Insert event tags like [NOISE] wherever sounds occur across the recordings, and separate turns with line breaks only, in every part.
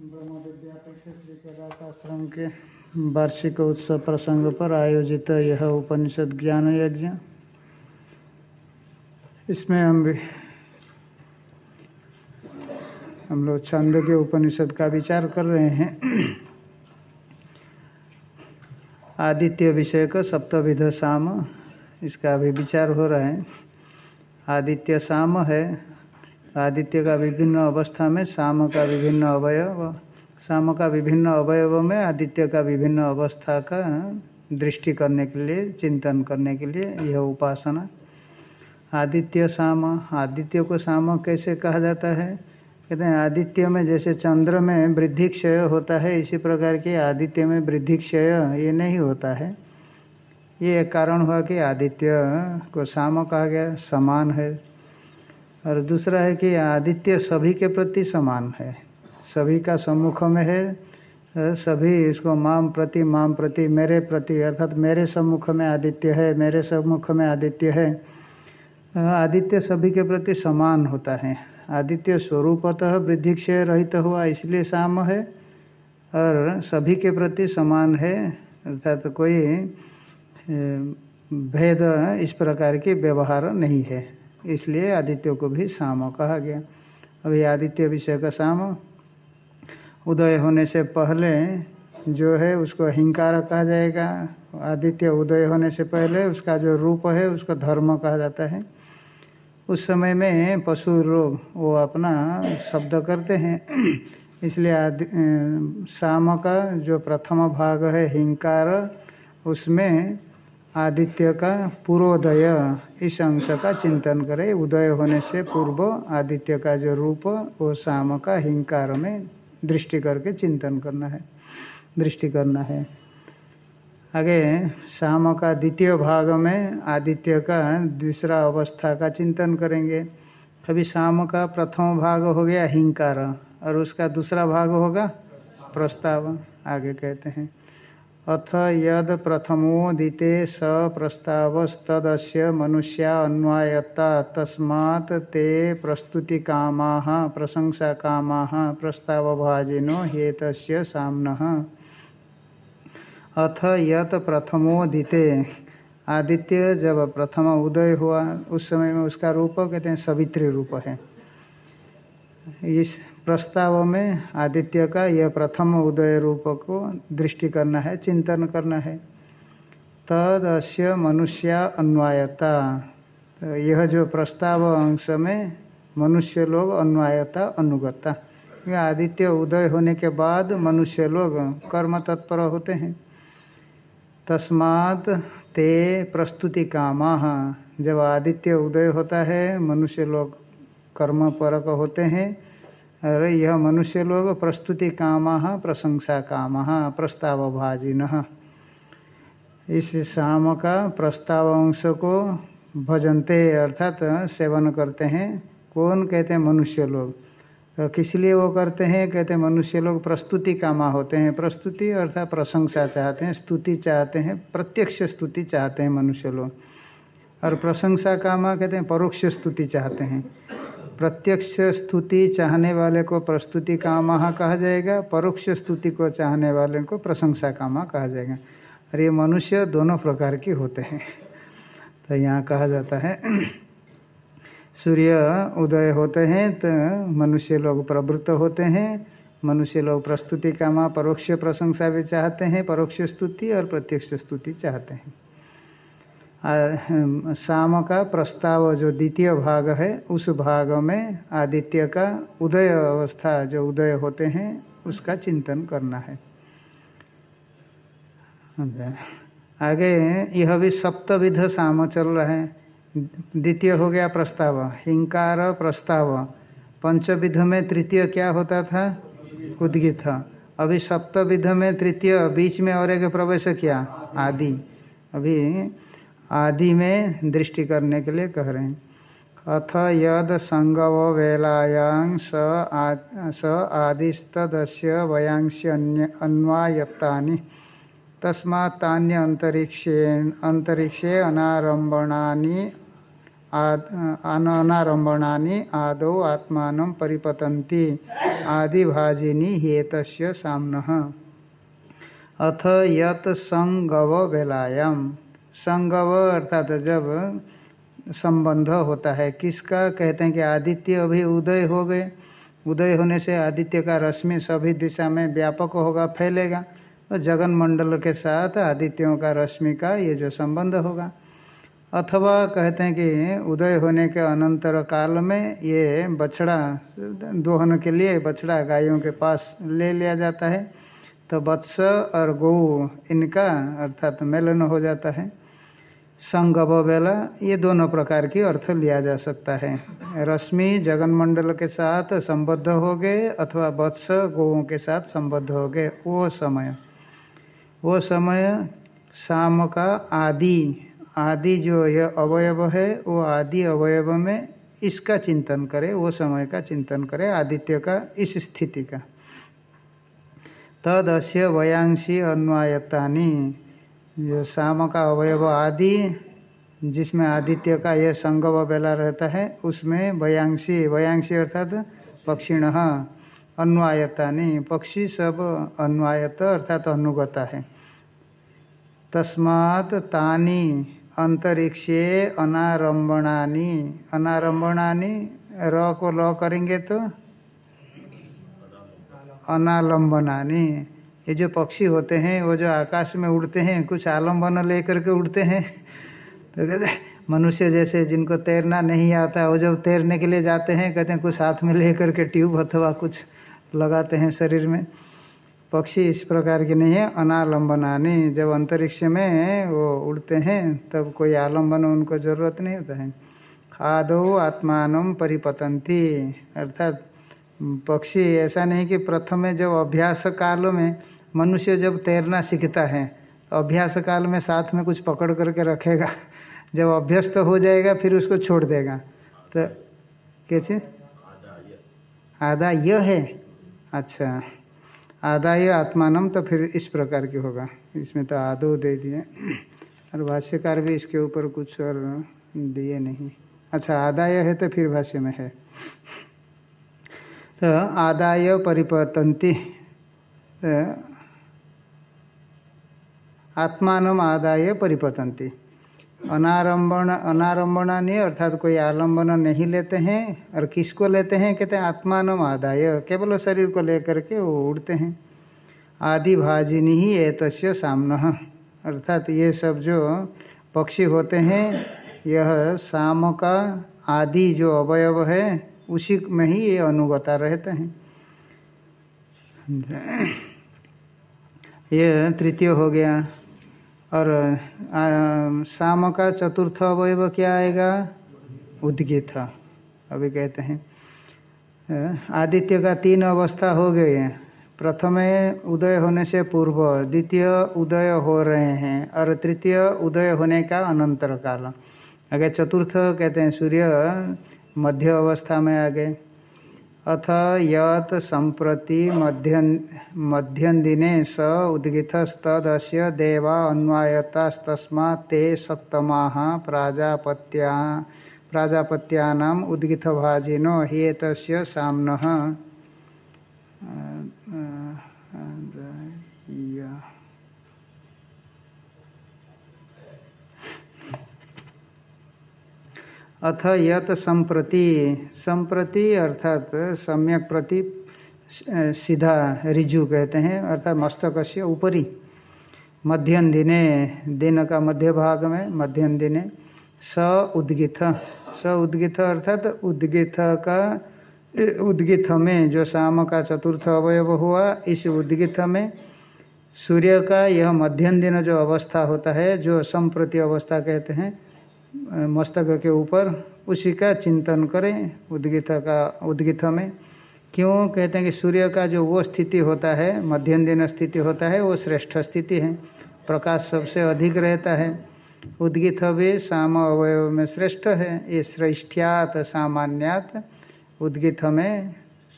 ब्रह्म के वार्षिक उत्सव प्रसंग पर आयोजित यह उपनिषद ज्ञान यज्ञ। इसमें हम भी हम लोग छंद के उपनिषद का विचार कर रहे हैं। आदित्य विषय का सप्तविध साम, इसका भी विचार हो रहा है। आदित्य साम है आदित्य का विभिन्न अवस्था में शाम का विभिन्न अवयव शाम का विभिन्न अवयव में आदित्य का विभिन्न अवस्था का दृष्टि करने के लिए, चिंतन करने के लिए यह उपासना। आदित्य शाम आदित्य को शाम कैसे कहा जाता है? कहते हैं आदित्य में जैसे चंद्र में वृद्धि क्षय होता है, इसी प्रकार के आदित्य में वृद्धि क्षय ये नहीं होता है। ये एक कारण हुआ कि आदित्य को शाम कहा गया, समान है। और दूसरा है कि आदित्य सभी के प्रति समान है। सभी का सम्मुख में है सभी इसको माम प्रति माम प्रति, मेरे प्रति, अर्थात मेरे सम्मुख में आदित्य है, मेरे सम्मुख में आदित्य है। आदित्य सभी के प्रति समान होता है। आदित्य स्वरूपतः वृद्धि क्षय रहित हुआ इसलिए शाम है, और सभी के प्रति समान है, अर्थात तो कोई भेद इस प्रकार की व्यवहार नहीं है। इसलिए आदित्य को भी शाम कहा गया। अभी आदित्य विषय का शाम उदय होने से पहले जो है उसको हिंकार कहा जाएगा। आदित्य उदय होने से पहले उसका जो रूप है उसको धर्म कहा जाता है। उस समय में पशु रोग वो अपना शब्द करते हैं। इसलिए आदि शाम का जो प्रथम भाग है हिंकार, उसमें आदित्य का पूर्वोदय इस अंश का चिंतन करें, उदय होने से पूर्व आदित्य का जो रूप वो शाम का हिंकार में दृष्टि करके चिंतन करना है, दृष्टि करना है। आगे शाम का द्वितीय भाग में आदित्य का दूसरा अवस्था का चिंतन करेंगे। कभी शाम का प्रथम भाग हो गया हिंकार, और उसका दूसरा भाग होगा प्रस्ताव, आगे कहते हैं। अथ यद प्रथमोदिते स प्रस्तावस्तदस्य मनुष्या अन्वायता, तस्मात् ते प्रस्तुति कामा प्रशंसा कामा प्रस्तावभाजिनो हेतस्य साम्नः। अथ यत प्रथमोदिते आदित्य जब प्रथम उदय हुआ, उस समय में उसका रूप कहते हैं सवित्री रूप है। इस प्रस्ताव में आदित्य का यह प्रथम उदय रूप को दृष्टि करना है, चिंतन करना है। तद अस्य मनुष्या अन्वायता। तो यह जो प्रस्ताव अंश में मनुष्य लोग अन्वायता अनुगता। यह आदित्य उदय होने के बाद मनुष्य लोग कर्म तत्पर होते हैं। तस्मात् ते प्रस्तुति कामा। जब आदित्य उदय होता है, मनुष्य लोग कर्म परक होते हैं। और यह मनुष्य लोग प्रस्तुति काम प्रशंसा काम प्रस्ताव भाजिन इस शाम का प्रस्ताव अंश को भजनते अर्थात सेवन करते हैं। कौन? कहते हैं मनुष्य लोग। तो किस लिए वो करते हैं? कहते हैं मनुष्य लोग प्रस्तुति कामा होते हैं। प्रस्तुति अर्थात प्रशंसा चाहते हैं, स्तुति चाहते हैं, प्रत्यक्ष स्तुति चाहते हैं मनुष्य लोग। और प्रशंसा कामा कहते हैं परोक्ष स्तुति चाहते हैं। प्रत्यक्ष स्तुति चाहने वाले को प्रस्तुति कामा कहा जाएगा परोक्ष स्तुति को चाहने वाले को प्रशंसा कामा कहा जाएगा। और ये मनुष्य दोनों प्रकार के होते हैं। तो यहाँ कहा जाता है, सूर्य उदय होते हैं तो मनुष्य लोग प्रवृत्त होते हैं, मनुष्य लोग प्रस्तुति कामा परोक्ष प्रशंसा भी चाहते हैं, परोक्ष स्तुति और प्रत्यक्ष स्तुति चाहते हैं। शाम का प्रस्ताव जो द्वितीय भाग है, उस भाग में आदित्य का उदय अवस्था जो उदय होते हैं, उसका चिंतन करना है। आगे यह भी सप्तविध शाम चल रहा है। द्वितीय हो गया प्रस्ताव, हिंकार प्रस्ताव। पंचविध में तृतीय क्या होता था? उद्गित। अभी सप्तविध में तृतीय, बीच में और एक प्रवेश किया, आदि। अभी आदि में दृष्टि करने के लिए कह रहे हैं। अथ यद संगव वेलायां स स आदिस्तदस्य वयांश अन्वायत्तानि। तस्मात्तान्य अंतरिक्षेण अंतरिक्षे अनारंभणानि अनारंभणानि आदौ आत्मान परिपतन्ति। आदि भाजिनी हेत सामन। अथ यत संगव बेलायाम संगव अर्थात जब संबंध होता है, किसका कहते हैं कि आदित्य अभी उदय हो गए। उदय होने से आदित्य का रश्मि सभी दिशा में व्यापक होगा, फैलेगा और जगन मंडल के साथ आदित्यों का रश्मि का ये जो संबंध होगा। अथवा कहते हैं कि उदय होने के अनंतर काल में ये बछड़ा, दोहन के लिए बछड़ा गायों के पास ले लिया जाता है। तो वत्स और गौ, इनका अर्थात मेलन हो जाता है। संगव बेला, ये दोनों प्रकार की अर्थ लिया जा सकता है। रश्मि जगन मंडल के साथ संबद्ध हो गए अथवा वत्स गौों के साथ संबद्ध हो गए। वो समय। वो समय शाम का आदि। आदि जो यह अवयव है, वो आदि अवयव में इसका चिंतन करे, वो समय का चिंतन करे, आदित्य का, इस स्थिति का। तदस्य वयांशी अन्वायतानी। जो शाम का अवयव आदि, जिसमें आदित्य का यह संगव बेला रहता है, उसमें वयांशी वयांशी अर्थात पक्षिण अन्वायतानी पक्षी सब अन्वायत अर्थात अनुगता है। तस्मात् तानी अंतरिक्षे अनारंभणानी अनारंभणानी र को ल करेंगे तो? अनालंबनानी ये जो पक्षी होते हैं, वो जो आकाश में उड़ते हैं, कुछ आलंबन लेकर के उड़ते हैं। तो कहते मनुष्य जैसे जिनको तैरना नहीं आता, वो जब तैरने के लिए जाते हैं, कहते हैं, कुछ हाथ में लेकर के ट्यूब अथवा कुछ लगाते हैं शरीर में। पक्षी इस प्रकार के नहीं है अनालंबनानी जब अंतरिक्ष में वो उड़ते हैं, तब कोई आलंबन उनको ज़रूरत नहीं होता है। आदो आत्मान परिपतंती अर्थात, पक्षी ऐसा नहीं कि प्रथम जब अभ्यास काल में मनुष्य जब तैरना सीखता है, अभ्यास काल में साथ में कुछ पकड़ करके रखेगा, [LAUGHS] जब अभ्यस्त तो हो जाएगा, फिर उसको छोड़ देगा। तो कैसे आधा यह है। अच्छा। आधा यह आत्मानम तो फिर इस प्रकार की होगा। इसमें तो आदो दे दिए। [CLEARS THROAT] और भाष्यकार भी इसके ऊपर कुछ और दिए नहीं। अच्छा आदाय है तो फिर भाष्य में है। तो आदाय परिपतंती। आत्मान आदाय परिपतंती। अनारंभण अनारंभणा नहीं अर्थात कोई आलंबन नहीं लेते हैं, और किसको लेते हैं? कहते हैं आत्मान आदाय केवल शरीर को लेकर के वो उड़ते हैं। आदि भाजिनी ही एतस्य सामन। अर्थात ये सब जो पक्षी होते हैं, यह शाम का आदि जो अवयव है, उसी में ही ये अनुगता रहते हैं। ये तृतीय हो गया। और शाम का चतुर्थ अवयव क्या आएगा? उद्गीत। अभी कहते हैं। आदित्य का तीन अवस्था हो गए। हैं प्रथम उदय होने से पूर्व, द्वितीय उदय हो रहे हैं और तृतीय उदय होने का अनंतर काल। अगर चतुर्थ कहते हैं, सूर्य मध्य अवस्था में आ गए अथ यत संप्रति मध्य मध्यन दिने स उद्गितस्तदस्य देवा अन्वायतास्तस्मा ते सत्तमा प्राजापत्या प्राजापत्यानाम उद्गितभाजिनो हेत सामन। अथ यत संप्रति संप्रति अर्थात सम्यक प्रति सीधा रिजु कहते हैं, अर्थात मस्तक से ऊपरी मध्यम दिने दिन का मध्य भाग में मध्यम दिने स उद्गित स उद्गित अर्थात उद्गित का उद्गित में जो शाम का चतुर्थ अवयव हुआ, इस उद्गित में सूर्य का यह मध्यम दिन जो अवस्था होता है, जो संप्रति अवस्था कहते हैं मस्तक के ऊपर उसी का चिंतन करें उद्गित का, उद्गित में। क्यों? कहते हैं कि सूर्य का जो वो स्थिति होता है मध्यम दिन स्थिति होता है, वो श्रेष्ठ स्थिति है। प्रकाश सबसे अधिक रहता है। उद्गित भी साम अवयव में श्रेष्ठ है। ये श्रेष्ठ्यात, सामान्यात उद्गित में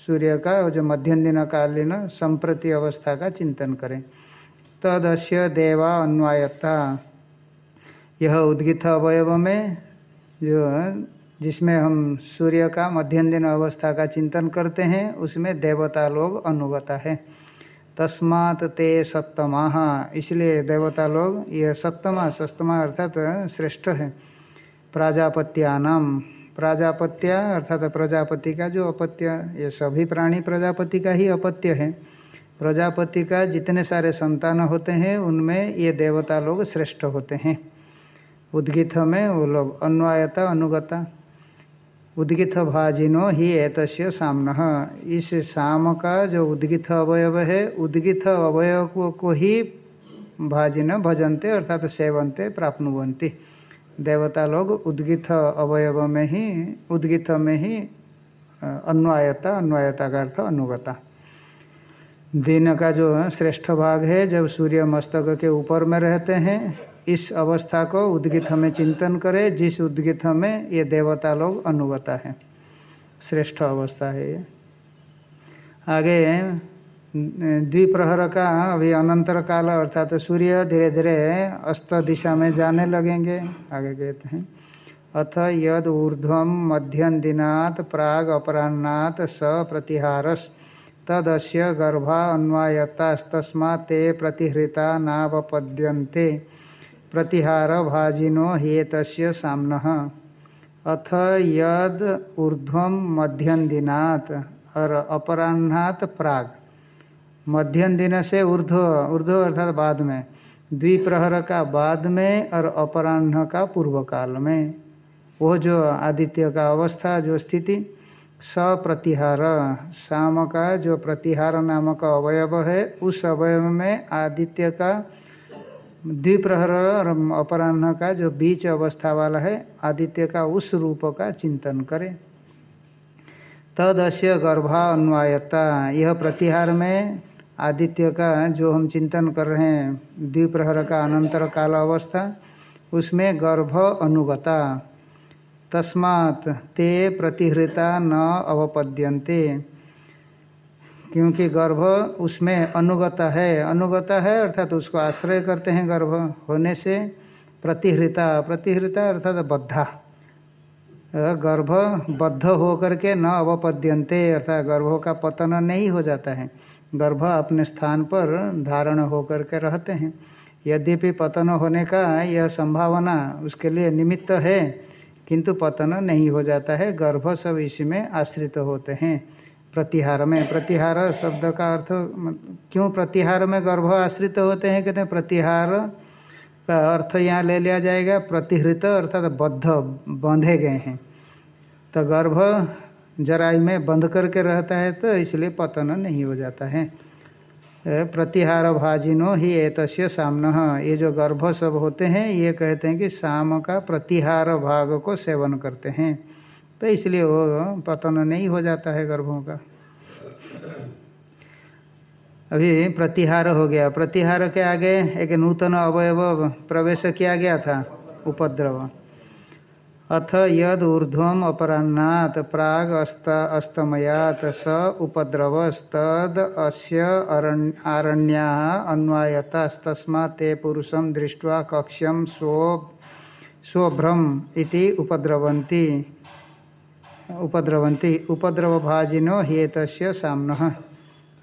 सूर्य का जो मध्यम दिन कालीन संप्रति अवस्था का चिंतन करें। तदस्य देवा अन्वायता। यह उद्गित अवयव में जो जिसमें हम सूर्य का मध्यम दिन अवस्था का चिंतन करते हैं, उसमें देवता लोग अनुगता है। तस्मात ते सप्तमा। इसलिए देवता लोग यह सप्तमा सप्तमा अर्थात श्रेष्ठ है। प्राजापत्यानाम। प्राजापत्या अर्थात प्रजापति का जो अपत्य, ये सभी प्राणी प्रजापति का ही अपत्य है। प्रजापति का जितने सारे संतान होते हैं, उनमें ये देवता लोग श्रेष्ठ होते हैं। उद्गित में वो लोग अन्वायता अनुगता। उद्गित भाजिनो ही एतस्य सामन। इस साम का जो उद्गित अवयव है उद्गित अवयव को, को ही भाजिन भजनते अर्थात सेवनते प्राप्नुवंती देवता लोग उद्गित अवयव में ही उद्गित में ही अन्वायता अन्वायता का अर्थ अनुगता। दिन का जो श्रेष्ठ भाग है जब सूर्य मस्तक के ऊपर में रहते हैं इस अवस्था को उद्गित में चिंतन करें, जिस उद्गित में ये देवता लोग अनुगता है। श्रेष्ठ अवस्था है ये। आगे, द्विप्रहर का, अभी अनंतर काल, अर्थात तो सूर्य धीरे धीरे अस्त दिशा में जाने लगेंगे, आगे कहते हैं। अथ यद ऊर्ध्वम मध्यम दिनात प्राग अपराह्नात स प्रतिहारस। तदस्य गर्भा अन्वायतास्तस्मा ते प्रतिहृता नावपद्यन्ते। प्रतिहार भाजिनो हेतस्य सामन। अथ यद ऊर्ध्वम मध्यम दिनात और अपराह्नात प्राग। मध्यम दिन से ऊर्ध्व ऊर्ध्व अर्थात बाद में। द्विप्रहर का बाद में और अपराह्न का पूर्व काल में। वो जो आदित्य का अवस्था, जो स्थिति, सप्रतिहार। शाम का जो प्रतिहार नामक अवयव है, उस अवयव में आदित्य का द्विप्रहर और अपराह्न का जो बीच अवस्था वाला है, आदित्य का उस रूप का चिंतन करें। तदस्य गर्भा अन्वायता यह प्रतिहार में आदित्य का जो हम चिंतन कर रहे हैं, द्विप्रहर का अनंतर काल अवस्था, उसमें गर्भ अनुगता। तस्मात् ते प्रतिहृता न अवपद्यन्ते। क्योंकि गर्भ उसमें अनुगता है। अनुगता है अर्थात तो उसको आश्रय करते हैं गर्भ होने से। प्रतिहृता प्रतिहृता अर्थात बद्धा। गर्भ बद्ध होकर के न अवपद्यन्ते अर्थात गर्भों का पतन नहीं हो जाता है। गर्भ अपने स्थान पर धारण होकर के रहते हैं। यद्यपि पतन होने का यह संभावना उसके लिए निमित्त है, किंतु पतन नहीं हो जाता है। गर्भ सब इसमें आश्रित होते हैं। प्रतिहार में, प्रतिहार शब्द का अर्थ क्यों प्रतिहार में गर्भ आश्रित होते हैं? कहते हैं, प्रतिहार का अर्थ यहाँ ले लिया जाएगा, प्रतिहृत अर्थात बद्ध, बंधे गए हैं। तो गर्भ जराई में बंध करके रहता है तो इसलिए पतन नहीं हो जाता है। प्रतिहार भाजिनो ही एतस्य सामन। ये जो गर्भ सब होते हैं, ये कहते हैं कि शाम का प्रतिहार भाग को सेवन करते हैं। तो इसलिए वो पतन नहीं हो जाता है गर्भों का। अभी प्रतिहार हो गया। प्रतिहार के आगे एक नूतन अवयव प्रवेश किया गया था, उपद्रव। अथ यद ऊर्ध्वम अपराह्नात प्राग अस्त अस्तमयात स उपद्रवस्तद अस्य आरण्या अन्वायतास्तस्मा ते पुरुषम दृष्ट्वा कक्ष्यम स्व स्वभ्रम इति उपद्रवन्ति। उपद्रवन्ति। उपद्रवभाजिनो हेतस्य सामन।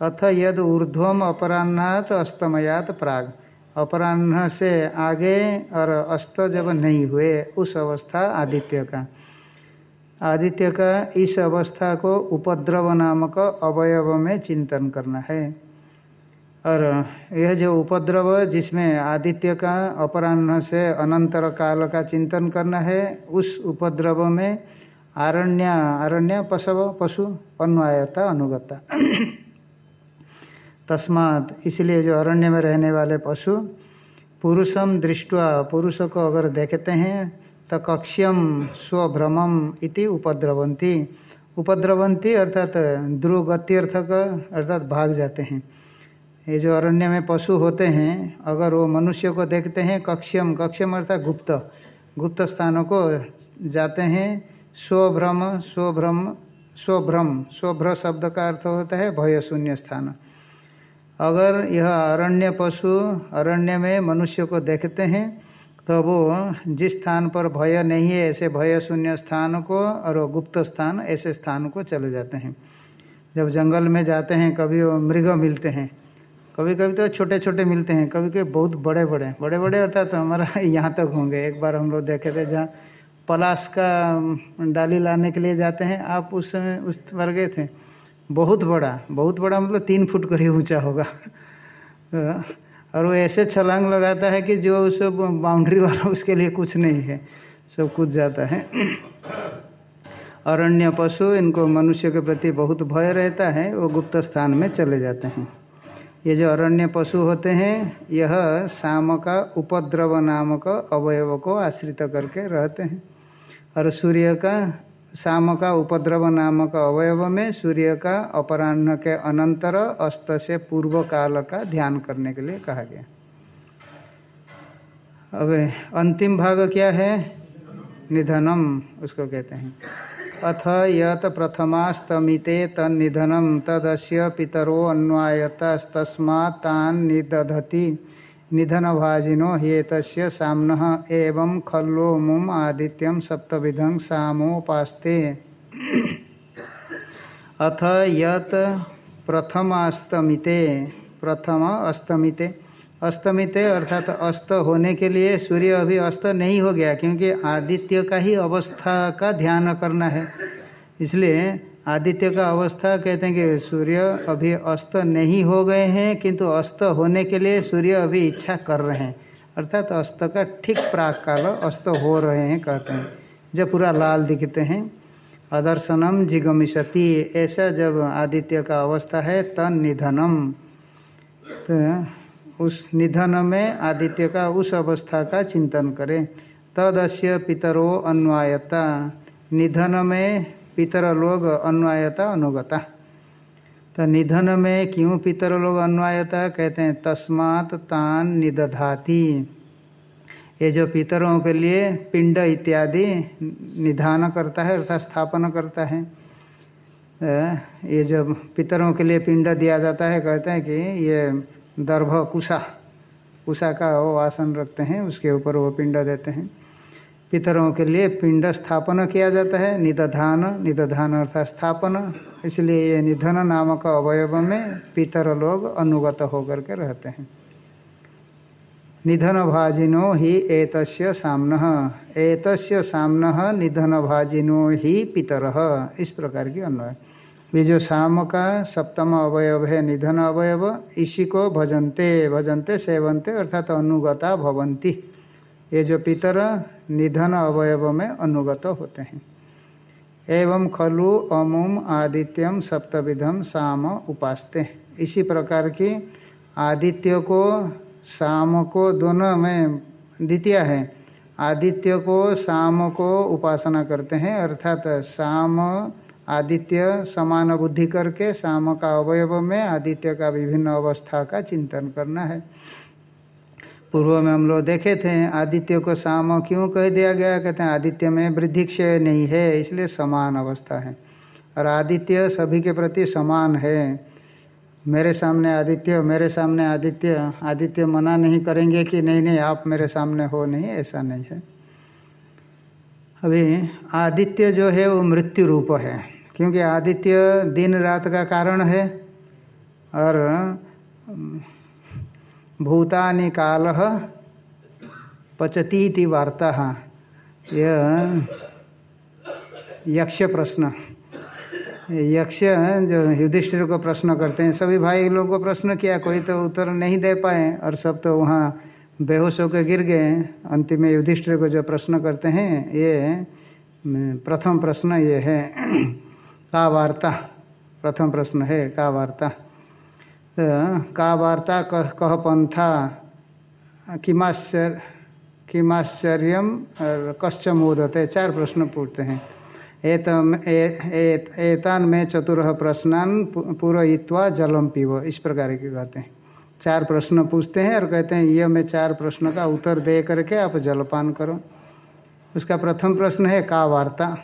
अथ यद ऊर्ध्वम अपराह्नात अस्तमयात प्राग। अपराह्न से आगे और अस्त जब नहीं हुए, उस अवस्था आदित्य का आदित्य का इस अवस्था को उपद्रव नामक अवयव में चिंतन करना है। और यह जो उपद्रव जिसमें आदित्य का अपराह्न से अनंतर काल का चिंतन करना है, उस उपद्रव में आरण्य आरण्य पशव पशु अन्वायता अनुगता तस्मात इसलिए जो अरण्य में रहने वाले पशु पुरुषम दृष्टवा पुरुष को अगर देखते हैं तो कक्ष्यम स्वभ्रमम इति उपद्रवंती उपद्रवंती अर्थात ध्रुवगत्यर्थक अर्थात भाग जाते हैं ये जो अरण्य में पशु होते हैं अगर वो मनुष्य को देखते हैं कक्ष्यम कक्ष्यम अर्थात गुप्त गुप्त स्थानों को जाते हैं स्वभ्रम स्वभ्रम स्वभ्रम, स्वभ्र शब्द का अर्थ होता है भय शून्य स्थान। अगर यह अरण्य पशु अरण्य में मनुष्य को देखते हैं तो वो जिस स्थान पर भय नहीं है, ऐसे भय शून्य स्थान को और गुप्त स्थान, ऐसे स्थान को चले जाते हैं। जब जंगल में जाते हैं, कभी मृग मिलते हैं। कभी कभी तो छोटे छोटे मिलते हैं कभी कभी बहुत बड़े बड़े बड़े बड़े अर्थात तो हमारा [LAUGHS] यहाँ तक होंगे। एक बार हम लोग देखे थे जहाँ पलाश का डाली लाने के लिए जाते हैं। आप उस समय, उस पर गए थे। बहुत बड़ा बहुत बड़ा मतलब तीन फुट करीब ऊँचा होगा। [LAUGHS] और वो ऐसे छलांग लगाता है कि जो उस बाउंड्री वाला [LAUGHS] उसके लिए कुछ नहीं है। सब कुछ जाता है। [CLEARS THROAT] अरण्य पशु, इनको मनुष्य के प्रति बहुत भय रहता है, वो गुप्त स्थान में चले जाते हैं। ये जो अरण्य पशु होते हैं, यह शाम का उपद्रव नामक अवयव को आश्रित करके रहते हैं। और सूर्य का शाम का उपद्रव नामक अवयव में सूर्य का अपराह्न के अनंतर अस्त से पूर्व काल का ध्यान करने के लिए कहा गया। अब अंतिम भाग क्या है? निधनम, उसको कहते हैं। अथ यत प्रथमास्तमिते तन्निधनम तदस्य पितरो अन्वायतस्तस्मा तान निदधति। निधन भाजिनो हेत सामन एवं खल्लो मुम आदित्यम सप्तविधं सामोपास्ते। अथ यत प्रथमास्तमिते, प्रथम अस्तमिते। अस्तमिते अर्थात अस्त होने के लिए सूर्य अभी अस्त नहीं हो गया, क्योंकि आदित्य का ही अवस्था का ध्यान करना है। इसलिए आदित्य का अवस्था कहते हैं कि सूर्य अभी अस्त नहीं हो गए हैं, किंतु अस्त होने के लिए सूर्य अभी इच्छा कर रहे हैं। अर्थात अस्त का ठीक प्राक काल अस्त हो रहे हैं कहते हैं। जब पूरा लाल दिखते हैं। अदर्शनम जिगमिशति ऐसा जब आदित्य का अवस्था है, तन निधनम। तो उस निधन में आदित्य का उस अवस्था का चिंतन करें। तदस्य पितरो अन्वायता। निधन में पितर लोग अन्वायता अनुगता। तो निधन में क्यों पितर लोग अन्वायता? कहते हैं, तस्मात तान निदधाती। ये जो पितरों के लिए पिंड इत्यादि निधान करता है, अर्थात स्थापन करता है ये जो पितरों के लिए पिंड दिया जाता है, कहते हैं कि ये दर्भ कुशा कुशा का वो आसन रखते हैं, उसके ऊपर वो पिंड देते हैं। पितरों के लिए पिंड स्थापन किया जाता है निदधान निदधान अर्थात स्थापन। इसलिए ये निधन नामक अवयव में पितर लोग अनुगत होकर के रहते हैं। निधन भाजिनो ही एतस्य सामन। एतस्य सामन निधन भाजिनो ही पितर। इस प्रकार की अन्वय। ये जो शाम का सप्तम अवयव है, निधन अवयव, इसी को भजनते भजनते सेवनते अर्थात अनुगता भवंती ये जो पितर निधन अवयव में अनुगत होते हैं। एवं खलु अमुम आदित्यम सप्तविधम साम उपासते। इसी प्रकार की आदित्य को शाम को दोनों में द्वितीय है। आदित्य को शाम को उपासना करते हैं, अर्थात शाम आदित्य समान बुद्धि करके शाम का अवयव में आदित्य का विभिन्न अवस्था का चिंतन करना है। पूर्व में हम लोग देखे थे, आदित्य को साम क्यों कह दिया गया? कहते हैं, आदित्य में वृद्धि क्षय नहीं है, इसलिए समान अवस्था है। और आदित्य सभी के प्रति समान है। मेरे सामने आदित्य, मेरे सामने आदित्य आदित्य मना नहीं करेंगे कि नहीं नहीं, आप मेरे सामने हो, नहीं, ऐसा नहीं है। अभी आदित्य जो है, वो मृत्यु रूप है, क्योंकि आदित्य दिन रात का कारण है। और भूतानि काल पचती वार्ता। यह यक्ष प्रश्न यक्ष जो युधिष्ठिर को प्रश्न करते हैं, सभी भाई लोगों को प्रश्न किया, कोई तो उत्तर नहीं दे पाए और सब तो वहाँ बेहोश होकर गिर गए। अंतिम में युधिष्ठिर को जो प्रश्न करते हैं, ये प्रथम प्रश्न ये है। [CLEARS THROAT] का वार्ता। प्रथम प्रश्न है, का वार्ता। का वार्ता कह कह पंथा किमाश्चर्य किमाश्चर्य कश्च मोदते, चार प्रश्न पूछते हैं। एतान में चतुर प्रश्नान पूरयित्वा जलम पीव इस प्रकार के कहते हैं चार प्रश्न पूछते हैं और कहते हैं यह मैं चार प्रश्न का उत्तर दे करके आप जलपान करो। उसका प्रथम प्रश्न है, का वार्ता?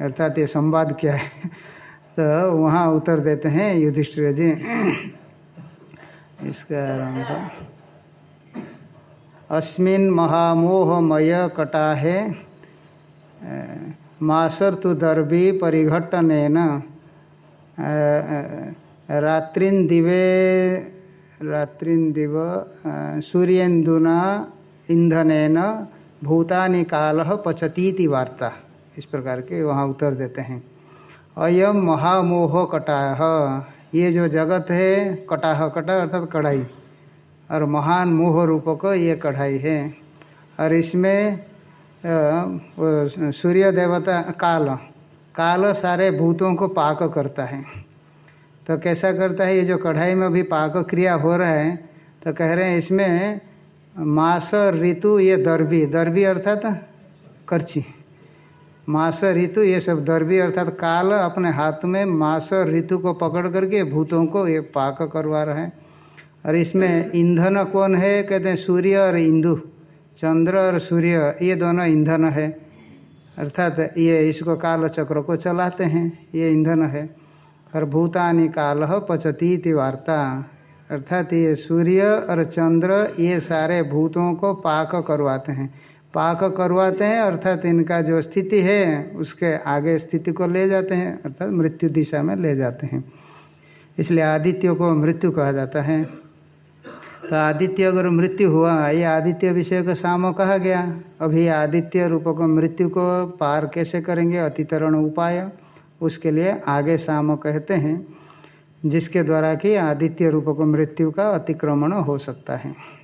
अर्थात ये संवाद क्या है? [LAUGHS] तो वहाँ उत्तर देते हैं, युधिष्ठिर जी। इसका आरंभ अस्मिन महामोहमय कटाहे मासर परिघटन रात्रिन दिवे रात्रिन दिव सूर्येन्दुना ईंधन भूतानि काल पचतीति वार्ता। इस प्रकार के वहाँ उत्तर देते हैं। अयम महामोह कटाह ये जो जगत है, कटाह कटा अर्थात कढ़ाई और महान मोह रूप को ये कढ़ाई है। और इसमें सूर्य देवता, काल काल सारे भूतों को पाक करता है। तो कैसा करता है, ये जो कढ़ाई में अभी पाक क्रिया हो रहा है तो कह रहे हैं इसमें मास, ऋतु, ये दर्भी दर्भी अर्थात करची। मास ऋतु, ये सब दर्वी अर्थात काल अपने हाथ में मास ऋतु को पकड़ करके भूतों को ये पाक करवा रहे हैं। और इसमें ईंधन कौन है? कहते हैं सूर्य और इंदु, चंद्र और सूर्य, ये दोनों ईंधन है। अर्थात ये इसको काल चक्र को चलाते हैं, ये ईंधन है। और भूतानि काल पचती वार्ता, अर्थात ये सूर्य और चंद्र, ये सारे भूतों को पाक करवाते हैं। पाक करवाते हैं, अर्थात इनका जो स्थिति है, उसके आगे स्थिति को ले जाते हैं, अर्थात मृत्यु दिशा में ले जाते हैं। इसलिए आदित्य को मृत्यु कहा जाता है। तो आदित्य अगर मृत्यु हुआ, ये आदित्य विषय का साम कहा गया। अभी आदित्य रूप को मृत्यु को पार कैसे करेंगे? अतितरण उपाय उसके लिए आगे साम कहते हैं, जिसके द्वारा कि आदित्य रूप को मृत्यु का अतिक्रमण हो सकता है।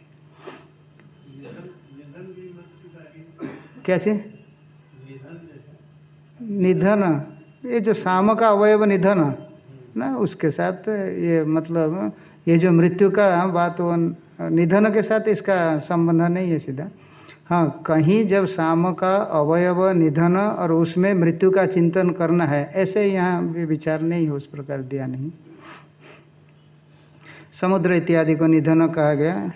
कैसे? निधन। ये जो शाम का अवयव निधन, ना, उसके साथ ये मतलब ये जो मृत्यु का बात, वो निधन के साथ इसका संबंध नहीं है सीधा। हाँ कहीं जब शाम का अवयव निधन और उसमें मृत्यु का चिंतन करना है, ऐसे यहाँ भी विचार नहीं हो, उस प्रकार दिया नहीं। समुद्र इत्यादि को निधन कहा गया।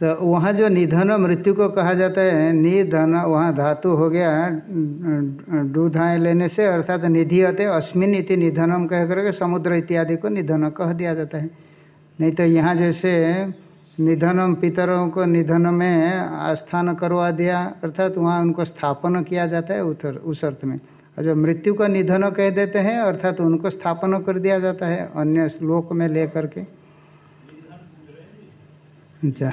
तो वहाँ जो निधन मृत्यु को कहा जाता है, निधन, वहाँ धातु हो गया डूधाएँ लेने से, अर्थात निधि होते अस्मिन इति निधनम कह करके समुद्र इत्यादि को निधन कह दिया जाता है। नहीं तो यहाँ जैसे निधनम पितरों को निधन में आस्थान करवा दिया, अर्थात वहाँ उनको स्थापन किया जाता है उतर उस अर्थ में। और जो मृत्यु का निधन कह देते हैं, अर्थात उनको स्थापन कर दिया जाता है अन्य श्लोक में ले करके अच्छा।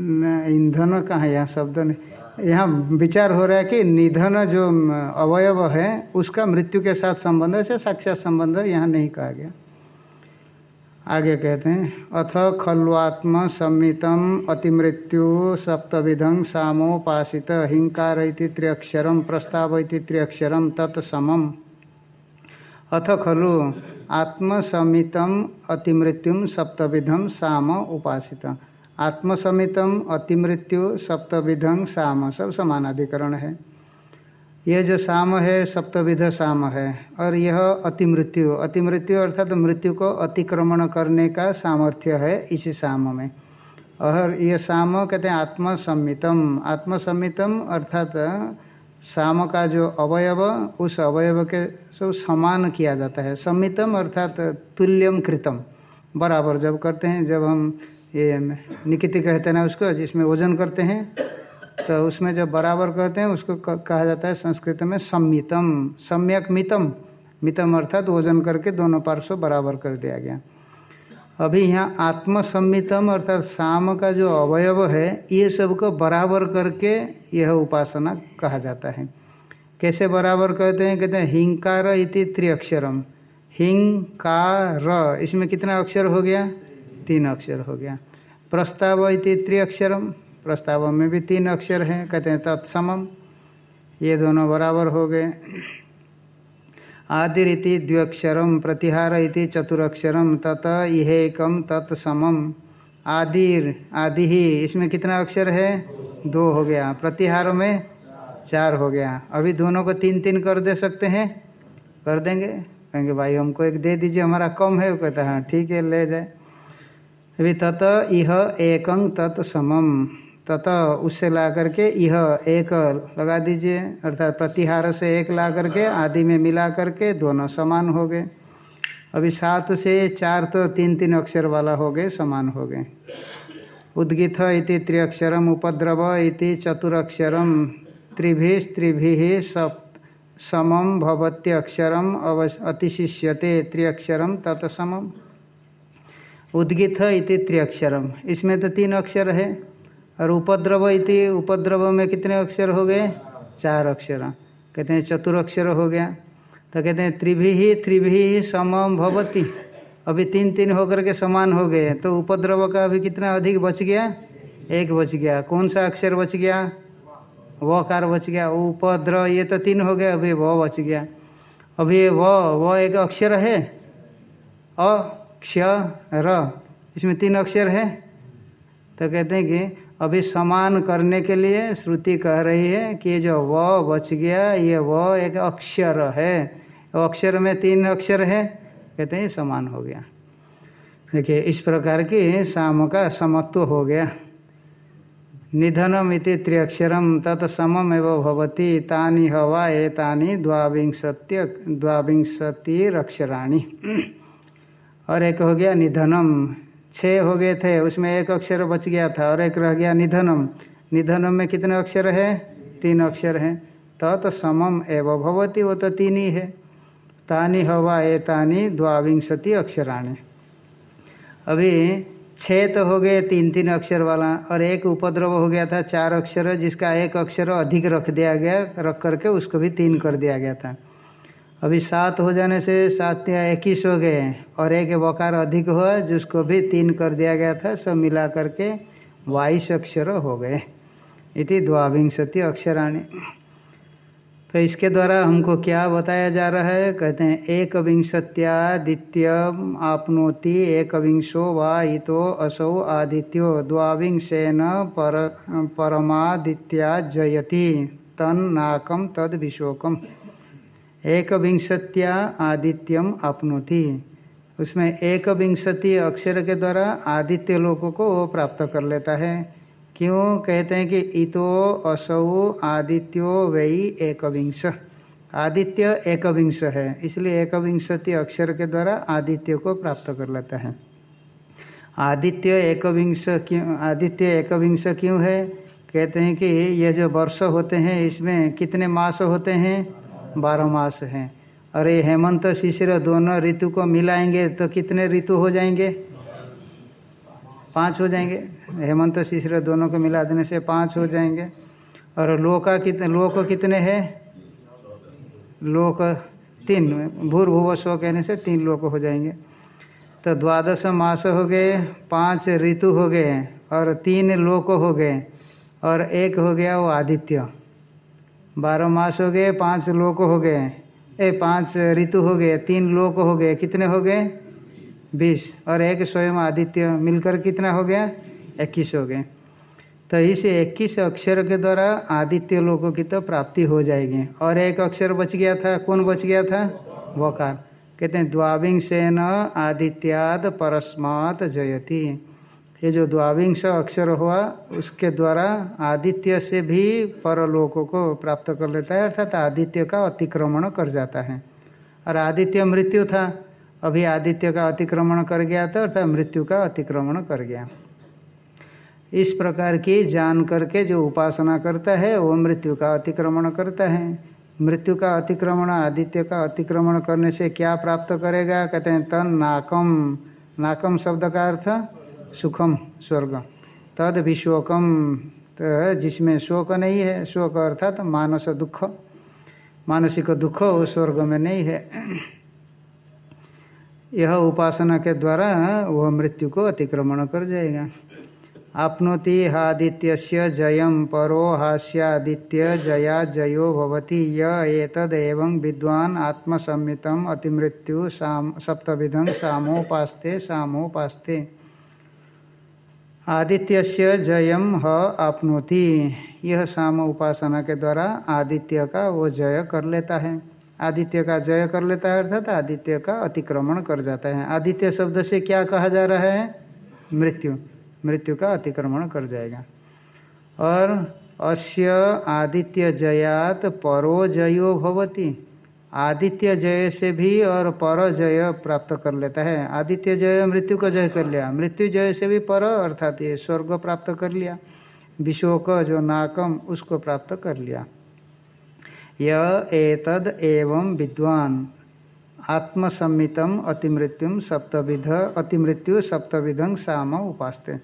ईंधन कहाँ यहाँ शब्द नहीं। यहाँ विचार हो रहा है कि निधन जो अवयव है, उसका मृत्यु के साथ संबंध से साक्षात संबंध यहाँ नहीं कहा गया। आगे कहते हैं, अथ खल्वात्म संमितम अतिमृत्यु सप्तविधं सामोपासित हिंकार त्र्यक्षरम प्रस्ताव त्र्यक्षरम तत्समम अथ खलु, आत्मसमितम अतिमृत्यु सप्तविधम साम उपासित आत्मसमितम, अतिमृत्यु, सप्तविधं, साम। सब समानाधिकरण है। यह जो साम है, सप्तविध साम है। और यह अतिमृत्यु। अतिमृत्यु अर्थात तो मृत्यु को अतिक्रमण करने का सामर्थ्य है इसी साम में। और यह साम कहते हैं आत्मसम्मितम आत्मसम्मितम अर्थात साम का जो अवयव, उस अवयव के सब समान किया जाता है। सम्मितम अर्थात तुल्यम कृतम। बराबर जब करते हैं, जब हम ये निकिति कहते ना उसको, जिसमें वज़न करते हैं तो उसमें जब बराबर कहते हैं, उसको कहा जाता है संस्कृत में सम्मितम, सम्यक मितम। मितम अर्थात वज़न करके दोनों पार्श्व बराबर कर दिया गया। अभी यहाँ आत्मसम्मितम अर्थात शाम का जो अवयव है, ये सबको बराबर करके यह उपासना कहा जाता है। कैसे बराबर कहते हैं? कहते हैं हिंकार इति त्रिअक्षरम। हिंग का र इसमें कितना अक्षर हो गया? तीन अक्षर हो गया। प्रस्ताव इति त्रिअक्षरम प्रस्ताव में भी तीन अक्षर हैं, कहते हैं तत्समम ये दोनों बराबर हो गए। आदिरिति द्व्यक्षरम प्रतिहार इति चतुरक्षरम तत इहेकम तत्समम आदिर, आदि ही इसमें कितना अक्षर है? दो हो गया। प्रतिहार में चार हो गया। अभी दोनों को तीन तीन कर दे सकते हैं? कर देंगे। कहेंगे, भाई, हमको एक दे दीजिए, हमारा कम है। वो कहता है हाँ ठीक है, ले जाए। अभी तत इह एकं तत्समम तथा उससे ला करके यह एक लगा दीजिए, अर्थात प्रतिहार से एक ला करके आदि में मिला करके दोनों समान हो गए। अभी सात से चार तो तीन तीन अक्षर वाला हो गए, समान हो गए। उद्गित इति त्रिअक्षरम, उपद्रव इति चतुरक्षरम त्रिभिस्त्रिभि सप्त समम भवत्य अक्षरम अतिशिष्यते त्रिअक्षरम तत्समम उद्गित इति त्रिअक्षरम। इसमें तो तीन अक्षर है, और उपद्रव इति, उपद्रव में कितने अक्षर हो गए? चार अक्षर। कहते हैं चतुरक्षर हो गया। तो कहते हैं त्रिभी ही त्रिभी ही समम भवती। अभी तीन तीन होकर के समान हो गए तो उपद्रव का अभी कितना अधिक बच गया? एक बच गया। कौन सा अक्षर बच गया? व कार बच गया। उपद्रव, ये तो तीन हो गया। अभी व बच गया। अभी व व एक अक्षर है। अ क्ष र। इसमें तीन अक्षर है। तो कहते हैं कि अभी समान करने के लिए श्रुति कह रही है कि जो व बच गया, ये व एक अक्षर है। अक्षर में तीन अक्षर है। कहते हैं समान हो गया। देखिए, इस प्रकार की साम का समत्व हो गया। निधनम इति त्रिअक्षरम तत्समम एवं भवती, तानि हवा एतानि द्वाविंशत्य द्वाविंशति अक्षराणी और एक हो गया निधनम। छः हो गए थे, उसमें एक अक्षर बच गया था और एक रह गया निधनम। निधनम में कितने अक्षर है? तीन अक्षर हैं। तत् समम एवं भवती, वो तो तीन ही है। तानी हवा ए तानी द्वाविंशति अक्षराणी। अभी छः तो हो गए तीन तीन अक्षर वाला और एक उपद्रव हो गया था, चार अक्षर, जिसका एक अक्षर अधिक रख दिया गया, रख करके उसको भी तीन कर दिया गया था। अभी सात हो जाने से सात इक्कीस हो गए और एक बकार अधिक हुआ, जिसको भी तीन कर दिया गया था, सब मिला करके बाईस अक्षर हो गए। इति द्वाविंशति अक्षराणी। तो इसके द्वारा हमको क्या बताया जा रहा है? कहते हैं एक विंशत्यादित्य आपनोति एक विंशो वा इतो असौ आदित्यो द्वाविंशेन पर, परमादित्या जयति तन्नाकम तद विशोकम एक विंशत्या आदित्यम आपनोति उसमें एक विंशति अक्षर के द्वारा आदित्य लोगों को वो प्राप्त कर लेता है। क्यों? कहते हैं कि इतो असौ आदित्यो वही एक विंश आदित्य एक विंश है, इसलिए एक विंशति अक्षर के द्वारा आदित्य को प्राप्त कर लेता है। आदित्य एक विंश क्यों, आदित्य एक विंश क्यों है? कहते हैं कि ये जो वर्ष होते हैं, इसमें कितने मास होते हैं? बारह मास हैं। और ये हेमंत, शिशिर दोनों ऋतु को मिलाएँगे तो कितने ऋतु हो जाएँगे? पाँच हो जाएँगे। हेमंत, शिशिर दोनों को मिला देने से पाँच हो जाएँगे। और लोका कितने लोक कितने हैं? लोक तीन, भूर्भुव स्व कहने से तीन लोक हो जाएँगे। तो द्वादश मास हो गए, पाँच ऋतु हो गए और तीन लोक हो गए और एक हो गया वो आदित्य। बारह मास हो गए, पाँच लोक हो गए। ए, पाँच ऋतु हो गए, तीन लोक हो गए। कितने हो गए? बीस। और एक स्वयं आदित्य मिलकर कितना हो गया? इक्कीस हो गए। तो इस इक्कीस अक्षर के द्वारा आदित्य लोगों की तो प्राप्ति हो जाएगी। और एक अक्षर बच गया था। कौन बच गया था? वकार। कहते हैं द्वाविंग सेन आदित्याद परस्मात जयति। ये जो द्वाविंश अक्षर हुआ, उसके द्वारा आदित्य से भी परलोकों को प्राप्त कर लेता है, अर्थात आदित्य का अतिक्रमण कर जाता है। और आदित्य मृत्यु था, अभी आदित्य का अतिक्रमण कर गया था, अर्थात मृत्यु का अतिक्रमण कर गया। इस प्रकार की जान करके जो उपासना करता है, वो मृत्यु का अतिक्रमण करता है। मृत्यु का अतिक्रमण, आदित्य का अतिक्रमण करने से क्या प्राप्त करेगा? कहते हैं, तन नाकम। नाकम शब्द का अर्थ सुखम स्वर्ग। तद विशोकम तो जिसमें शोक नहीं है, शोक अर्थात तो मानस दुख। मानसिक दुख वो स्वर्ग में नहीं है। यह उपासना के द्वारा वह मृत्यु को अतिक्रमण कर जाएगा। आपनोति हादित्य जयम परो हास्यादित्य जया जयो भवति। य एतद एवं विद्वान आत्मसम्मितम अतिमृत्यु साम, सप्तविधं सामोपास्ते सामोपास्ते। आदित्य से जयम ह आपनोति। यह साम उपासना के द्वारा आदित्य का वो जय कर लेता है। आदित्य का जय कर लेता है अर्थात आदित्य का अतिक्रमण कर जाता है। आदित्य शब्द से क्या कहा जा रहा है? मृत्यु। मृत्यु का अतिक्रमण कर जाएगा। और अस्य आदित्य जयात परो जयो भवती। आदित्य जय से भी और पर जय प्राप्त कर लेता है। आदित्य जय मृत्यु को जय कर लिया। मृत्यु जय से भी पर अर्थात ये स्वर्ग प्राप्त कर लिया। विशोक जो नाकम, उसको प्राप्त कर लिया। यह एतद एवं विद्वान। आत्मसम्मितम अतिमृत्युम सप्तविध, अतिमृत्यु सप्तविधं साम उपास्ते।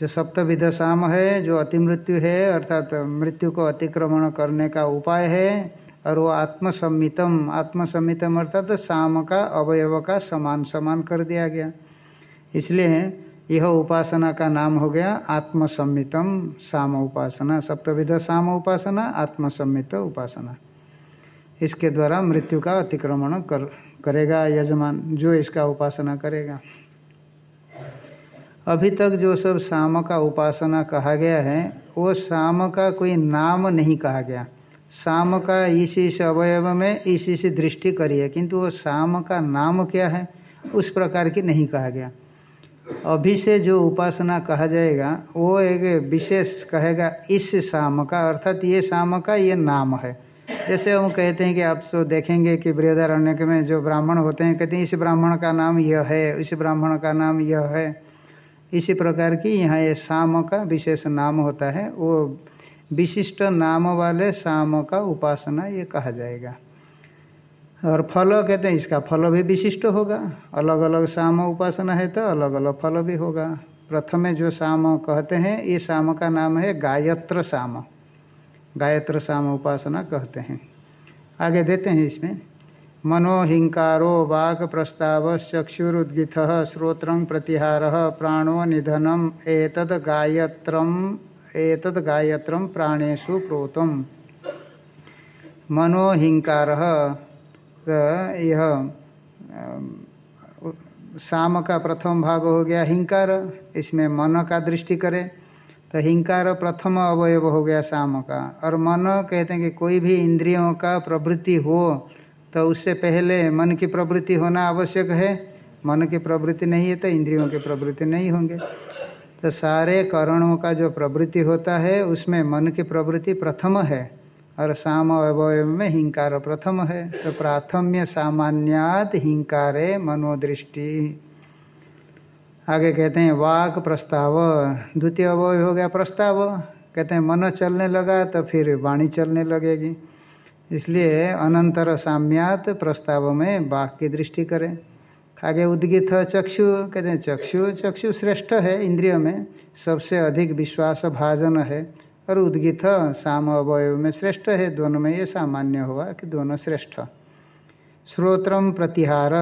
जो सप्तविध साम है, जो अतिमृत्यु है, अर्थात मृत्यु को अतिक्रमण करने का उपाय है और वो आत्मसम्मितम आत्मसम्मितम अर्थात तो साम का, अवयव का समान समान कर दिया गया। इसलिए यह उपासना का नाम हो गया आत्मसम्मितम साम उपासना, सप्तविध साम उपासना आत्मसम्मित उपासना। इसके द्वारा मृत्यु का अतिक्रमण कर, करेगा यजमान, जो इसका उपासना करेगा। अभी तक जो सब शाम का उपासना कहा गया है, वो शाम का कोई नाम नहीं कहा गया। शाम का इस इस अवयव में इस इस दृष्टि करिए किंतु वो शाम का नाम क्या है, उस प्रकार की नहीं कहा गया। अभी से जो उपासना कहा जाएगा, वो एक विशेष कहेगा इस शाम का अर्थात ये शाम का ये नाम है। जैसे हम कहते हैं कि आप सो देखेंगे कि बृहदारण्य में जो ब्राह्मण होते हैं, कहते हैं, इस ब्राह्मण का नाम यह है, इस ब्राह्मण का नाम यह है। इसी प्रकार की यहाँ ये शाम का विशेष नाम होता है, वो विशिष्ट नाम वाले शाम का उपासना ये कहा जाएगा। और फल कहते हैं इसका फल भी विशिष्ट होगा। अलग अलग शाम उपासना है तो अलग अलग फल भी होगा। प्रथम जो शाम कहते हैं, ये शाम का नाम है गायत्र शाम गायत्र साम उपासना कहते हैं। आगे देते हैं इसमें। मनोहिंकारो वाक प्रस्ताव चक्षुरुद्गित श्रोत्र प्रतिहार प्राणो निधनम एतद गायत्रम एतद गायत्रम प्राणेशु प्रोतम मनोहिंकार यह शाम का प्रथम भाग हो गया हिंकार, इसमें मन का दृष्टि करें तो हिंकार प्रथम अवयव हो गया शाम का और मन कहते हैं कि कोई भी इंद्रियों का प्रवृत्ति हो तो उससे पहले मन की प्रवृत्ति होना आवश्यक है। मन की प्रवृत्ति नहीं है तो इंद्रियों की प्रवृत्ति नहीं होंगे। तो सारे करणों का जो प्रवृत्ति होता है, उसमें मन की प्रवृत्ति प्रथम है और साम अवयव में हिंकार प्रथम है। तो प्राथम्य सामान्यात हिंकारे मनोदृष्टि। आगे कहते हैं, वाक प्रस्ताव। द्वितीय अवय हो गया प्रस्ताव। कहते हैं, मन चलने लगा तो फिर वाणी चलने लगेगी। इसलिए अनंतर साम्यात प्रस्ताव में वाक की दृष्टि करें। आगे उद्गित चक्षु, कहते हैं, चक्षु चक्षु श्रेष्ठ है इंद्रिय में, सबसे अधिक विश्वास भाजन है, और उद्गित साम अवयव में श्रेष्ठ है, दोनों में ये सामान्य हुआ कि दोनों श्रेष्ठ। श्रोत्रम प्रतिहार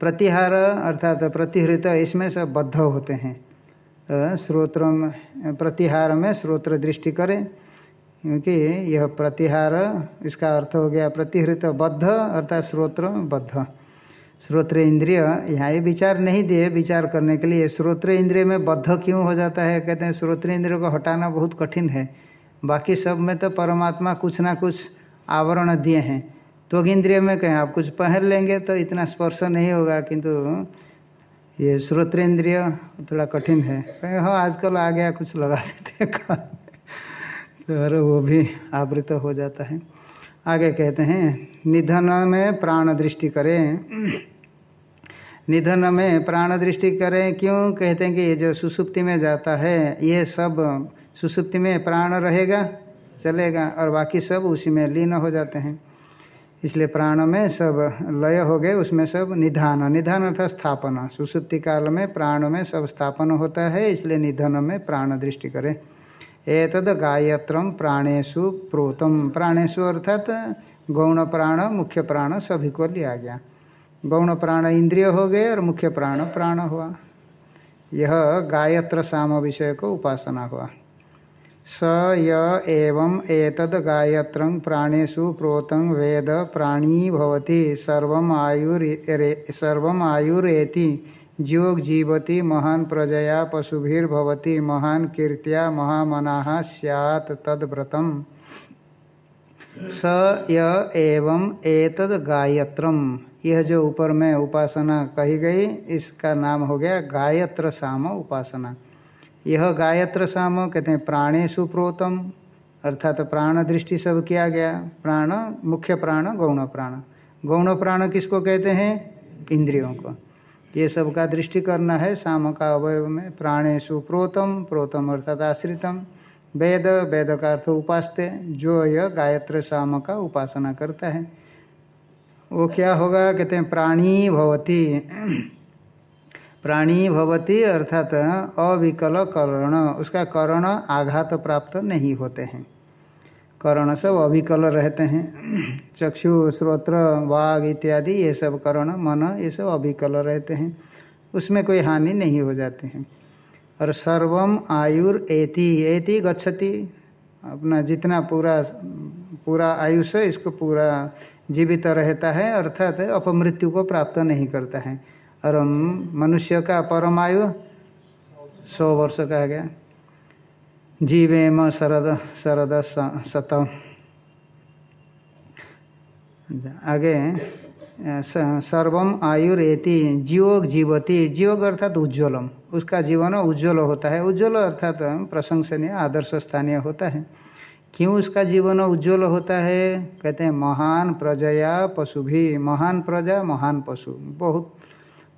प्रतिहार अर्थात प्रतिहृत, इसमें सब बद्ध होते हैं। श्रोत्र प्रतिहार में श्रोत्र दृष्टि करें, क्योंकि यह प्रतिहार, इसका अर्थ हो गया प्रतिहृत बद्ध, अर्थात श्रोत्र बद्ध। श्रोत्र इंद्रिय यहाँ ये विचार नहीं दिए विचार करने के लिए। श्रोत्र इंद्रिय में बद्ध क्यों हो जाता है? कहते हैं श्रोत्र इंद्रिय को हटाना बहुत कठिन है। बाकी सब में तो परमात्मा कुछ ना कुछ आवरण दिए हैं। त्वग इंद्रिय में कहें, आप कुछ पहन लेंगे तो इतना स्पर्श नहीं होगा, किंतु ये श्रोतेंद्रिय थोड़ा कठिन है। कहें हाँ आजकल आ गया, कुछ लगा देते हैं [LAUGHS] तो वो भी आवृत हो जाता है। आगे कहते हैं निधन में प्राण दृष्टि करें। निधन में प्राण दृष्टि करें, क्यों? कहते हैं कि ये जो सुसुप्ति में जाता है, ये सब सुसुप्ति में प्राण रहेगा, चलेगा, और बाकी सब उसी में लीन हो जाते हैं। इसलिए प्राण में सब लय हो गए, उसमें सब निधान। निधान अर्थात स्थापना। सुसुप्ति काल में प्राण में सब स्थापन होता है, इसलिए निधन में प्राण दृष्टि करें। एतद गायत्रम प्राणेशु प्रोतम प्राणेशु अर्थात गौण प्राण मुख्य प्राण सभी को लिया गया गौण प्राण इंद्रिय हो गए और मुख्य प्राण प्राण हुआ। यह गायत्र साम विषय को उपासना हुआ। स, य, एवं एतद गायत्र प्राणेशु प्रोत वेद प्राणी भवति। सर्वम आयुरे सर्वम जोग जीवति महान प्रजया पशुभिर्भवति महान कीर्त्या महामना सैत् तद्व्रतम। स एवं एतद गायत्रम। यह जो ऊपर में उपासना कही गई, इसका नाम हो गया गायत्र साम उपासना। यह गायत्र साम कहते हैं प्राणेशु प्रोतम, अर्थात प्राण दृष्टि सब किया गया। प्राण, मुख्य प्राण, गौण प्राण। गौण प्राण किसको कहते हैं? इंद्रियों को। ये सब का दृष्टि करना है। शाम का अवयव में प्राणेशु प्रोतम प्रोतम अर्थात आश्रितम। वेद वेद का अर्थ उपासते, जो यह गायत्र शाम का उपासना करता है। वो क्या होगा? कहते हैं, प्राणी भवती। प्राणी भवती अर्थात अविकल करण। उसका करण आघात प्राप्त नहीं होते हैं। करण सब अविकल रहते हैं। चक्षु, श्रोत्र, वाग इत्यादि, ये सब करण, मन, ये सब अविकल रहते हैं। उसमें कोई हानि नहीं हो जाते हैं। और सर्वम आयुर एति एति गच्छति। अपना जितना पूरा पूरा आयुष इसको पूरा जीवित रहता है, अर्थात अपमृत्यु को प्राप्त नहीं करता है। और मनुष्य का परमायु सौ वर्ष का गया। जीवेम शरद शरद शत आगे सर्वम आयुरेति जीवोग जीवती जीवोग अर्थात उज्ज्वलम। उसका जीवन उज्ज्वल होता है। उज्ज्वल अर्थात प्रशंसनीय, आदर्श स्थानीय होता है। क्यों उसका जीवन उज्ज्वल होता है? कहते हैं, महान प्रजया पशु भी महान प्रजा, महान पशु। बहुत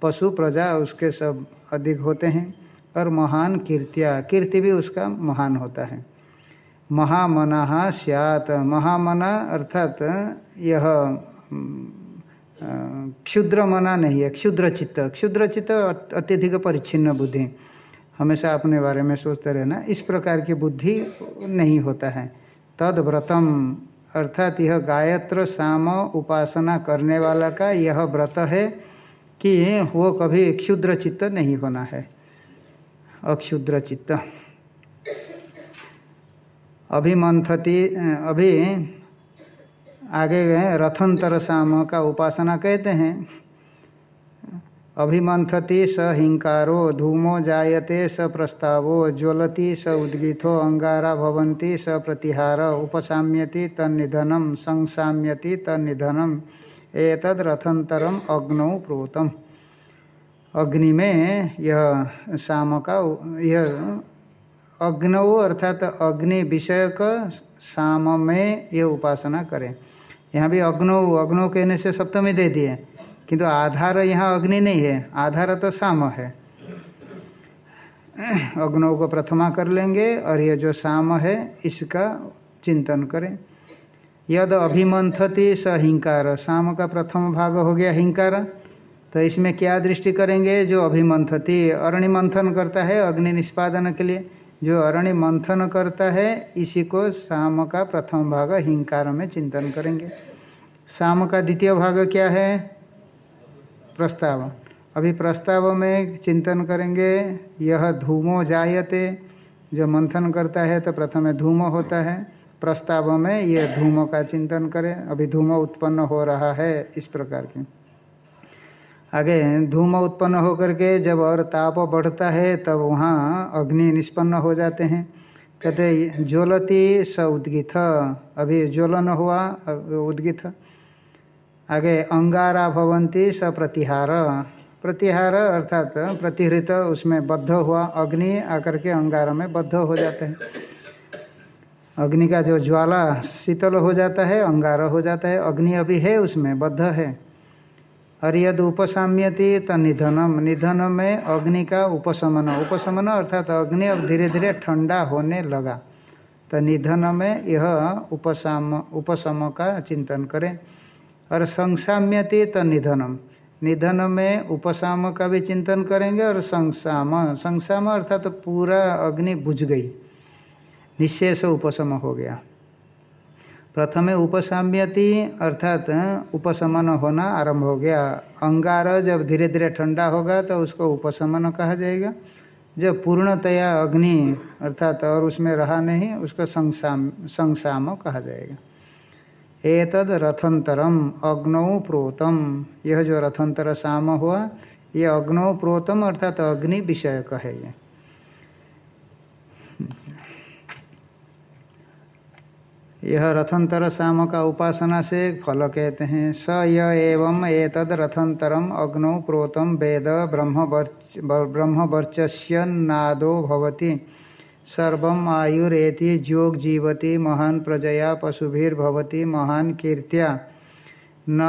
पशु प्रजा उसके सब अधिक होते हैं। और महान कीर्तिया, कीर्ति भी उसका महान होता है। महामना स्यात। महामना अर्थात यह क्षुद्र मना नहीं है क्षुद्र चित्त क्षुद्र चित्त अत्यधिक परिच्छिन्न बुद्धि। हमेशा अपने बारे में सोचते रहना, इस प्रकार की बुद्धि नहीं होता है। तद व्रतम अर्थात यह गायत्र, साम, उपासना करने वाला का यह व्रत है कि वो कभी क्षुद्र चित्त नहीं होना है। अक्षुद्र चित्त अभिमंथति अभी आगे गए रथंतर साम का उपासना कहते हैं। अभिमंथति स हिंकारो, धूमो जायते स प्रस्तावो, ज्वलति स उद्गीथो, अंगारा भवन्ति स प्रतिहार, उपसाम्यति तन्निधनम संसाम्यति तन्निधनम एतद रथंतरम अग्नौ प्रोतम। अग्नि में यह शाम का यह अग्नौ अर्थात अग्नि विषय का शाम में यह उपासना करें। यहाँ भी अग्नौ अग्नौ कहने से सप्तमी दे दिए, किंतु आधार यहाँ अग्नि नहीं है, आधार तो शाम है। अग्नौ को प्रथमा कर लेंगे, और यह जो शाम है, इसका चिंतन करें। यद अभिमंथति स हिंकार, शाम का प्रथम भाग हो गया हिंकार। तो इसमें क्या दृष्टि करेंगे? जो अभिमंथती अरणि मंथन करता है अग्नि निष्पादन के लिए। जो अरणि मंथन करता है, इसी को शाम का प्रथम भाग हिंकार में चिंतन करेंगे। शाम का द्वितीय भाग क्या है? प्रस्ताव अभी प्रस्ताव में चिंतन करेंगे, यह धूमो जायते। जो मंथन करता है तो प्रथम धूम होता है। प्रस्ताव में यह धूमों का चिंतन करें। अभी धूम उत्पन्न हो रहा है, इस प्रकार की। आगे धूम उत्पन्न होकर के जब और ताप बढ़ता है, तब वहाँ अग्नि निष्पन्न हो जाते हैं। कहते, ज्वलती स उद्गित अभी ज्वलन हुआ उद्गित आगे, अंगारा भवंती स प्रतिहार। प्रतिहार अर्थात प्रतिहृत उसमें बद्ध हुआ, अग्नि आकर के अंगारा में बद्ध हो जाते हैं। अग्नि का जो ज्वाला शीतल हो जाता है, अंगार हो जाता है, अग्नि अभी है, उसमें बद्ध है। और यद उपसाम्यति तो निधनम निधन में अग्नि का उपशमन। उपशमन अर्थात अग्नि अब धीरे धीरे ठंडा होने लगा। तो निधन में यह उपसाम, उपशम का चिंतन करें। और संसाम्यति तो निधनम निधन में उपसाम का भी चिंतन करेंगे और संसाम संसाम अर्थात तो पूरा अग्नि बुझ गई। निशेष उपशम हो गया। प्रथमे उपसाम्यति, अर्थात उपशमन होना आरंभ हो गया। अंगार जब धीरे धीरे ठंडा होगा तो उसको उपशमन कहा जाएगा। जब पूर्णतया अग्नि, अर्थात, और उसमें रहा नहीं, उसको संसाम संसाम कहा जाएगा। एतद रथंतरम अग्नौ प्रोतम। यह जो रथंतर साम हुआ, ये अग्नौ प्रोतम, अर्थात अग्नि विषय है यह रथंतर शाम का उपासना से फल कहते हैं। स य एवं एतद रथंतरम अग्नौ प्रोतम वेद ब्रह्मवर्च ब्रह्मवर्चस्य नादो भवति। सर्व आयुरेति जोग जीवती महान प्रजया पशुभिर्भवती महान कीर्त्या। न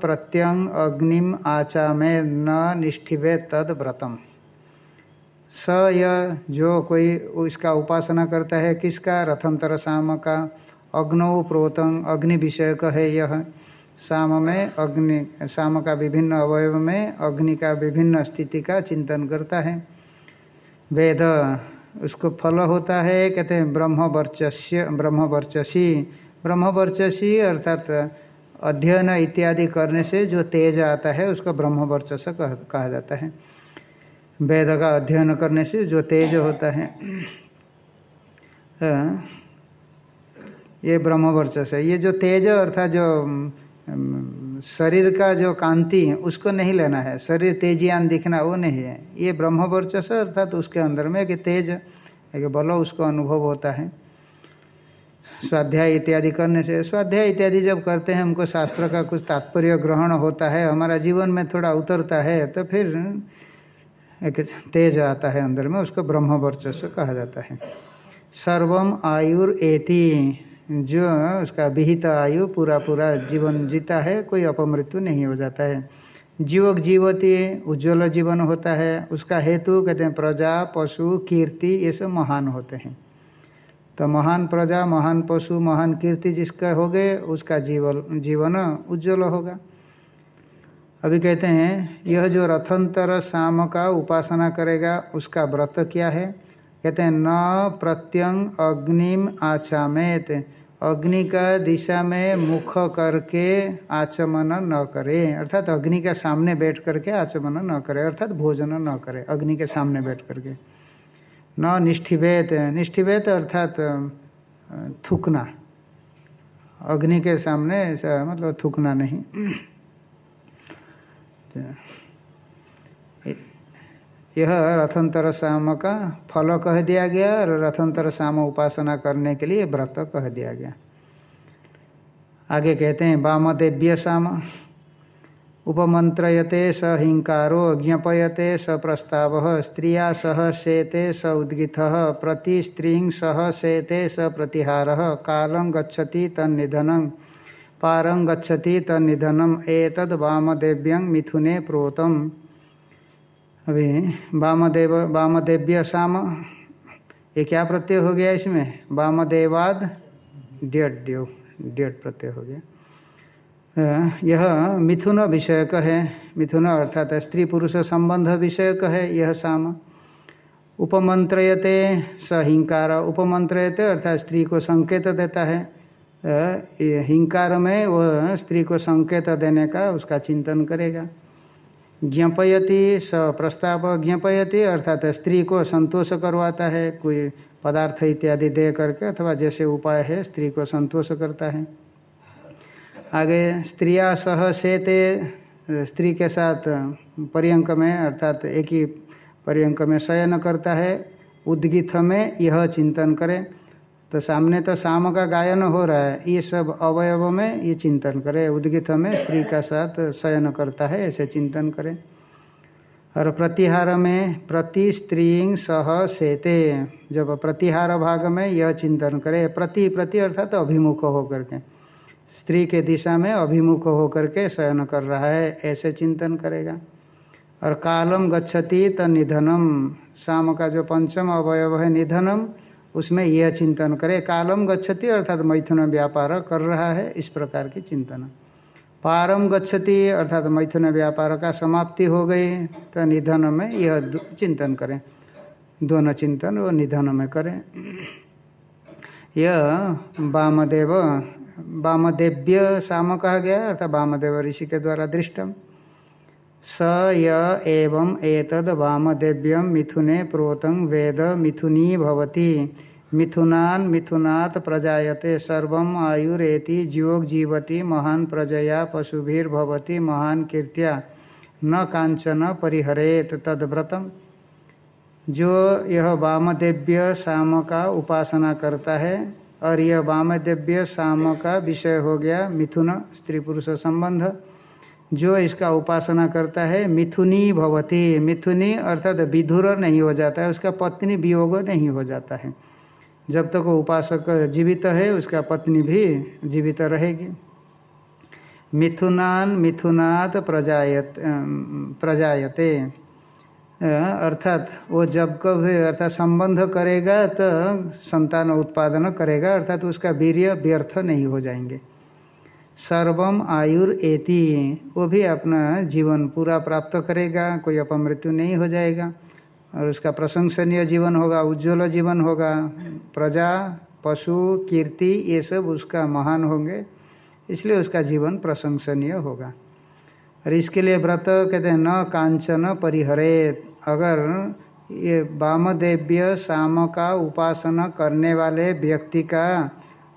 प्रत्यंग अग्निम आचा में न निष्ठिवे तद व्रतम। स यह जो कोई इसका उपासना करता है, किसका? रथंतर शाम का। अग्नौ प्रोतंग अग्नि विषय का है यह शाम में अग्नि शाम का विभिन्न अवयव में अग्नि का विभिन्न स्थिति का चिंतन करता है। वेद उसको फल होता है कहते हैं ब्रह्म वर्चस्य ब्रह्म वर्चसी ब्रह्म वर्चसी अर्थात अध्ययन इत्यादि करने से जो तेज आता है उसको ब्रह्म वर्चस कह, कहा जाता है। वेद का अध्ययन करने से जो तेज होता है ये ब्रह्म वर्चस है। ये जो तेज अर्थात जो शरीर का जो कांति है, उसको नहीं लेना है। शरीर तेजियान दिखना वो नहीं है। ये ब्रह्म वर्चस अर्थात उसके अंदर में एक तेज एक बलो उसको अनुभव होता है। स्वाध्याय इत्यादि करने से, स्वाध्याय इत्यादि जब करते हैं, हमको शास्त्र का कुछ तात्पर्य ग्रहण होता है, हमारा जीवन में थोड़ा उतरता है तो फिर एक तेज आता है अंदर में, उसको ब्रह्म वर्चस्व कहा जाता है। सर्वम आयुर एति। जो उसका विहित आयु पूरा पूरा जीवन जीता है, कोई अपमृत्यु नहीं हो जाता है। जीवक जीवती, उज्ज्वल जीवन होता है। उसका हेतु कहते हैं प्रजा, पशु, कीर्ति, ये सब महान होते हैं। तो महान प्रजा, महान पशु, महान कीर्ति जिसका हो गए, उसका जीवन जीवन उज्ज्वल होगा। अभी कहते हैं, यह जो रथंतर शाम का उपासना करेगा, उसका व्रत क्या है? कहते हैं, न प्रत्यंग अग्निम आचामेत। अग्नि का दिशा में मुख करके आचमन न करे। अर्थात अग्नि के सामने बैठ करके आचमन न करे। अर्थात भोजन न करे अग्नि के सामने बैठ करके। न निष्ठिवेत निष्ठिवेत अर्थात थूकना। अग्नि के सामने मतलब थूकना नहीं। [CLEARS THROAT] यह रथंतर शाम का फल कह दिया गया और रथंतर शाम उपासना करने के लिए व्रत कह दिया गया। आगे कहते हैं, वामदेव्य शाम उपमंत्रयते स हिंकारो ज्ञपयते स प्रस्ताव, स्त्रिया सह शेते स उद्गित, प्रति स्त्री सह शेते स प्रतिहार, कालं गच्छति तन्निधनं, पारं गच्छति तन्निधनम, एतद मिथुने प्रोतम। अभी वामदेव, वामदेव्य साम, ये क्या प्रत्यय हो गया इसमें? वामदेवाद डेट देव डेट प्रत्यय हो गया। यह मिथुन विषयक है, मिथुन अर्थात स्त्री पुरुष संबंध विषयक है, यह साम। उपमंत्रयते स हिंकार, उपमंत्रयते अर्थात स्त्री को संकेत देता है। हिंकार में वह स्त्री को संकेत देने का उसका चिंतन करेगा। ज्ञापयति, स प्रस्ताव ज्ञापयति, अर्थात स्त्री को संतोष करवाता है। कोई पदार्थ इत्यादि दे करके अथवा जैसे उपाय है स्त्री को संतोष करता है। आगे, स्त्रिया सह सेते, स्त्री के साथ पर्यंक में, अर्थात एक ही पर्यंक में शयन करता है। उद्गित में यह चिंतन करें। तो सामने तो शाम का गायन हो रहा है। ये सब अवयव में ये चिंतन करे। उद्गित में स्त्री का साथ शयन करता है, ऐसे चिंतन करें। और प्रतिहार में प्रति स्त्री सह सेते। जब प्रतिहार भाग में यह चिंतन करे। प्रति प्रति अर्थात तो अभिमुख होकर के। स्त्री के दिशा में अभिमुख होकर के शयन कर रहा है, ऐसे चिंतन करेगा। और कालम गच्छति त निधनम। शाम का जो पंचम अवयव है निधनम उसमें यह चिंतन करे। कालम गच्छति अर्थात मैथुन व्यापार कर रहा है इस प्रकार की चिंतन। पारम गच्छति अर्थात मैथुन व्यापार का समाप्ति हो गई तो निधन में यह चिंतन करें। दोनों चिंतन वो निधन में करें। यह वामदेव, वामदेव्य शाम कहा गया अर्थात वामदेव ऋषि के द्वारा दृष्टम। स, य, एवं एतद वामदेव्यम मिथुने प्रोतं वेद मिथुनी भवति। मिथुनान मिथुनात् प्रजायते सर्व आयुरेति ज्योग जीवति महान प्रजया पशुभिर्भवति महान कीर्त्या। न कांचन परिहरेत तद्व्रतम जो यह वामदेव्य शाम का उपासना करता है, और यह वामदेव्य शाम का विषय हो गया मिथुन स्त्री पुरुष संबंध। जो इसका उपासना करता है, मिथुनी भवती। मिथुनी अर्थात विधुर नहीं हो जाता है, उसका पत्नी वियोग नहीं हो जाता है। जब तक वो उपासक जीवित है, उसका पत्नी भी जीवित रहेगी। मिथुनान मिथुनात प्रजायत प्रजायते। अर्थात वो जब कभी अर्थात संबंध करेगा तो संतान उत्पादन करेगा, अर्थात उसका वीर्य व्यर्थ नहीं हो जाएँगे। सर्वम आयुर्ति वो भी अपना जीवन पूरा प्राप्त करेगा, कोई अपमृत्यु नहीं हो जाएगा। और उसका प्रशंसनीय जीवन होगा, उज्ज्वल जीवन होगा। प्रजा, पशु, कीर्ति, ये सब उसका महान होंगे। इसलिए उसका जीवन प्रशंसनीय होगा। और इसके लिए व्रत कहते हैं, न कांचन परिहरेत। अगर ये वामदेव्य शाम का उपासना करने वाले व्यक्ति का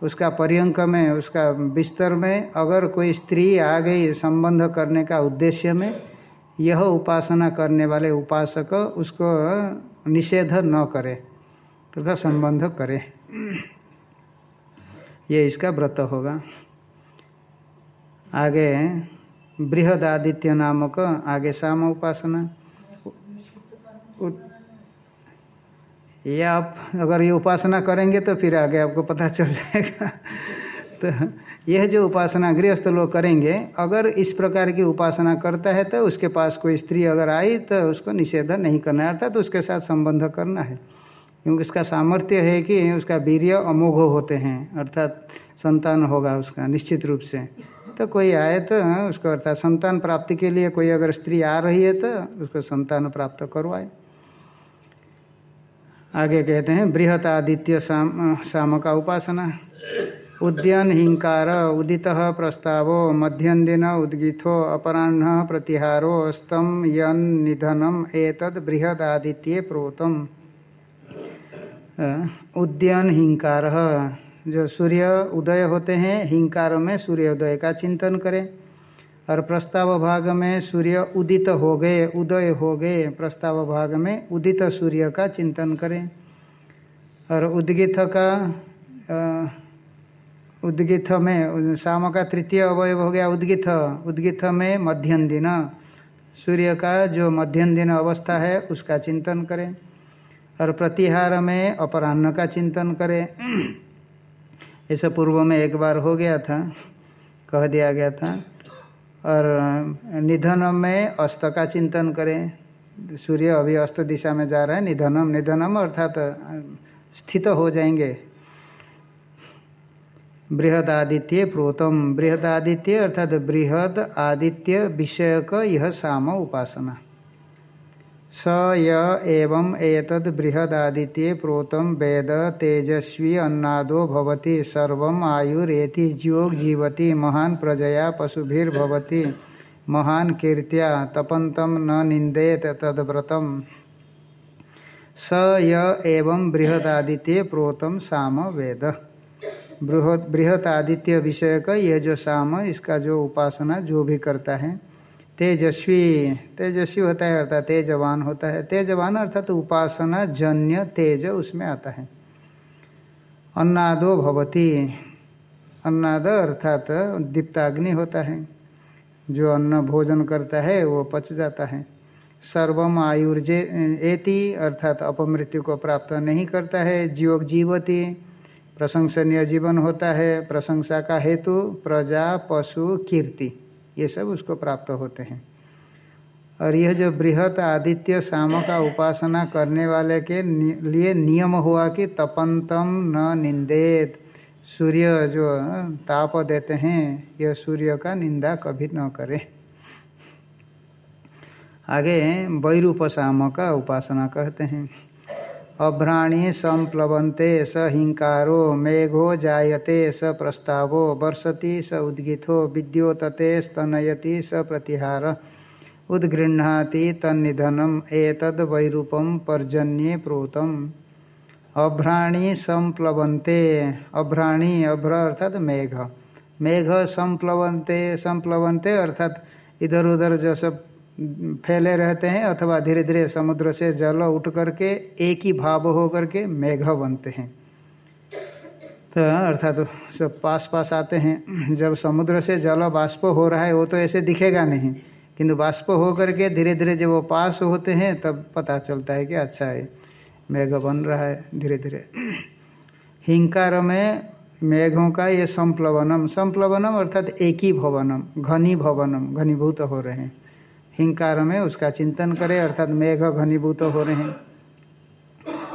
उसका पर्यंक में, उसका बिस्तर में, अगर कोई स्त्री आ गई संबंध करने का उद्देश्य में यह उपासना करने वाले उपासक उसको निषेध न करे, तथा संबंध करे। ये इसका व्रत होगा। आगे बृहद आदित्य नामक आगे शाम उपासना। ये आप अगर ये उपासना करेंगे तो फिर आगे आपको पता चल जाएगा। [LAUGHS] तो यह जो उपासना गृहस्थ लोग करेंगे, अगर इस प्रकार की उपासना करता है तो उसके पास कोई स्त्री अगर आई तो उसको निषेध नहीं करना अर्थात तो उसके साथ संबंध करना है। क्योंकि उसका सामर्थ्य है कि उसका वीर्य अमोघ होते हैं, अर्थात संतान होगा उसका निश्चित रूप से। तो कोई आए तो उसको अर्थात संतान प्राप्ति के लिए कोई अगर स्त्री आ रही है तो उसको संतान प्राप्त करवाए। आगे कहते हैं, बृहत आदित्य शाम शाम का उपासना। उद्यन हिंकार उदित प्रस्ताव मध्यन दिन उद्गीथो, अपराह्न प्रतिहारो, स्तम यन निधनम, एतद बृहद आदित्य प्रोतम। उद्यन हिंकार, जो सूर्य उदय होते हैं, हिंकार में सूर्योदय का चिंतन करें। और प्रस्ताव भाग में सूर्य उदित हो गए, उदय हो गए। प्रस्ताव भाग में उदित सूर्य का चिंतन करें। और उद्गित का उद्गित में, शाम का तृतीय अवयव हो गया उद्गित। उद्गित में मध्यम दिन। सूर्य का जो मध्यम दिन अवस्था है, उसका चिंतन करें। और प्रतिहार में अपराह्न का चिंतन करें। [CLEARS THROAT] ऐसा पूर्व में एक बार हो गया था, कह दिया गया था। और निधन में अस्त का चिंतन करें। सूर्य अभी अस्त दिशा में जा रहा है, निधनम निधनम अर्थात स्थित हो जाएँगे। बृहद आदित्य प्रोतम। बृहद आदित्य अर्थात बृहद आदित्य विषयक यह साम उपासना। स य एवं एतद् बृहदादित्ये प्रोतम वेद तेजस्वी अन्नादो भवति, सर्वम आयुरेति ज्योग जीवति महान प्रजया पशुभिर्भवति, महान कीर्त्या तपंतम न निंदेत तद्व्रतम। स य एवं बृहदादित्य प्रोतम साम वेद। बृहद बृहत आदित्य विषय का यह जो साम, इसका जो उपासना जो भी करता है। तेजस्वी तेजस्वी होता है अर्थात तेजवान होता है। तेजवान अर्थात तो उपासना जन्य तेज उसमें आता है। अन्नादो भवती। अन्नाद अर्थात दीप्ताग्नि होता है। जो अन्न भोजन करता है, वो पच जाता है। सर्वम आयुर्जे, एति अर्थात अपमृत्यु को प्राप्त नहीं करता है। जीवक जीवती, प्रशंसनीय जीवन होता है। प्रशंसा का हेतु प्रजा, पशु, कीर्ति। ये सब उसको प्राप्त होते हैं। और यह जो बृहत आदित्य शाम का उपासना करने वाले के लिए नियम हुआ कि तपंतम न निंदेत। सूर्य जो ताप देते हैं, यह सूर्य का निंदा कभी न करे। आगे, वैरूप शाम का उपासना कहते हैं। अभ्राणी संप्लवंते स हिंकारो, मेघो जायते, स प्रस्तावो वर्षति स उद्गिथो, विद्योतते, स्तनयति, स प्रतिहार, उद्गृह्णाति तन्निधनम, एतद वैरूपम, पर्जन्ये प्रोतम। अभ्राणी संप्लवंते अभ्राणी, अभ्र अर्थात मेघ। मेघ संप्लवंते संप्लवंते अर्थात इधर उधर जो सब फैले रहते हैं अथवा धीरे धीरे समुद्र से जल उठ करके एक ही भाव हो करके मेघ बनते हैं। तो अर्थात तो सब पास पास आते हैं। जब समुद्र से जल बाष्प हो रहा है, वो तो ऐसे दिखेगा नहीं। किंतु बाष्प हो करके धीरे धीरे जब वो पास होते हैं, तब पता चलता है कि अच्छा है, मेघ बन रहा है धीरे धीरे हिंकार में मेघों का ये संप्लवनम संप्लवनम अर्थात एक ही भवनम घनी भवनम घनीभूत हो रहे हैं। हिंकार में उसका चिंतन करें, अर्थात मेघ घनीभूत हो रहे हैं।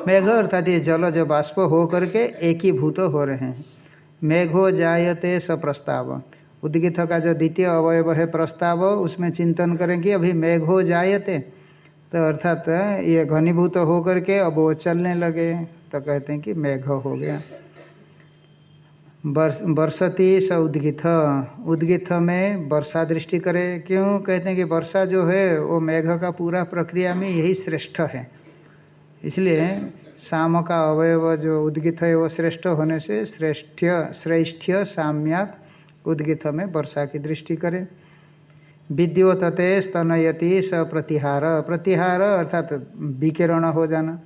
मेघ अर्थात ये जल जो बाष्प हो करके एक ही भूत हो रहे हैं। मेघो जायते स प्रस्ताव। उद्गित का जो द्वितीय अवयव है प्रस्ताव, उसमें चिंतन करें कि अभी मेघो जायते। तो अर्थात ये घनीभूत होकर के अब वो चलने लगे तो कहते हैं कि मेघ हो गया। वर्ष वर्षति स उद्गित उद्गित में वर्षा दृष्टि करे। क्यों? कहते हैं कि वर्षा जो है, वो मेघ का पूरा प्रक्रिया में यही श्रेष्ठ है। इसलिए साम का अवयव जो उद्गित है, वो श्रेष्ठ होने से श्रेष्ठ श्रेष्ठ साम्यात उद्गित में वर्षा की दृष्टि करें। विद्योतते स्तनयति स प्रतिहार। प्रतिहार अर्थात विकिरण हो जाना।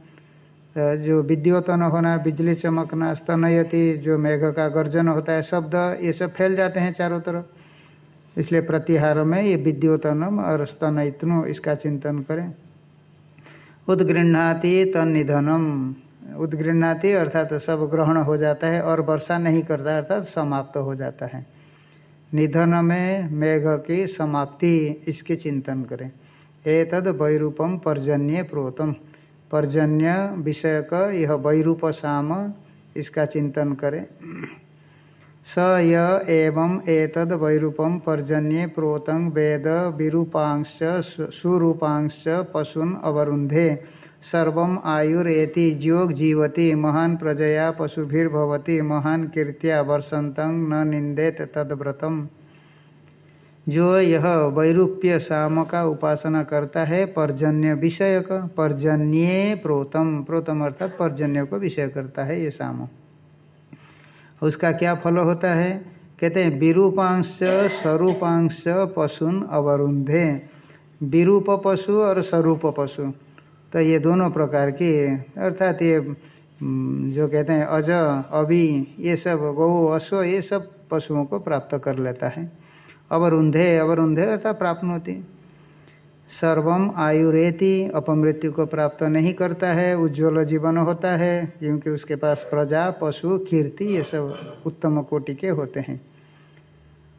जो विद्योतन होना, बिजली चमकना, स्तनयति, जो मेघ का गर्जन होता है, शब्द, ये सब फैल जाते हैं चारों तरफ़। इसलिए प्रतिहार में ये विद्योतनम और स्तनयत्नु, इसका चिंतन करें। उद्गृहणाति निधनम उद्गृहणाति अर्थात तो सब ग्रहण हो जाता है और वर्षा नहीं करता अर्थात समाप्त हो जाता है। निधन में मेघ की समाप्ति, इसके चिंतन करें। एतद वैरूपम पर्जन्य प्रोतम। पर्जन्य विषय का यह वैरूप साम, इसका चिंतन करें। स य एवं एतद वैरूपम पर्जन्य प्रोतं वेद विरूपांश सुरूपांश पशुन अवरुंधे सर्व आयुरेति जोग जीवति, महान प्रजया पशुभिर्भवती, महान कीर्त्या वर्षंत न निंदेत तद्व्रतम जो यह वैरूप्य शाम का उपासना करता है, पर्जन्य विषय का पर्जन्ये प्रोतम प्रोतम अर्थात पर्जन्य को विषय करता है ये शाम उसका क्या फल होता है? कहते हैं विरूपांश स्वरूपांश पशुन अवरुंधे विरूप पशु और स्वरूप पशु। तो ये दोनों प्रकार की, अर्थात ये जो कहते हैं, अज, अभी, ये सब, गौ, अश्व, ये सब पशुओं को प्राप्त कर लेता है। अवरुंधे अवरुंधे अर्थात प्राप्त होती सर्वम आयुरेति अपमृत्यु को प्राप्त नहीं करता है, उज्ज्वल जीवन होता है, क्योंकि उसके पास प्रजा, पशु, कीर्ति, ये सब उत्तम कोटि के होते हैं।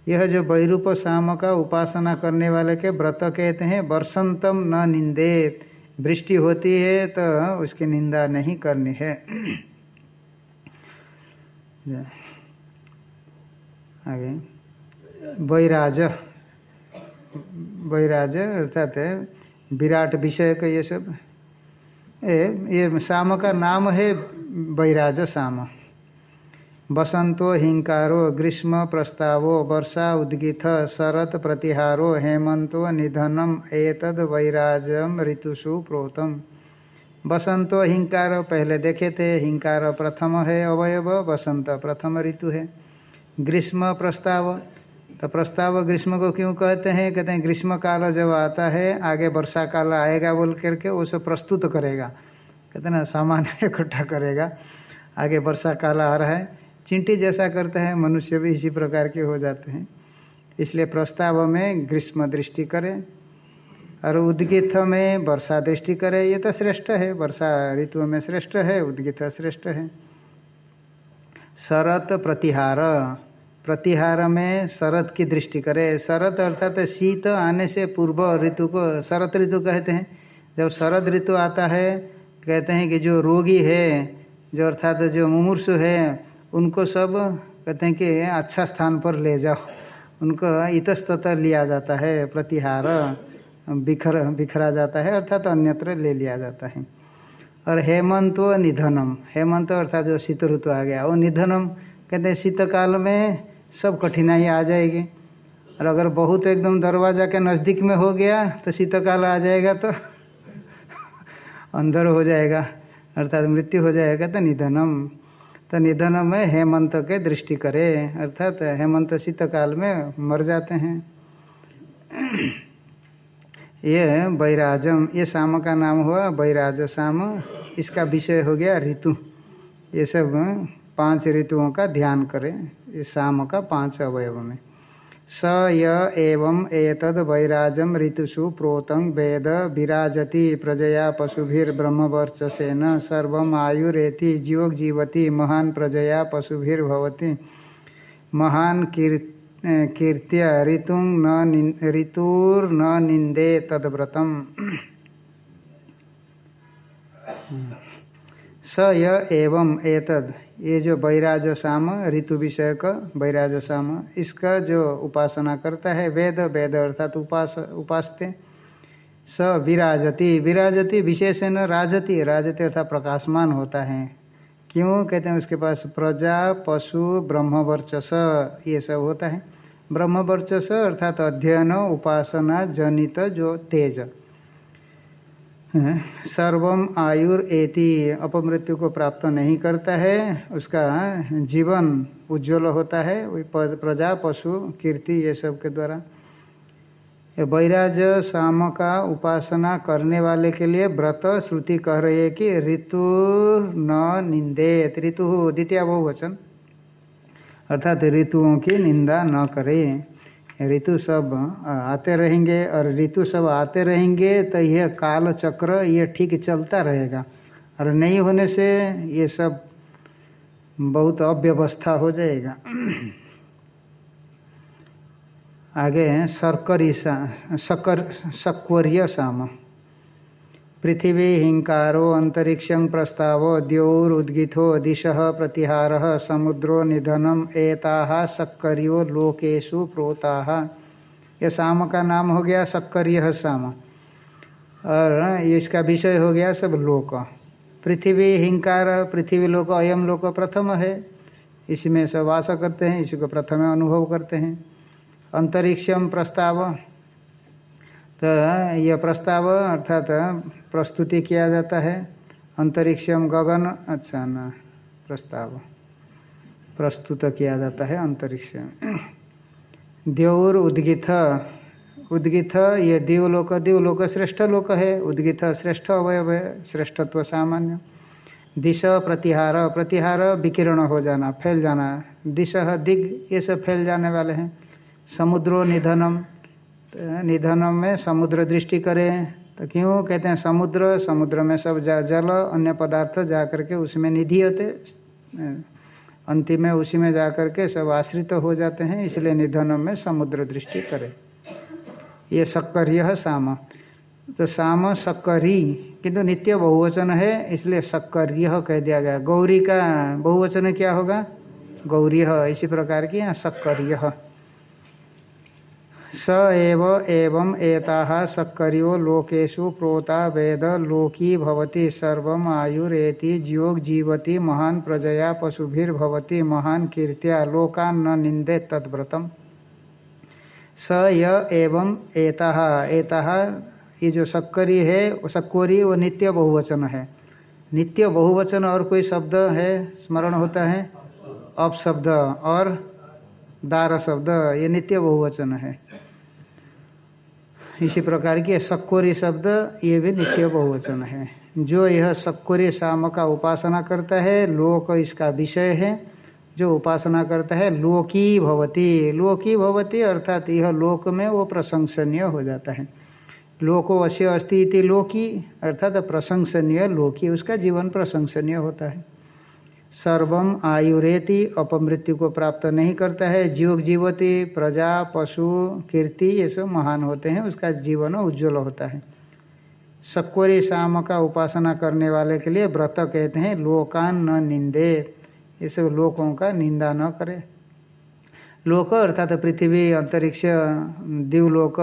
यह जो वैरूप शाम का उपासना करने वाले के व्रत कहते हैं वर्षंतम न निंदेत। वृष्टि होती है तो उसकी निंदा नहीं करनी है। [CLEARS THROAT] आगे। वैराज वैराज अर्थात विराट विषय का ये सब। ए, ये शाम का नाम है वैराज शाम बसंतो हिंकारो ग्रीष्म प्रस्तावो वर्षा उद्गित शरत प्रतिहारो हेमंतो निधनम एतद वैराजम ऋतुषु प्रोतम। बसंतो हिंकार पहले देखे थे हिंकार प्रथम है अवयव बसंत प्रथम ऋतु है। ग्रीष्म प्रस्ताव तो प्रस्ताव ग्रीष्म को क्यों कहते हैं? कहते हैं, ग्रीष्म काल जब आता है, आगे वर्षा काल आएगा, बोल करके वो सब प्रस्तुत करेगा। कहते ना सामान [LAUGHS] इकट्ठा करेगा। आगे वर्षा काल आ रहा है। चिंटी जैसा करते हैं, मनुष्य भी इसी प्रकार के हो जाते हैं। इसलिए प्रस्ताव में ग्रीष्म दृष्टि करें और उद्गित में वर्षा दृष्टि करे। ये तो श्रेष्ठ है। वर्षा ऋतु में श्रेष्ठ है, उद्गित श्रेष्ठ है। शरत प्रतिहार। प्रतिहार में शरद की दृष्टि करे। शरद अर्थात शीत आने से पूर्व ऋतु को शरद ऋतु कहते हैं। जब शरद ऋतु आता है, कहते हैं कि जो रोगी है, जो अर्थात जो मुमूर्षु है, उनको सब कहते हैं कि अच्छा स्थान पर ले जाओ। उनको इतस्तत लिया जाता है, प्रतिहार बिखर, बिखरा जाता है, अर्थात अन्यत्र ले लिया जाता है। और हेमंत व निधनम। हेमंत अर्थात जो शीत ऋतु आ गया, वो निधनम। कहते हैं शीतकाल में सब कठिनाई आ जाएगी। और अगर बहुत एकदम दरवाज़ा के नज़दीक में हो गया तो शीतकाल आ जाएगा तो [LAUGHS] अंदर हो जाएगा, अर्थात मृत्यु हो जाएगा तो निधनम। तो निधन में हेमंत के दृष्टि करे, अर्थात हेमंत शीतकाल में मर जाते हैं। [CLEARS THROAT] ये बैराजम ये शाम का नाम हुआ बैराज शाम इसका विषय हो गया ऋतु। ये सब पाँच ऋतुओं का ध्यान करें। इस शाम का पाँच अवयव में। स, य, एवं, एतद वैराजम ऋतुषु प्रोतं वेद विराजति प्रजया पशुभिर्ब्रह्मवर्चसेन सर्व आयुरेति जीवक जीवति महान प्रजया पशुभिर्भवति महान कीर्त्य ऋतु न ऋतुर्न निंदे तद्व्रतम स, य, एवं, एतद। ये जो बैराज साम ऋतु विषय का बैराज साम इसका जो उपासना करता है, वेद वेद अर्थात उपास, उपासते, स विराजति। विराजति विशेषण राजति। राजति अर्थात प्रकाशमान होता है। क्यों? कहते हैं उसके पास प्रजा, पशु, ब्रह्मवर्चस, ये सब होता है। ब्रह्मवर्चस अर्थात अध्ययन, उपासना, जनित, जो तेज। सर्वम आयुर्ति अपमृत्यु को प्राप्त नहीं करता है, उसका जीवन उज्जवल होता है वही प्रजा, पशु, कीर्ति, ये सब के द्वारा। वैराज शाम का उपासना करने वाले के लिए व्रत श्रुति कह रही है कि ऋतु न निंदेत। ऋतु द्वितीय बहुवचन। अर्थात ऋतुओं की निंदा न करें। ऋतु सब आते रहेंगे और ऋतु सब आते रहेंगे तो यह काल चक्र ये ठीक चलता रहेगा। और नहीं होने से ये सब बहुत अव्यवस्था हो जाएगा। आगे सरकरी सा शकर सक्वर्य साम। पृथ्वी हिंकारो अंतरिक्ष प्रस्ताव द्यौरुद्गिथो दिश प्रतिहार समुद्रो निधनम एता सक्कर्यो लोकेशु प्रोता। यह शाम का नाम हो गया सक्कर्य शाम और इसका विषय हो गया सब लोक। पृथ्वी हिंकार, पृथ्वी लोक, अयम लोक प्रथम है। इसमें सब वास करते हैं, इसी को प्रथम अनुभव करते हैं। अंतरिक्षम प्रस्ताव तो यह प्रस्ताव अर्थात प्रस्तुति किया जाता है। अंतरिक्षम गगन अच्छा न, प्रस्ताव। प्रस्तुत किया जाता है अंतरिक्ष द्यौर उद्गित उद्गित ये दिवलोक दिवलोक श्रेष्ठ लोक है। उद्गित श्रेष्ठ, अवयव है, श्रेष्ठत्व सामान्य। दिश प्रतिहार प्रतिहार विकिरण हो जाना, फैल जाना। दिश, दिग, ये सब फैल जाने वाले हैं। समुद्रो निधनम तो निधनम में समुद्र दृष्टि करें। तो क्यों? कहते हैं, समुद्र समुद्र में सब जा, जल, अन्य पदार्थ जा करके उसमें निधि होते। अंतिम में उसी में जा करके सब आश्रित तो हो जाते हैं, इसलिए निधनम में समुद्र दृष्टि करें। ये सक्कर्य साम। तो साम सक्करी, किंतु नित्य बहुवचन है, इसलिए सक्कर्य कह दिया गया। गौरी का बहुवचन क्या होगा? गौरी, इसी प्रकार की यहाँ सक्कर्य। स एव एवं एता सक्कर्यो लोकेशु प्रोता वेद लोकी भवति सर्व आयुरेति ज्योग जीवति महान प्रजया पशुभिर्भवति महान कीर्त्या लोकान न निंदे तद्व्रतम। स य एवं एता एता ये जो सक्करी है, सक्कोरी वो नित्य बहुवचन है। नित्य बहुवचन और कोई शब्द है, स्मरण होता है? अपशब्द और दार शब्द, ये नित्य बहुवचन है। इसी प्रकार के सक्कोरी शब्द, ये भी नित्य बहुवचन है। जो यह सक्कोरी शाम का उपासना करता है, लोक इसका विषय है। जो उपासना करता है, लोकी भवती। लोकी भवती अर्थात यह लोक में वो प्रशंसनीय हो जाता है। लोको अश्य अस्ति इति लोकी, अर्थात प्रशंसनीय लोकी, उसका जीवन प्रशंसनीय होता है। सर्वम आयुरेति अपमृत्यु को प्राप्त नहीं करता है। जीव जीवती, प्रजा, पशु, कीर्ति, ये सब महान होते हैं, उसका जीवन उज्ज्वल होता है। सक्वरी शाम का उपासना करने वाले के लिए व्रत कहते हैं, लोकान न निंदे। ये सब लोकों का निंदा न करे। लोक अर्थात पृथ्वी, अंतरिक्ष, दिवलोक,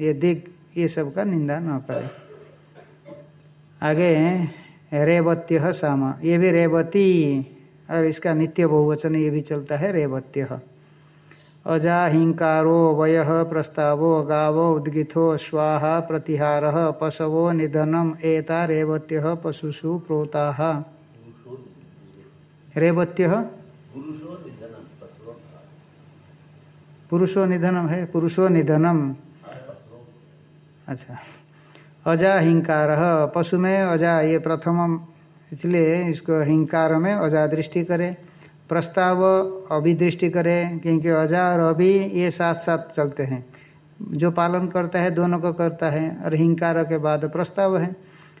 ये दिग, ये सब का निंदा न करे। आगे रेवत्य साम। ये भी रेवती, और इसका नित्य बहुवचन ये भी चलता है, रेवत्य। अजा हिंकारो वय प्रस्तावो गावो उद्गिथो स्वाहा प्रतिहार पशवो निधनम एता रेवत्य पशुषु प्रोता। रेवत्य? पुरुषो निधनम है, पुरुषो निधनम। अच्छा। अजा हिंकार पशु में अजा, ये प्रथम इसलिए इसको हिंकार में अजा दृष्टि करे। प्रस्ताव अभी दृष्टि करें, क्योंकि अजा और अभी ये साथ साथ चलते हैं। जो पालन करता है, दोनों को करता है। और हिंकार के बाद प्रस्ताव है।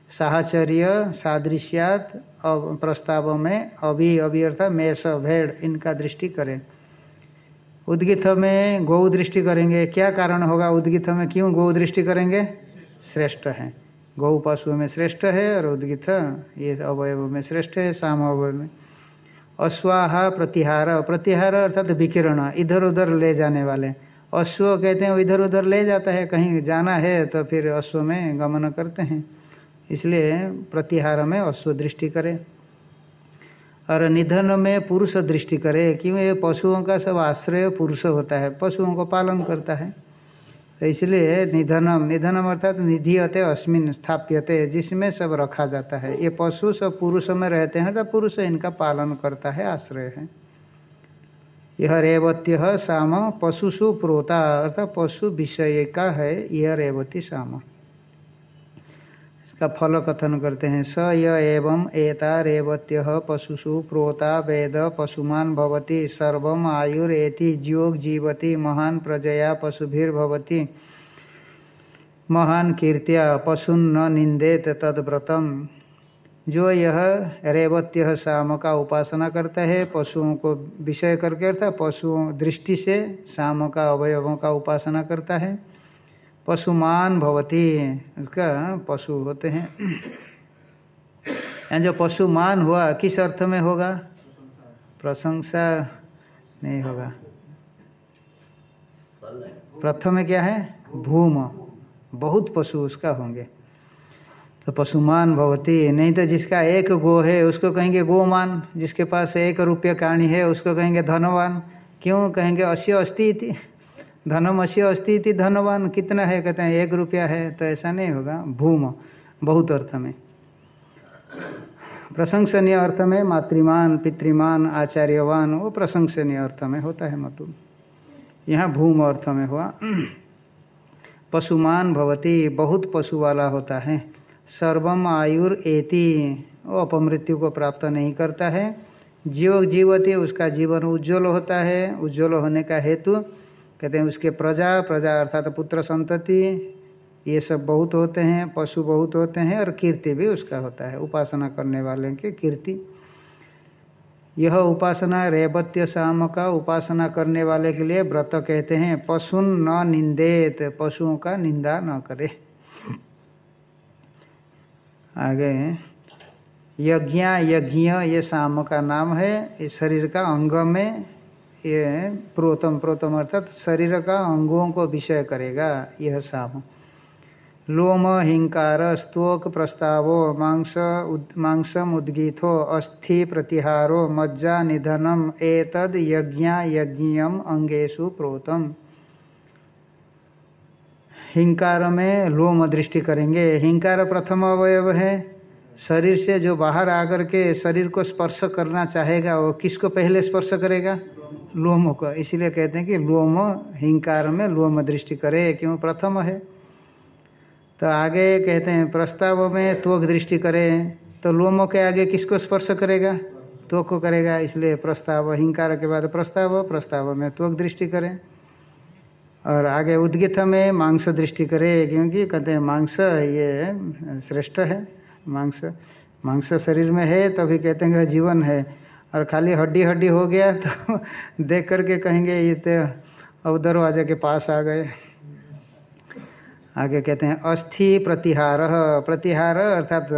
साहचर्य, सादृश्यात प्रस्ताव में अभी अभी अर्थात मेष, भेड़, इनका दृष्टि करें। उद्गित में गौ दृष्टि करेंगे। क्या कारण होगा उद्गित में? क्यों गौ दृष्टि करेंगे? श्रेष्ठ है। गौ पशु में श्रेष्ठ है और उद्गित ये अवयव में श्रेष्ठ है, साम अवयव में। अश्वाहा प्रतिहार प्रतिहार अर्थात विकिरण, इधर उधर ले जाने वाले। अश्व कहते हैं इधर उधर ले जाता है, कहीं जाना है तो फिर अश्व में गमन करते हैं। इसलिए प्रतिहार में अश्व दृष्टि करें। और निधन में पुरुष दृष्टि करे, क्यों? ये पशुओं का सब आश्रय पुरुष होता है, पशुओं को पालन करता है। तो इसलिए निधनम निधनम अर्थात तो निधियते अस्मिन स्थाप्यते, जिसमें सब रखा जाता है। ये पशु सब पुरुष में रहते हैं तो पुरुष इनका पालन करता है, आश्रय है। यह रेवत्य साम, पशुषु प्रोता, अर्थात पशु विषय का है, यह रेवती साम। का फल कथन करते हैं। स, य एवं एता रेवत्य पशुषु प्रोता वेद पशुमान भवति सर्व आयुरेति ज्योग जीवति महान प्रजया पशुभिर्भवति महान कीर्त्या पशुन न निंदेत तद्व्रतम। जो यह रेवत्य शाम का उपासना करता है, पशुओं को विषय करके अर्थात पशुओं दृष्टि से शाम का अवयवों का उपासना करता है। पशुमान भवती। उसका पशु होते हैं। यहाँ जो पशुमान हुआ, किस अर्थ में होगा? प्रशंसा नहीं होगा। प्रथम में क्या है? भूम। बहुत पशु उसका होंगे। तो पशुमान भवती। नहीं तो जिसका एक गो है, उसको कहेंगे गोमान। जिसके पास एक रुपये कहानी है, उसको कहेंगे धनवान। क्यों? कहेंगे अश्य अस्ति धनमस्य अस्ति इति धनवान, कितना है? कहते हैं, एक रुपया है। तो ऐसा नहीं होगा। भूम, बहुत अर्थ में। प्रशंसनीय अर्थ में मातृमान, पितृमान, आचार्यवान, वो प्रशंसनीय अर्थ में होता है मतु। यहाँ भूम अर्थ में हुआ। पशुमान भवती, बहुत पशु वाला होता है। सर्वम आयुर एति, वो अपमृत्यु को प्राप्त नहीं करता है। जीव जीवती, उसका जीवन उज्ज्वल होता है। उज्ज्वल होने का हेतु कहते हैं उसके प्रजा प्रजा अर्थात तो पुत्र संतति, ये सब बहुत होते हैं, पशु बहुत होते हैं और कीर्ति भी उसका होता है, उपासना करने वाले के कीर्ति। यह उपासना रेवत्य शाम का उपासना करने वाले के लिए व्रत कहते हैं, पशुन न निंदेत, पशुओं का निंदा न करे। आगे, यज्ञ यज्ञ, ये शाम का नाम है, इस शरीर का अंग में ये प्रोतम प्रोतम अर्थात शरीर का अंगों को विषय करेगा यह साम। लोम हिंकार स्तोक प्रस्तावो मांस उद, मांसम उद्गीथो अस्थि प्रतिहारो मज्जा निधनम एतद यज्ञ यज्ञम अंगेशु प्रोतम। हिंकार में लोम दृष्टि करेंगे। हिंकार प्रथम अवयव है। शरीर से जो बाहर आकर के शरीर को स्पर्श करना चाहेगा वो किसको पहले स्पर्श करेगा? लोम को। इसलिए कहते हैं कि लोम हिंकार में लोम दृष्टि करे, क्यों? प्रथम है। तो आगे कहते हैं, प्रस्ताव में त्वक दृष्टि करे। तो लोमों के आगे किसको स्पर्श करेगा? त्वक को करेगा, इसलिए प्रस्ताव, हिंकार के बाद प्रस्ताव प्रस्ताव में त्वक दृष्टि करें। और आगे उद्गित में मांस दृष्टि करे, क्योंकि कहते हैं मांस ये श्रेष्ठ है। मांस मांस शरीर में है, तभी कहते हैं जीवन है। और खाली हड्डी हड्डी हो गया [LAUGHS] तो देख करके कहेंगे, ये तो अब दरवाजे के पास आ गए। आगे कहते हैं, अस्थि प्रतिहार। प्रतिहार अर्थात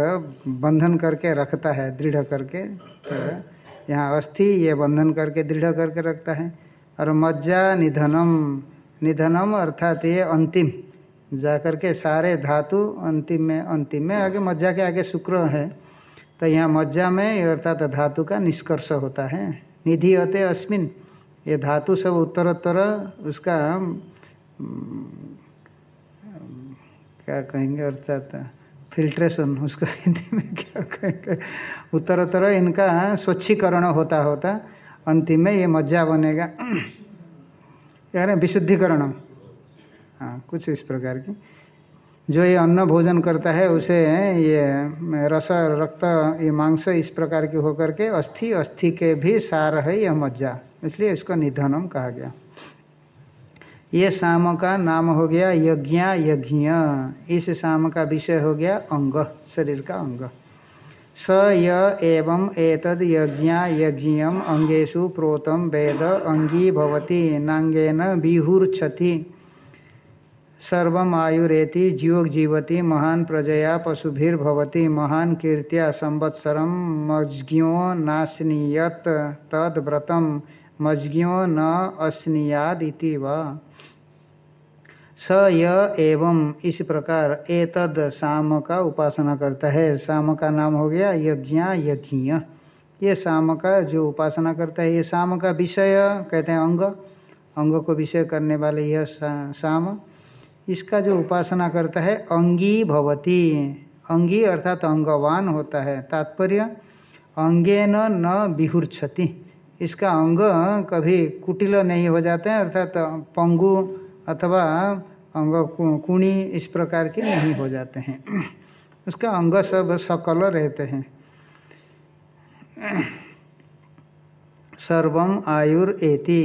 बंधन करके रखता है, दृढ़ करके। तो यहाँ अस्थि, ये बंधन करके, दृढ़ करके रखता है। और मज्जा निधनम निधनम अर्थात ये अंतिम। जा करके सारे धातु अंतिम में अंतिम में, आगे मज्जा के आगे शुक्र है। तो यहाँ मज्जा में अर्थात धातु का निष्कर्ष होता है। निधि अते अस्मिन। ये धातु सब उत्तरोत्तर उसका क्या कहेंगे अर्थात फिल्ट्रेशन, उसको हिंदी में क्या कहेंगे? उत्तरोत्तर इनका स्वच्छीकरण होता होता अंतिम में ये मज्जा बनेगा। [CLEARS THROAT] यार विशुद्धिकरण हाँ कुछ इस प्रकार की। जो ये अन्न भोजन करता है, उसे, ये, रस, रक्त, ये मांस इस प्रकार की होकर के अस्थि अस्थि के भी सार है यह मज्जा। इसलिए इसको निधनम कहा गया। ये शाम का नाम हो गया यज्ञ यज्ञ। इस शाम का विषय हो गया अंग, शरीर का अंग। स, य, एवं, एतद, यज्ञ यज्ञम अंगेशु प्रोतम, वेद, अंगी, भवती, नांगेन विहुर्छति सर्व आयुरेति जीवती महान प्रजया पशुभिर्भवती महान कीर्त्या संवत्सरम मज्ञो नाश्नीयत तद मज्ञो न अस्नीयाद इति वा। स य एवं इस प्रकार एतद शाम का उपासना करता है। शाम का नाम हो गया यज्ञ यज्ञ। ये शाम का जो उपासना करता है, ये शाम का विषय कहते हैं अंग। अंग को विषय करने वाले यह शाम इसका जो उपासना करता है, अंगी भवती। अंगी अर्थात अंगवान होता है। तात्पर्य, अंगेन न विहुर्छति। इसका अंग कभी कुटिल नहीं हो जाते हैं, अर्थात पंगु अथवा अंग कुणी इस प्रकार के नहीं हो जाते हैं। उसका अंग सब सकल रहते हैं। सर्वम आयुर एति।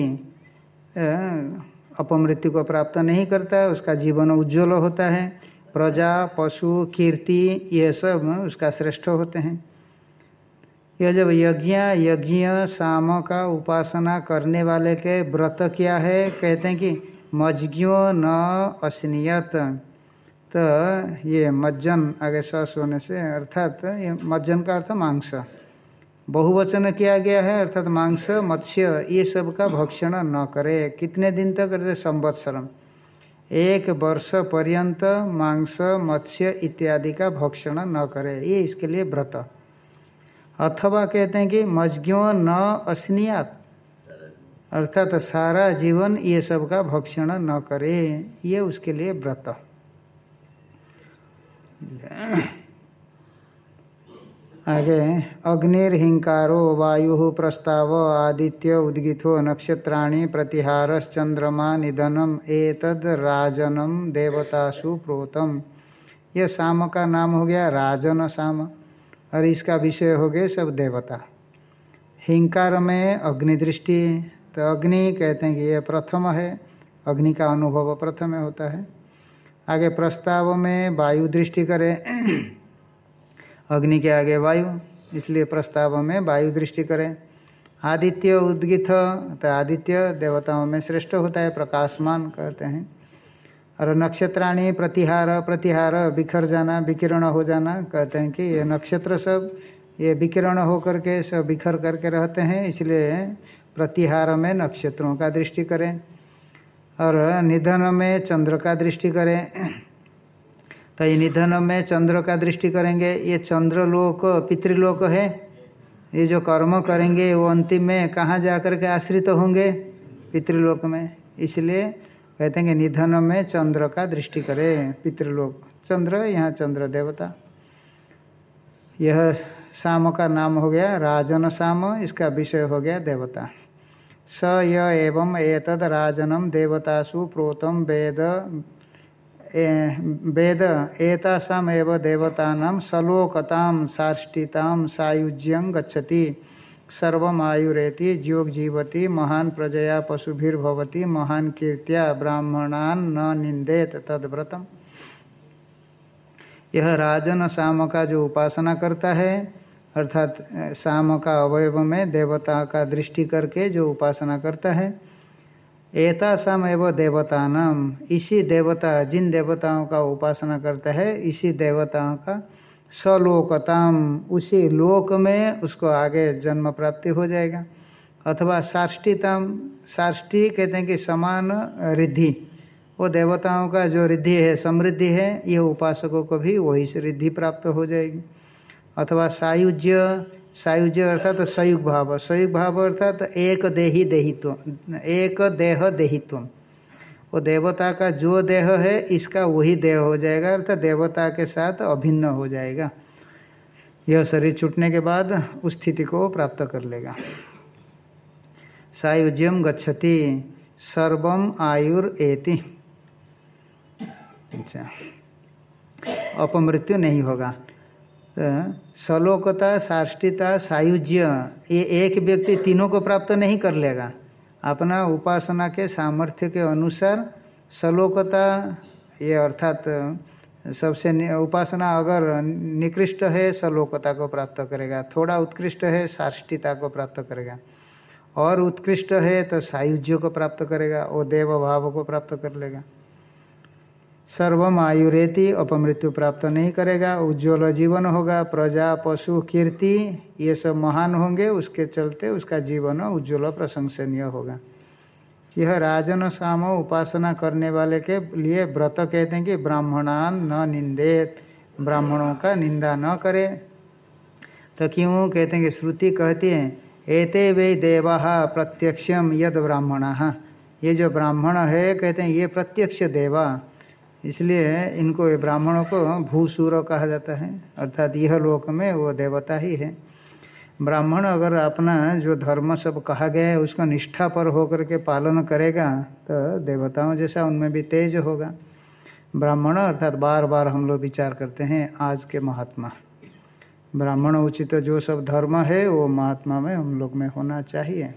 अपमृत्यु को प्राप्त नहीं करता है, उसका जीवन उज्ज्वल होता है। प्रजा, पशु, कीर्ति, ये सब उसका श्रेष्ठ होते हैं। यह जब यज्ञ यज्ञ शाम का उपासना करने वाले के व्रत क्या है? कहते हैं कि मज्ञो न असनियत तो ये मज्जन आगे सस होने से अर्थात ये मज्जन का अर्थ मांस। बहुवचन किया गया है, अर्थात मांस, मत्स्य, ये सब का भक्षण न करे। कितने दिन तक? करते संवत्सरम। एक वर्ष पर्यंत मांस, मत्स्य इत्यादि का भक्षण न करे। ये इसके लिए व्रत। अथवा कहते हैं कि मज्ञो न अस्नियात। अर्थात सारा जीवन ये सब का भक्षण न करे। ये उसके लिए व्रत। आगे अग्निर्हिंकारो, वायु प्रस्ताव, आदित्य, उद्गिथो, नक्षत्राणि, प्रतिहारश्चंद्रमा, निधनम, एतद राजनम, देवतासु प्रोतम। यह शाम का नाम हो गया राजन शाम और इसका विषय हो गए सब देवता। हिंकार में अग्नि दृष्टि तो अग्नि कहते हैं कि यह प्रथम है। अग्नि का अनुभव प्रथम होता है। आगे प्रस्ताव में वायु दृष्टि करें। अग्नि के आगे वायु, इसलिए प्रस्ताव में वायु दृष्टि करें। आदित्य उद्गित तो आदित्य देवताओं में श्रेष्ठ होता है, प्रकाशमान कहते हैं। और नक्षत्राणी प्रतिहार प्रतिहार, बिखर जाना, विकिरण हो जाना कहते हैं कि ये नक्षत्र सब, ये विकिरण होकर के सब बिखर करके रहते हैं, इसलिए प्रतिहार में नक्षत्रों का दृष्टि करें। और निधन में चंद्र का दृष्टि करें। तो ये निधन में चंद्र का दृष्टि करेंगे। ये चंद्रलोक, पितृलोक है। ये जो कर्म करेंगे, वो अंतिम में कहाँ जा कर के आश्रित तो होंगे? पितृलोक में। इसलिए कहते हैं निधन में चंद्र का दृष्टि करें, पितृलोक। चंद्र यहाँ चंद्र देवता। यह शाम का नाम हो गया, राजन शाम इसका विषय हो गया देवता। स य एवं एतद राजनम देवतासु प्रोतम वेद वेद एतासाम एव देवता सलोकताम साष्टिताम सायुज्यं गच्छति। सर्वमायुरेति ज्योग जीवती महान प्रजया पशुभिर्भवती, महान कीर्त्या ब्राह्मणान न निंदेत तद्व्रतम। यह राजन शाम का जो उपासना करता है, अर्थात शाम का अवयव में देवता का दृष्टि करके जो उपासना करता है एतासाम एवं देवता नाम इसी देवता, जिन देवताओं का उपासना करता है, इसी देवताओं का सलोकताम, उसी लोक में उसको आगे जन्म प्राप्ति हो जाएगा। अथवा साष्टिताम, साष्टि कहते हैं कि समान रिद्धि। वो देवताओं का जो रिद्धि है, समृद्धि है, यह उपासकों को भी वही से रिद्धि प्राप्त हो जाएगी। अथवा सायुज्य सायुज्य अर्थात संयुग भाव। संयुग भाव अर्थात एक देही देहित्व, एक देह देहित्व। वो देवता का जो देह है, इसका वही देह हो जाएगा, अर्थात देवता के साथ अभिन्न हो जाएगा। यह शरीर छूटने के बाद उस स्थिति को प्राप्त कर लेगा। सायुज्यम गच्छति, सर्वम आयुर अच्छा। अपमृत्यु नहीं होगा। तो सलोकता, साष्टिता, सायुज्य, ये एक व्यक्ति तीनों को प्राप्त नहीं कर लेगा। अपना उपासना के सामर्थ्य के अनुसार सलोकता, ये अर्थात, सबसे उपासना अगर निकृष्ट है, सलोकता को प्राप्त करेगा। थोड़ा उत्कृष्ट है, साष्टिता को प्राप्त करेगा। और उत्कृष्ट है तो सायुज्य को प्राप्त करेगा वो देव भाव को प्राप्त कर लेगा। सर्वम आयुरेति अपमृत्यु प्राप्त नहीं करेगा उज्ज्वल जीवन होगा, प्रजा, पशु, कीर्ति, ये सब महान होंगे, उसके चलते उसका जीवन उज्ज्वल प्रशंसनीय होगा। यह राजन साम उपासना करने वाले के लिए व्रत कहते हैं कि ब्राह्मणान न निंदेत, ब्राह्मणों का निंदा न करे। तो क्यों कहते हैं कि श्रुति कहती है, एते वे देवा प्रत्यक्षम यद ब्राह्मण। ये जो ब्राह्मण है, कहते हैं, ये प्रत्यक्ष देवा। इसलिए इनको ब्राह्मणों को भूसूर कहा जाता है। अर्थात यह लोक में वो देवता ही है। ब्राह्मण अगर अपना जो धर्म सब कहा गया है, उसका निष्ठा पर होकर के पालन करेगा तो देवताओं जैसा उनमें भी तेज होगा। ब्राह्मण अर्थात बार बार हम लोग विचार करते हैं, आज के महात्मा। ब्राह्मण उचित जो सब धर्म है, वो महात्मा में हम लोग में होना चाहिए।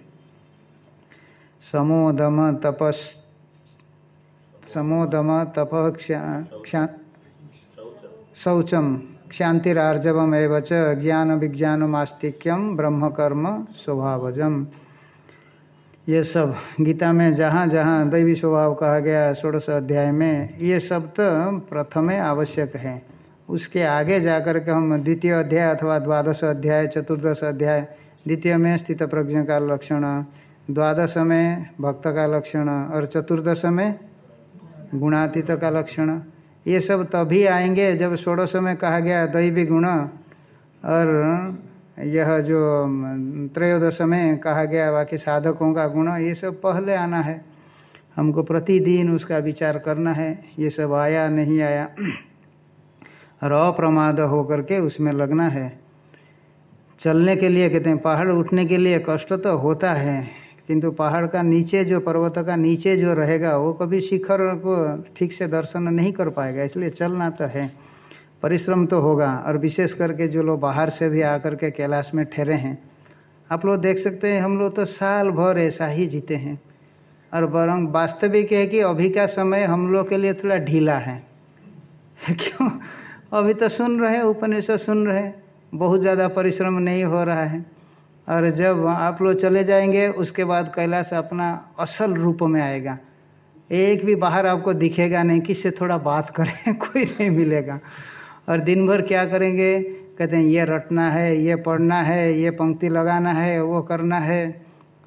समोदम तपस समोदम तपକ୍ଷା शौचम क्षांतिरार्जवम एवं ज्ञान विज्ञान मास्तिक्यम ब्रह्मकर्म स्वभावजम। ये सब गीता में जहाँ जहाँ दैवी स्वभाव कहा गया षोड़श अध्याय में, ये सब तो प्रथम आवश्यक है। उसके आगे जाकर के हम द्वितीय अध्याय अथवा द्वादश अध्याय, चतुर्दश अध्याय, द्वितीय में स्थित प्रज्ञ का लक्षण, द्वादश में भक्त का लक्षण और चतुर्दश में गुणातीत का लक्षण ये सब तभी आएँगे जब षोड़श में कहा गया दैवी गुण और यह जो त्रयोदश में कहा गया बाकी साधकों का गुण, ये सब पहले आना है। हमको प्रतिदिन उसका विचार करना है। ये सब आया, नहीं आया, और अप्रमाद होकर के उसमें लगना है। चलने के लिए कहते हैं, पहाड़ उठने के लिए कष्ट तो होता है। किंतु पहाड़ का नीचे जो, पर्वत का नीचे जो रहेगा, वो कभी शिखर को ठीक से दर्शन नहीं कर पाएगा, इसलिए चलना तो है। परिश्रम तो होगा, और विशेष करके जो लोग बाहर से भी आकर के कैलाश में ठहरे हैं, आप लोग देख सकते हैं, हम लोग तो साल भर ऐसा ही जीते हैं। और बरंग वास्तविक है कि अभी का समय हम लोग के लिए थोड़ा ढीला है। [LAUGHS] क्यों? अभी तो सुन रहे उपनिषद सुन रहे बहुत ज़्यादा परिश्रम नहीं हो रहा है। और जब आप लोग चले जाएँगे, उसके बाद कैलाश अपना असल रूप में आएगा। एक भी बाहर आपको दिखेगा नहीं, किससे थोड़ा बात करें, [LAUGHS] कोई नहीं मिलेगा। और दिन भर क्या करेंगे? कहते हैं, ये रटना है, ये पढ़ना है, ये पंक्ति लगाना है, वो करना है।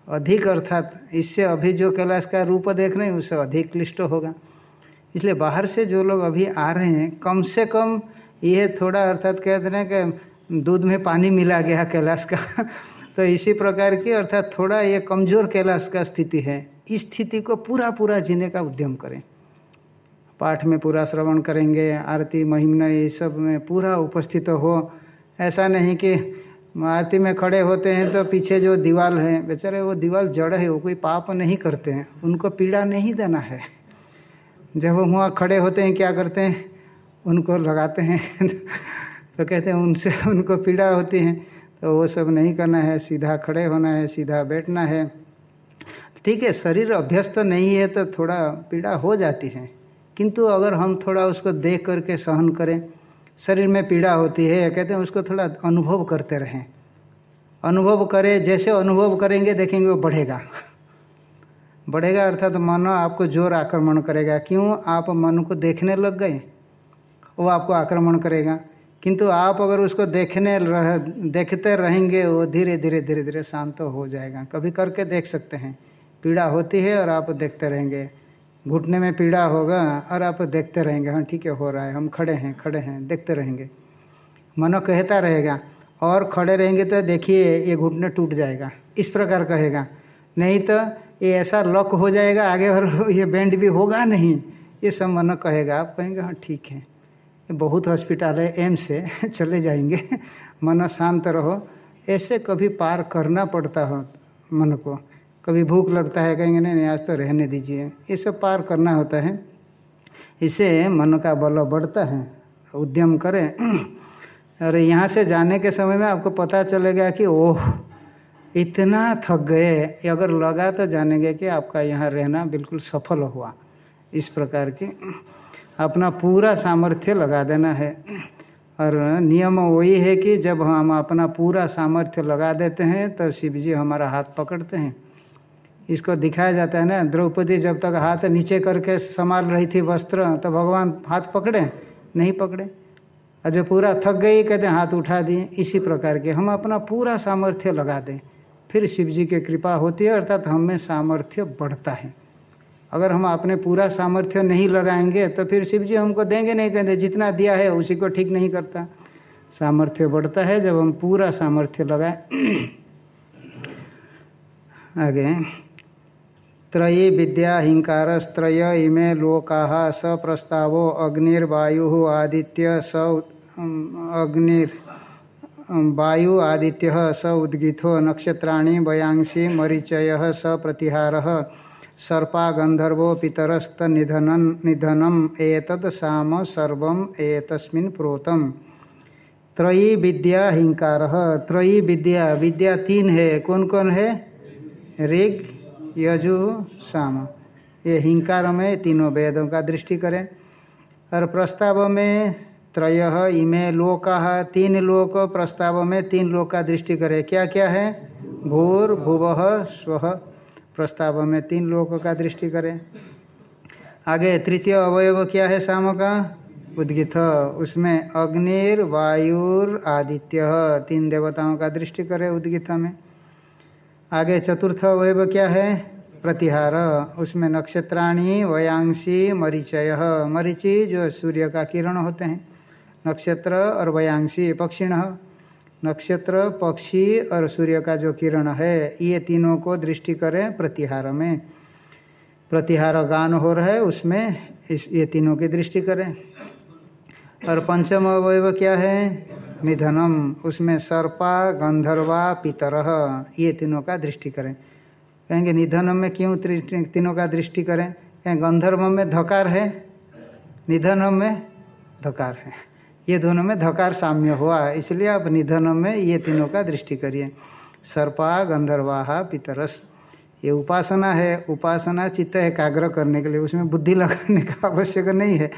अधिक अर्थात इससे अभी जो कैलाश का रूप देख रहे हैं, उससे अधिक क्लिष्ट होगा। इसलिए बाहर से जो लोग अभी आ रहे हैं, कम से कम ये थोड़ा अर्थात कहते हैं कि दूध में पानी मिला गया [LAUGHS] कैलाश का। तो इसी प्रकार की अर्थात थोड़ा ये कमज़ोर कैलाश का स्थिति है। इस स्थिति को पूरा पूरा जीने का उद्यम करें। पाठ में पूरा श्रवण करेंगे, आरती, महिमना, ये सब में पूरा उपस्थित हो। ऐसा नहीं कि आरती में खड़े होते हैं तो पीछे जो दीवाल है, बेचारे वो दीवाल जड़ है, वो कोई पाप नहीं करते हैं। उनको पीड़ा नहीं देना है। जब वो वहाँ खड़े होते हैं, क्या करते हैं? उनको लगाते हैं। [LAUGHS] तो कहते हैं उनसे, उनको पीड़ा होती है। तो वो सब नहीं करना है, सीधा खड़े होना है, सीधा बैठना है। ठीक है, शरीर अभ्यस्त नहीं है तो थोड़ा पीड़ा हो जाती है। किंतु अगर हम थोड़ा उसको देख करके सहन करें, शरीर में पीड़ा होती है कहते हैं उसको थोड़ा अनुभव करते रहें। अनुभव करें, जैसे अनुभव करेंगे, देखेंगे वो बढ़ेगा। बढ़ेगा अर्थात तो मन आपको ज़ोर आक्रमण करेगा। क्यों? आप मन को देखने लग गए, वो आपको आक्रमण करेगा। किंतु आप अगर उसको देखने रह, देखते रहेंगे, वो धीरे धीरे धीरे धीरे शांत हो जाएगा। कभी करके देख सकते हैं। पीड़ा होती है और आप देखते रहेंगे। घुटने में पीड़ा होगा और आप देखते रहेंगे। हाँ ठीक है, हो रहा है। हम खड़े हैं खड़े हैं, देखते रहेंगे। मनो कहता रहेगा, और खड़े रहेंगे तो देखिए, ये घुटने टूट जाएगा। इस प्रकार कहेगा। नहीं तो ये ऐसा लॉक हो जाएगा आगे और [LAUGHS] ये बैंड भी होगा नहीं। ये सब मनो कहेगा। आप कहेंगे हाँ ठीक है। बहुत हॉस्पिटल है एम से [LAUGHS] चले जाएँगे। मन शांत रहो। ऐसे कभी पार करना पड़ता हो मन को। कभी भूख लगता है, कहेंगे, नहीं नहीं, आज तो रहने दीजिए। ये सब पार करना होता है। इससे मन का बल बढ़ता है। उद्यम करें। [CLEARS THROAT] और यहाँ से जाने के समय में आपको पता चलेगा कि, ओह, इतना थक गए। अगर लगा तो जानेंगे कि आपका यहाँ रहना बिल्कुल सफल हुआ। इस प्रकार की [CLEARS THROAT] अपना पूरा सामर्थ्य लगा देना है। और नियम वही है कि जब हम अपना पूरा सामर्थ्य लगा देते हैं, तब तो शिव जी हमारा हाथ पकड़ते हैं। इसको दिखाया जाता है ना, द्रौपदी जब तक हाथ नीचे करके संभाल रही थी वस्त्र तो भगवान हाथ पकड़े, नहीं पकड़े। और जो पूरा थक गई, कहते हाथ उठा दिए। इसी प्रकार के हम अपना पूरा सामर्थ्य लगा दें। फिर शिव जी की कृपा होती है, अर्थात हमें सामर्थ्य बढ़ता है। अगर हम अपने पूरा सामर्थ्य नहीं लगाएँगे तो फिर शिव जी हमको देंगे नहीं कहते जितना दिया है, उसी को ठीक नहीं करता। सामर्थ्य बढ़ता है जब हम पूरा सामर्थ्य लगाए। [CLEARS THROAT] आगे, त्रयी विद्या हिंकार स्त्रय इमे लोका स प्रस्तावो अग्निर्वायु आदित्य स अग्निर वायु आदित्य स उद्गिथो नक्षत्राणी वयांसी मरीचय स प्रतिहार। सर्पा गंधर्वो पितरस्त निधन निधनम एतद साम सर्व एतस्मिन् प्रोतम। त्रयी विद्या हिंकार त्रयी विद्या विद्या तीन है। कौन कौन है? ऋग, यजु, साम। ये हिंकार में तीनों वेदों का दृष्टि करें। और प्रस्ताव में त्रय, इमे, लोक, तीन लोक प्रस्ताव में तीन लोक का दृष्टि करें। क्या क्या है? भूर, भुव, स्व। प्रस्ताव में तीन लोक का दृष्टि करें। आगे, तृतीय अवयव क्या है शाम का? उद्गित। उसमें अग्निर, वायुर, आदित्य। तीन देवताओं का दृष्टि करें उद्गित में। आगे, चतुर्थ अवयव क्या है? प्रतिहार। उसमें नक्षत्राणी, वयांशी, मरीचय। मरीचि जो सूर्य का किरण होते हैं। नक्षत्र और वयांशी पक्षिण। नक्षत्र, पक्षी और सूर्य का जो किरण है, ये तीनों को दृष्टि करें प्रतिहार में। प्रतिहार गान हो रहा है, उसमें इस, ये तीनों की दृष्टि करें। और पंचम अवयव क्या है? निधनम। उसमें सर्पा, गंधर्वा पितर ये तीनों का दृष्टि करें। कहेंगे निधनम में क्यों तीनों का दृष्टि करें? कहें, गंधर्व में धकार है निधनम में धकार है। ये दोनों में धकार साम्य हुआ इसलिए आप निधनों में ये तीनों का दृष्टि करिए। सर्पा, गंधर्वाहा, पितरस। ये उपासना है। उपासना चित्त एकाग्र करने के लिए, उसमें बुद्धि लगाने का आवश्यक नहीं है।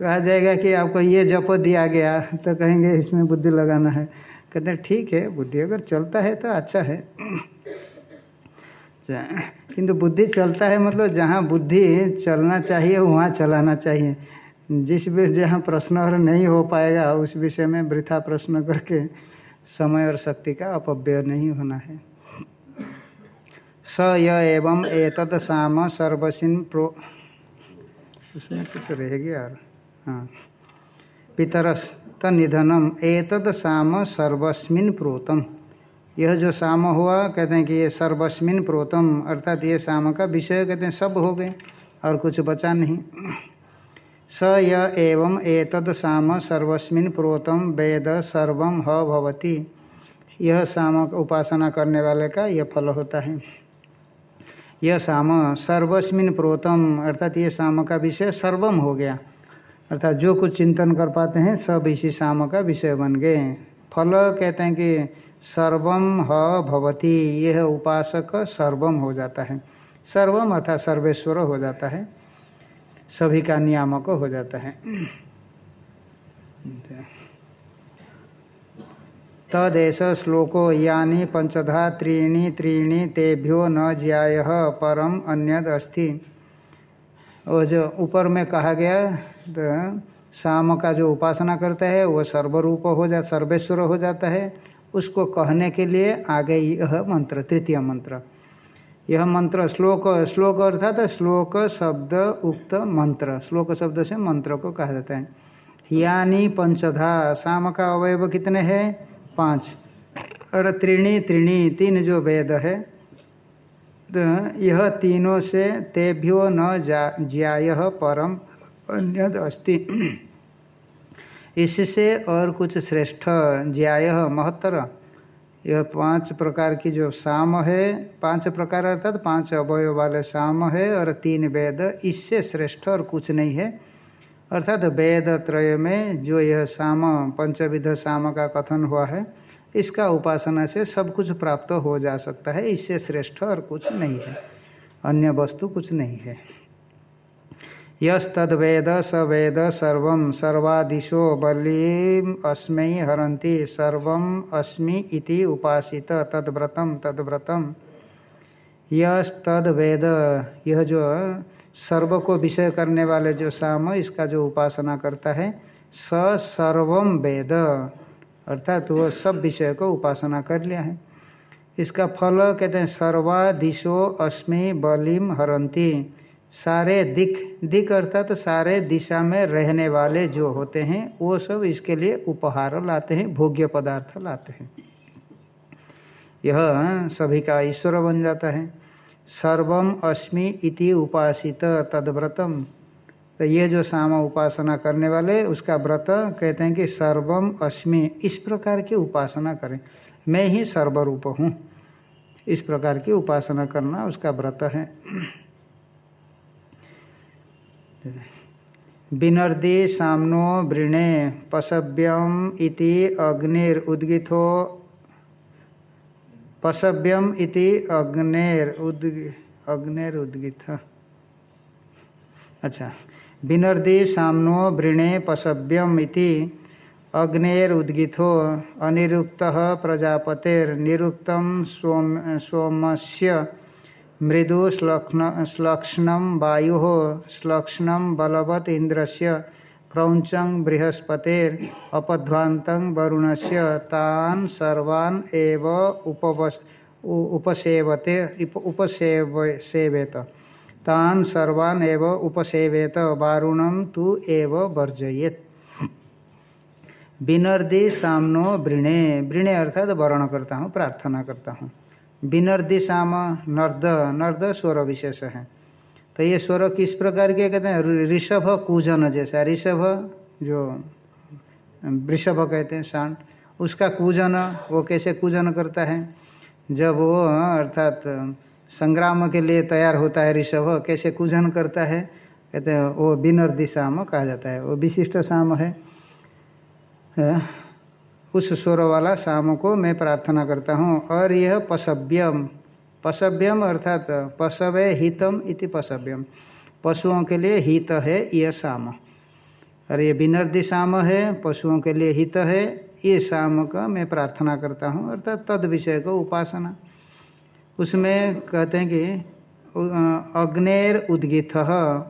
कहा जाएगा कि आपको ये जप दिया गया तो कहेंगे इसमें बुद्धि लगाना है। कहते हैं, ठीक है, बुद्धि अगर चलता है तो अच्छा है। किंतु बुद्धि चलता है मतलब जहाँ बुद्धि चलना चाहिए, वहाँ चलाना चाहिए। जिस भी जहाँ प्रश्न और नहीं हो पाएगा, उस विषय में वृथा प्रश्न करके समय और शक्ति का अपव्यय नहीं होना है। स य एवं एतद साम सर्वसिन प्रो, उसमें कुछ रहेगी यार हाँ। पितरस तनिधनम एतद साम सर्वस्मिन प्रोतम। यह जो साम हुआ, कहते हैं कि ये सर्वस्मिन प्रोतम, अर्थात ये साम का विषय कहते हैं सब हो गए, और कुछ बचा नहीं। स य एवं एतद साम सर्वस्मिन प्रोतम वेद सर्व ह भवती। यह साम उपासना करने वाले का यह फल होता है। यह साम सर्वस्मिन प्रोतम अर्थात ये साम का विषय सर्वम हो गया। अर्थात जो कुछ चिंतन कर पाते हैं, सब इसी साम का विषय बन गए। फल कहते हैं कि सर्वम ह भवती, यह उपासक सर्वम हो जाता है। सर्वम अर्थात सर्वेश्वर हो जाता है। सभी का नियामक हो जाता है। तदेश श्लोको यानी पंचधा त्रीणी त्रीणी तेभ्यो न ज्याय परम अन्यद अस्ति। वो जो ऊपर में कहा गया तो शाम का जो उपासना करता है, वो सर्वरूप हो जा, सर्वेश्वर हो जाता है। उसको कहने के लिए आगे यह मंत्र, तृतीय मंत्र। यह मंत्र श्लोक श्लोक अर्थात श्लोक शब्द उक्त मंत्र। श्लोक शब्द से मंत्र को कहा जाता है। यानी पंचधा शाम का अवयव कितने हैं? पाँच। और त्रिणी त्रिणी, तीन जो वेद है तो यह तीनों से तेभ्यो न जा, ज्याय परम अन्यद अस्ति। इससे और कुछ श्रेष्ठ ज्याय महत्तर। यह पाँच प्रकार की जो साम है, पाँच प्रकार अर्थात पाँच अवयव वाले साम है और तीन वेद, इससे श्रेष्ठ और कुछ नहीं है। अर्थात वेद त्रय में जो यह साम, पंचविध साम का कथन हुआ है, इसका उपासना से सब कुछ प्राप्त हो जा सकता है, इससे श्रेष्ठ और कुछ नहीं है। अन्य वस्तु कुछ नहीं है। यस्तवेद स वेद सर्व सर्वादिशो बलिम अस्मै हरन्ति सर्व अस्मि उपासित, तद्व्रतम तद्व्रतम। यस्तद यह जो सर्व को विषय करने वाले जो साम, इसका जो उपासना करता है, स सर्वम वेद। अर्थात वह सब विषय को उपासना कर लिया है। इसका फल कहते हैं, सर्वादिशो अस्मि बलिम हरंती सारे दिख दिख अर्थात तो सारे दिशा में रहने वाले जो होते हैं, वो सब इसके लिए उपहार लाते हैं, भोग्य पदार्थ लाते हैं। यह सभी का ईश्वर बन जाता है। सर्वम अस्मि इति उपासित तद्व्रतम। तो ये जो साम उपासना करने वाले, उसका व्रत कहते हैं कि सर्वम अस्मि, इस प्रकार की उपासना करें। मैं ही सर्वरूप हूँ। इस प्रकार की उपासना करना उसका व्रत है। विनर्दि सामनो वृणे पशव्यम इति अग्निर उद्गिथो पशव्यम इति अग्नेर उद अग्नेर उद्गित अच्छा विनर्दि सामनो वृणे पशव्यम इति अग्नेर उद्गिथो अनिरुक्त प्रजापतेर्निरुक्त सोम, सोमस्य मृदु श्लक्ष्ण वायु, श्लक्ष्ण बलवत क्रौंचं बृहस्पतेर, अपध्वान्तं वरुणस्य, तान् सर्वान् एव उपसेवते उपसेव, सेवेत। तान् सर्वान् एव उपसेवेत, वारुणं तु एव वर्जयेत। विनर्दि सामनो वृणे वृणे अर्थात वर्ण करता हूँ, प्रार्थना करता हूँ। विनर्दि साम नर्द नर्द स्वर विशेष है। तो ये स्वर किस प्रकार के कहते हैं? ऋषभ कूजन जैसा। ऋषभ जो, वृषभ कहते हैं शांत उसका कूजन, वो कैसे कूजन करता है? जब वो, अर्थात, संग्राम के लिए तैयार होता है ऋषभ, कैसे कूजन करता है? कहते हैं, वो बिनर्दी शाम कहा जाता है। वो विशिष्ट शाम है। उस स्वर वाला शाम को मैं प्रार्थना करता हूँ। और यह पशव्यम। पशव्यम अर्थात पशवे हितम इति पशव्यम। पशुओं के लिए हित है यह शाम। और ये विनर्दी शाम है, पशुओं के लिए हित है, ये शाम का मैं प्रार्थना करता हूँ। अर्थात तद विषय को उपासना। उसमें कहते हैं कि अग्नेर उद्गित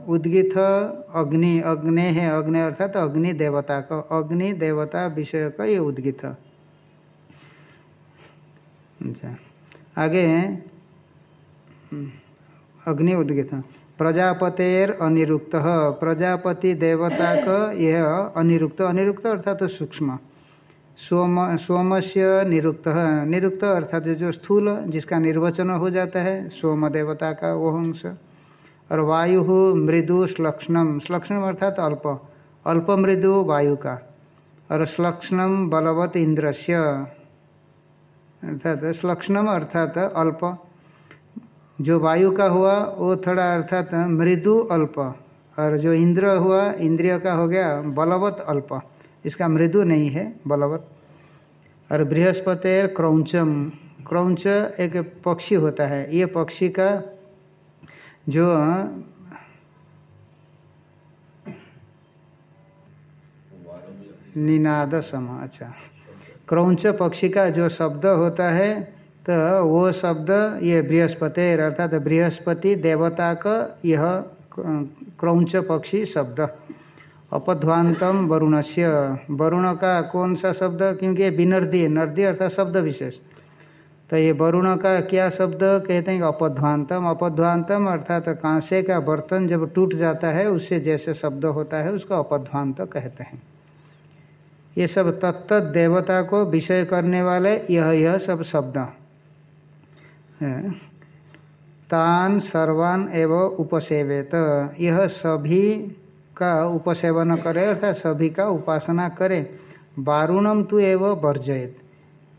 उद्गित अग्नि अग्नि है, अग्नि अर्थात अग्नि देवता का, अग्नि देवता विषय का ये उद्गित अच्छा। आगे अग्नि उद्गित प्रजापतेर अनिरुक्त। प्रजापति देवता का यह अनिरुक्त। अनिरुक्त अर्थात तो सूक्ष्म। सोम सोम से निरुक्त। निरुक्त अर्थात जो स्थूल, जिसका निर्वचन हो जाता है, सोम देवता का वो अंश और वायु मृदु श्लक्ष्णम। श्लक्ष्णम अर्थात अल्प। अल्प मृदु वायु का। और श्लक्ष्णम बलवत इंद्रस्य। अर्थात श्लक्ष्णम अर्थात अल्प। जो वायु का हुआ, वो थोड़ा अर्थात मृदु अल्प। और जो इंद्र हुआ, इंद्रिय का हो गया, बलवत अल्प। इसका मृदु नहीं है, बलवत। और बृहस्पतिर क्रौचम। क्रौच एक पक्षी होता है। ये पक्षी का जो निनाद सम अच्छा। क्रौच पक्षी का जो शब्द होता है तो वो शब्द ये बृहस्पति अर्थात बृहस्पति देवता का यह क्रौच पक्षी शब्द। अपध्वान्तम वरुण से वरुण का कौन सा शब्द? क्योंकि विनर्दी नर्दी अर्थात शब्द विशेष। तो ये वरुण का क्या शब्द? कहते हैं अपध्वान्तम अपध्वान्तम अर्थात कांसे का बर्तन जब टूट जाता है, उससे जैसे शब्द होता है, उसको अपध्वांत कहते हैं। ये सब तत्त देवता को विषय करने वाले यह यह सब शब्द। तान, सर्वान एवं उपसेवेत। यह सभी का उपसेवन करे, अर्थात सभी का उपासना करे। वारुणम तो एवं वर्जयत।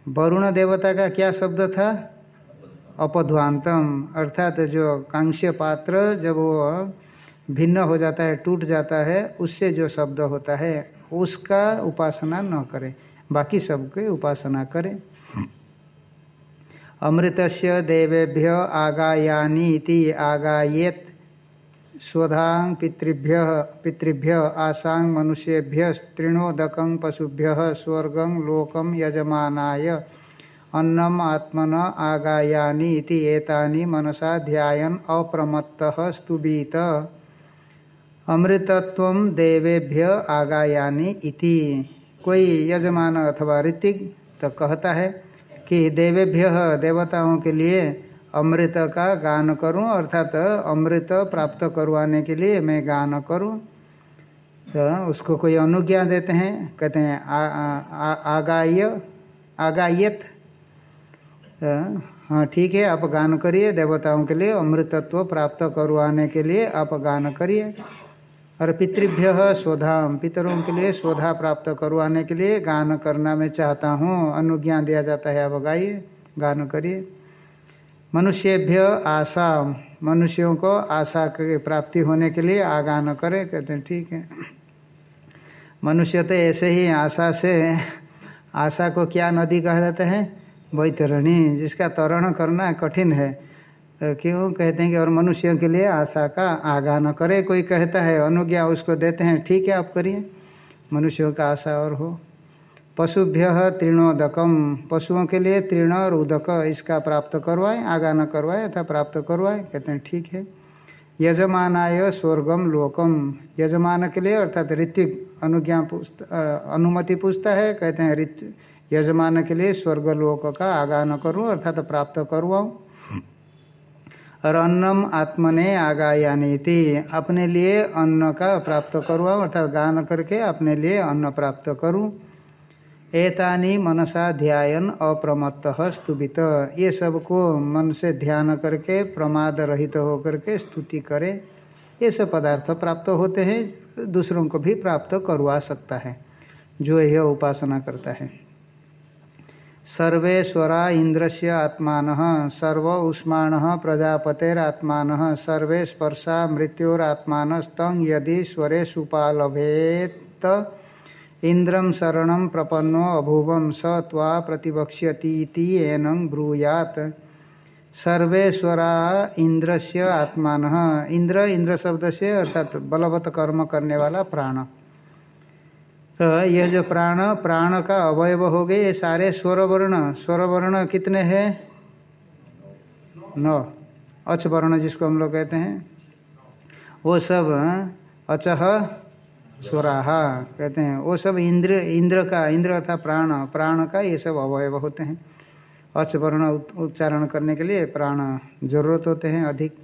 वरुण देवता का क्या शब्द था? अपध्वांतम। अर्थात जो कांस्य पात्र जब वो भिन्न हो जाता है, टूट जाता है, उससे जो शब्द होता है, उसका उपासना न करें। बाकी सबके उपासना करें। अमृतस्य देवेभ्य आगायानी आगायेत। स्वधांग पितृभ्य पितृभ्य आसांग मनुष्येभ्य तृणोदकं पशुभ्य स्वर्गं लोकम यजमानाय। अन्नम आत्मन आगायानी इति एतानि मनसा ध्यान अप्रमत्तः स्तुबीत अमृतत्व देवेभ्य आगायानी इति। कोई यजमान अथवा ऋतिक तो कहता है कि देवेभ्य देवताओं के लिए अमृत का गान करूँ, अर्थात अमृत प्राप्त करवाने के लिए मैं गान करूँ। तो उसको कोई अनुज्ञा देते हैं, कहते हैं आगाय आगायत हाँ ठीक है, आप गान करिए, देवताओं के लिए अमृतत्व प्राप्त करवाने के लिए आप गान करिए। और पितृभ्य स्वधाम, पितरों के लिए स्वधा प्राप्त करवाने के लिए गान करना मैं चाहता हूँ। अनुज्ञा दिया जाता है, आप गाइए, गान करिए। मनुष्यभ्य आशा, मनुष्यों को आशा की प्राप्ति होने के लिए आगान करें, कहते हैं, ठीक है। मनुष्य तो ऐसे ही आशा से, आशा को क्या नदी कहा जाता है? वैतरणी, जिसका तरण करना कठिन है। तो क्यों? कहते हैं कि और मनुष्यों के लिए आशा का आगान करे। कोई कहता है, अनुज्ञा उसको देते हैं, ठीक है, आप करिए। मनुष्यों का आशा और हो। पशुभ्य तृणोदकम पशुओं के लिए तृण और उदक इसका प्राप्त करवाएँ आगा न करवाए अथा प्राप्त करवाएँ। कहते हैं, ठीक है। यजमानाय स्वर्गम लोकम यजमान के लिए अर्थात ऋत्विक अनुज्ञा पूछता अनुमति पूछता है। कहते हैं, ऋत, यजमान के लिए स्वर्गलोक का आगान करूँ, अर्थात प्राप्त करवाऊँ। और अन्नम आत्मने आगायानी थी अपने लिए अन्न का प्राप्त करवाऊँ, अर्थात गान करके अपने लिए अन्न प्राप्त करूँ। एतानी मनसा ध्यान अप्रमत्त स्तुभित। ये सबको मन से ध्यान करके प्रमाद रहित तो होकर के स्तुति करे। ये सब पदार्थ प्राप्त होते हैं, दूसरों को भी प्राप्त करवा सकता है, जो यह उपासना करता है। सर्वेश्वरा इंद्र से आत्मा सर्व उष्माण प्रजापतेरात्मा सर्वे स्पर्शा मृत्योरात्मा स्तंग यदि स्वरेश उपालभेत इंद्रम शरण प्रपन्नो अभुवम स त्वा प्रतिवक्ष्यती एनं ब्रूयात। सर्वेश्वरा इंद्र से आत्मा इंद्र इंद्र शब्द से अर्थात बलवत कर्म करने वाला प्राण। तो यह जो प्राण प्राण का अवयव हो गए, ये सारे स्वरवर्ण। स्वरवर्ण कितने हैं? नौ। अच वर्ण जिसको हम लोग कहते हैं। वो सब अचह स्वराहा कहते हैं, वो सब इंद्र इंद्र का, इंद्र अर्थात प्राण प्राण का ये सब अवयव होते हैं। अच वर्ण उच्चारण करने के लिए प्राण ज़रूरत होते हैं अधिक।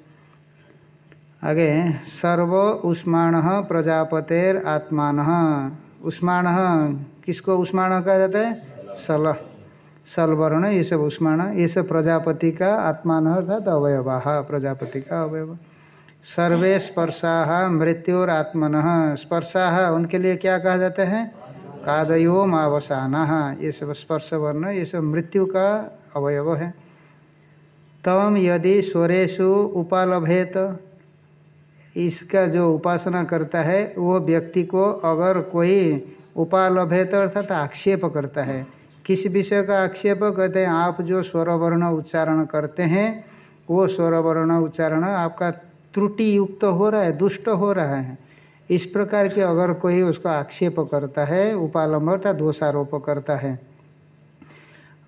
आगे, सर्व उष्माण प्रजापतेर आत्मान। उष्माण, किसको उष्माण कहा जाता है? सल। सल वर्ण ये सब उष्माण, ये सब प्रजापति का आत्मान अर्थात अवयवा, प्रजापति का अवयव। सर्वे स्पर्शा मृत्युरात्मन। स्पर्शा उनके लिए क्या कहा जाता है? कादयो मावसान ये सब स्पर्श वर्ण, ये सब मृत्यु का अवयव है। तम यदि स्वरेशु उपालभेत, इसका जो उपासना करता है, वो व्यक्ति को अगर कोई उपालभेत अर्थात आक्षेप करता है, किस विषय का आक्षेप? कहते हैं, आप जो स्वरवर्ण उच्चारण करते हैं, वो स्वरवर्ण उच्चारण आपका त्रुटि युक्त हो रहा है, दुष्ट हो रहा है। इस प्रकार के अगर कोई उसको आक्षेप करता है, उपालंब अर्थात दोषारोप करता है,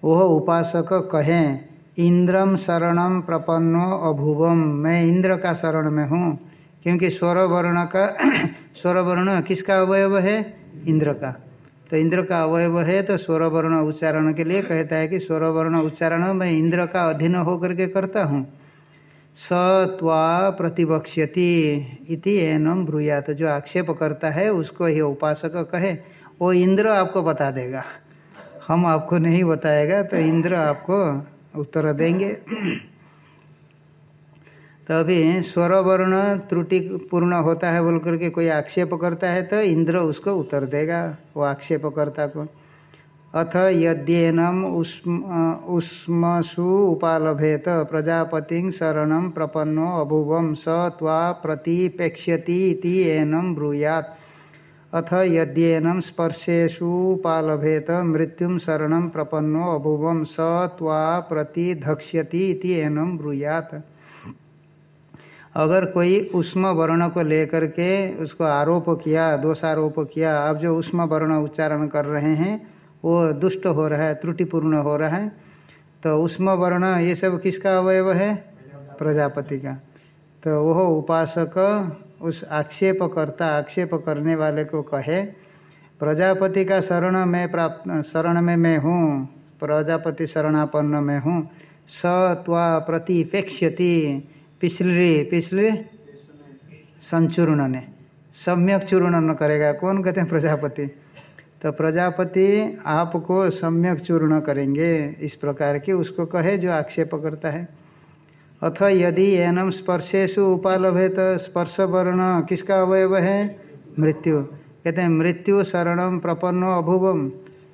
वह उपासक कहें इंद्रम शरणम प्रपन्नो अभुवम मैं इंद्र का शरण में हूँ, क्योंकि स्वर वर्ण का [CLEARS THROAT] स्वर वर्ण किसका अवयव है? इंद्र का। तो इंद्र का अवयव है तो स्वर वर्ण उच्चारण के लिए कहता है कि स्वर वर्ण उच्चारण मैं इंद्र का अधीन होकर के करता हूँ। स त्वा प्रतिवक्ष्यति इति एनम ब्रूया तो जो आक्षेप करता है, उसको ये उपासक कहे, वो इंद्र आपको बता देगा। हम आपको नहीं बताएगा तो इंद्र आपको उत्तर देंगे। तो अभी स्वर वर्ण त्रुटि पूर्ण होता है बोल करके कोई आक्षेप करता है तो इंद्र उसको उत्तर देगा, वो आक्षेपकर्ता को। अथ यद्येनम उष्मसु उपालभेत। प्रजापति शरण प्रपन्नो अभुवम स त्वा प्रतिपेक्ष्यति एनम ब्रूयात्। अथ यद्येनम स्पर्शेषुपालभेत मृत्यु शरण प्रपन्नो अभुवम स त्वा प्रतिधक्ष्यति एनम ब्रूयात्। अगर कोई उष्म वर्ण को लेकर के उसको आरोप किया, दोषारोप किया अब जो उष्म वर्ण उच्चारण कर रहे हैं वो दुष्ट हो रहा है, त्रुटिपूर्ण हो रहा है तो उष्म वर्ण ये सब किसका अवयव है? प्रजापति का। तो वह उपासक उस आक्षेप करता आक्षेप करने वाले को कहे, प्रजापति का शरण में प्राप्त, शरण में मैं हूँ, प्रजापति शरणापन्न में हूँ, स त्वा प्रतिपेक्ष्यति पिछली पिछले संचूर्ण ने सम्यक चूर्ण करेगा। कौन कहते हैं प्रजापति? तो प्रजापति आपको सम्यक चूर्ण करेंगे। इस प्रकार की उसको कहे जो आक्षेप करता है। अथ यदि एनम स्पर्शेशु उपालभे तो स्पर्श वर्ण किसका अवयव है? मृत्यु। कहते हैं, मृत्यु शरणम प्रपन्नो अभुवम।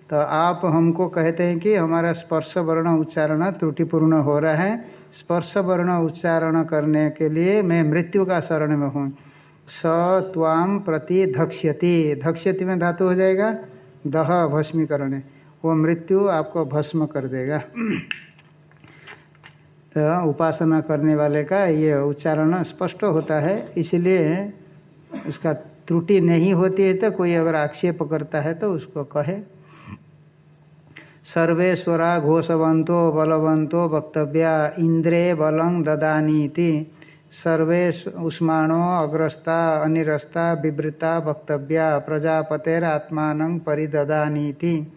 तो आप हमको कहते हैं कि हमारा स्पर्श वर्ण उच्चारण त्रुटिपूर्ण हो रहा है। स्पर्श वर्ण उच्चारण करने के लिए मैं मृत्यु का शरण में हूँ। स त्वाम प्रति धक्ष्यति। धक्ष्यति में धातु हो जाएगा। दह भस्मीकरण है। वो मृत्यु आपको भस्म कर देगा। तो उपासना करने वाले का ये उच्चारण स्पष्ट होता है, इसलिए उसका त्रुटि नहीं होती है तो कोई अगर आक्षेप करता है तो उसको कहे। सर्वेश्वरा घोषवंतो बलवंतो वक्तव्या, इंद्रे बलं ददानीति। सर्वे उष्माणो, अग्रस्ता, अनिरस्ता विवृता वक्तव्या, प्रजापतेरात्मान परिददानीति।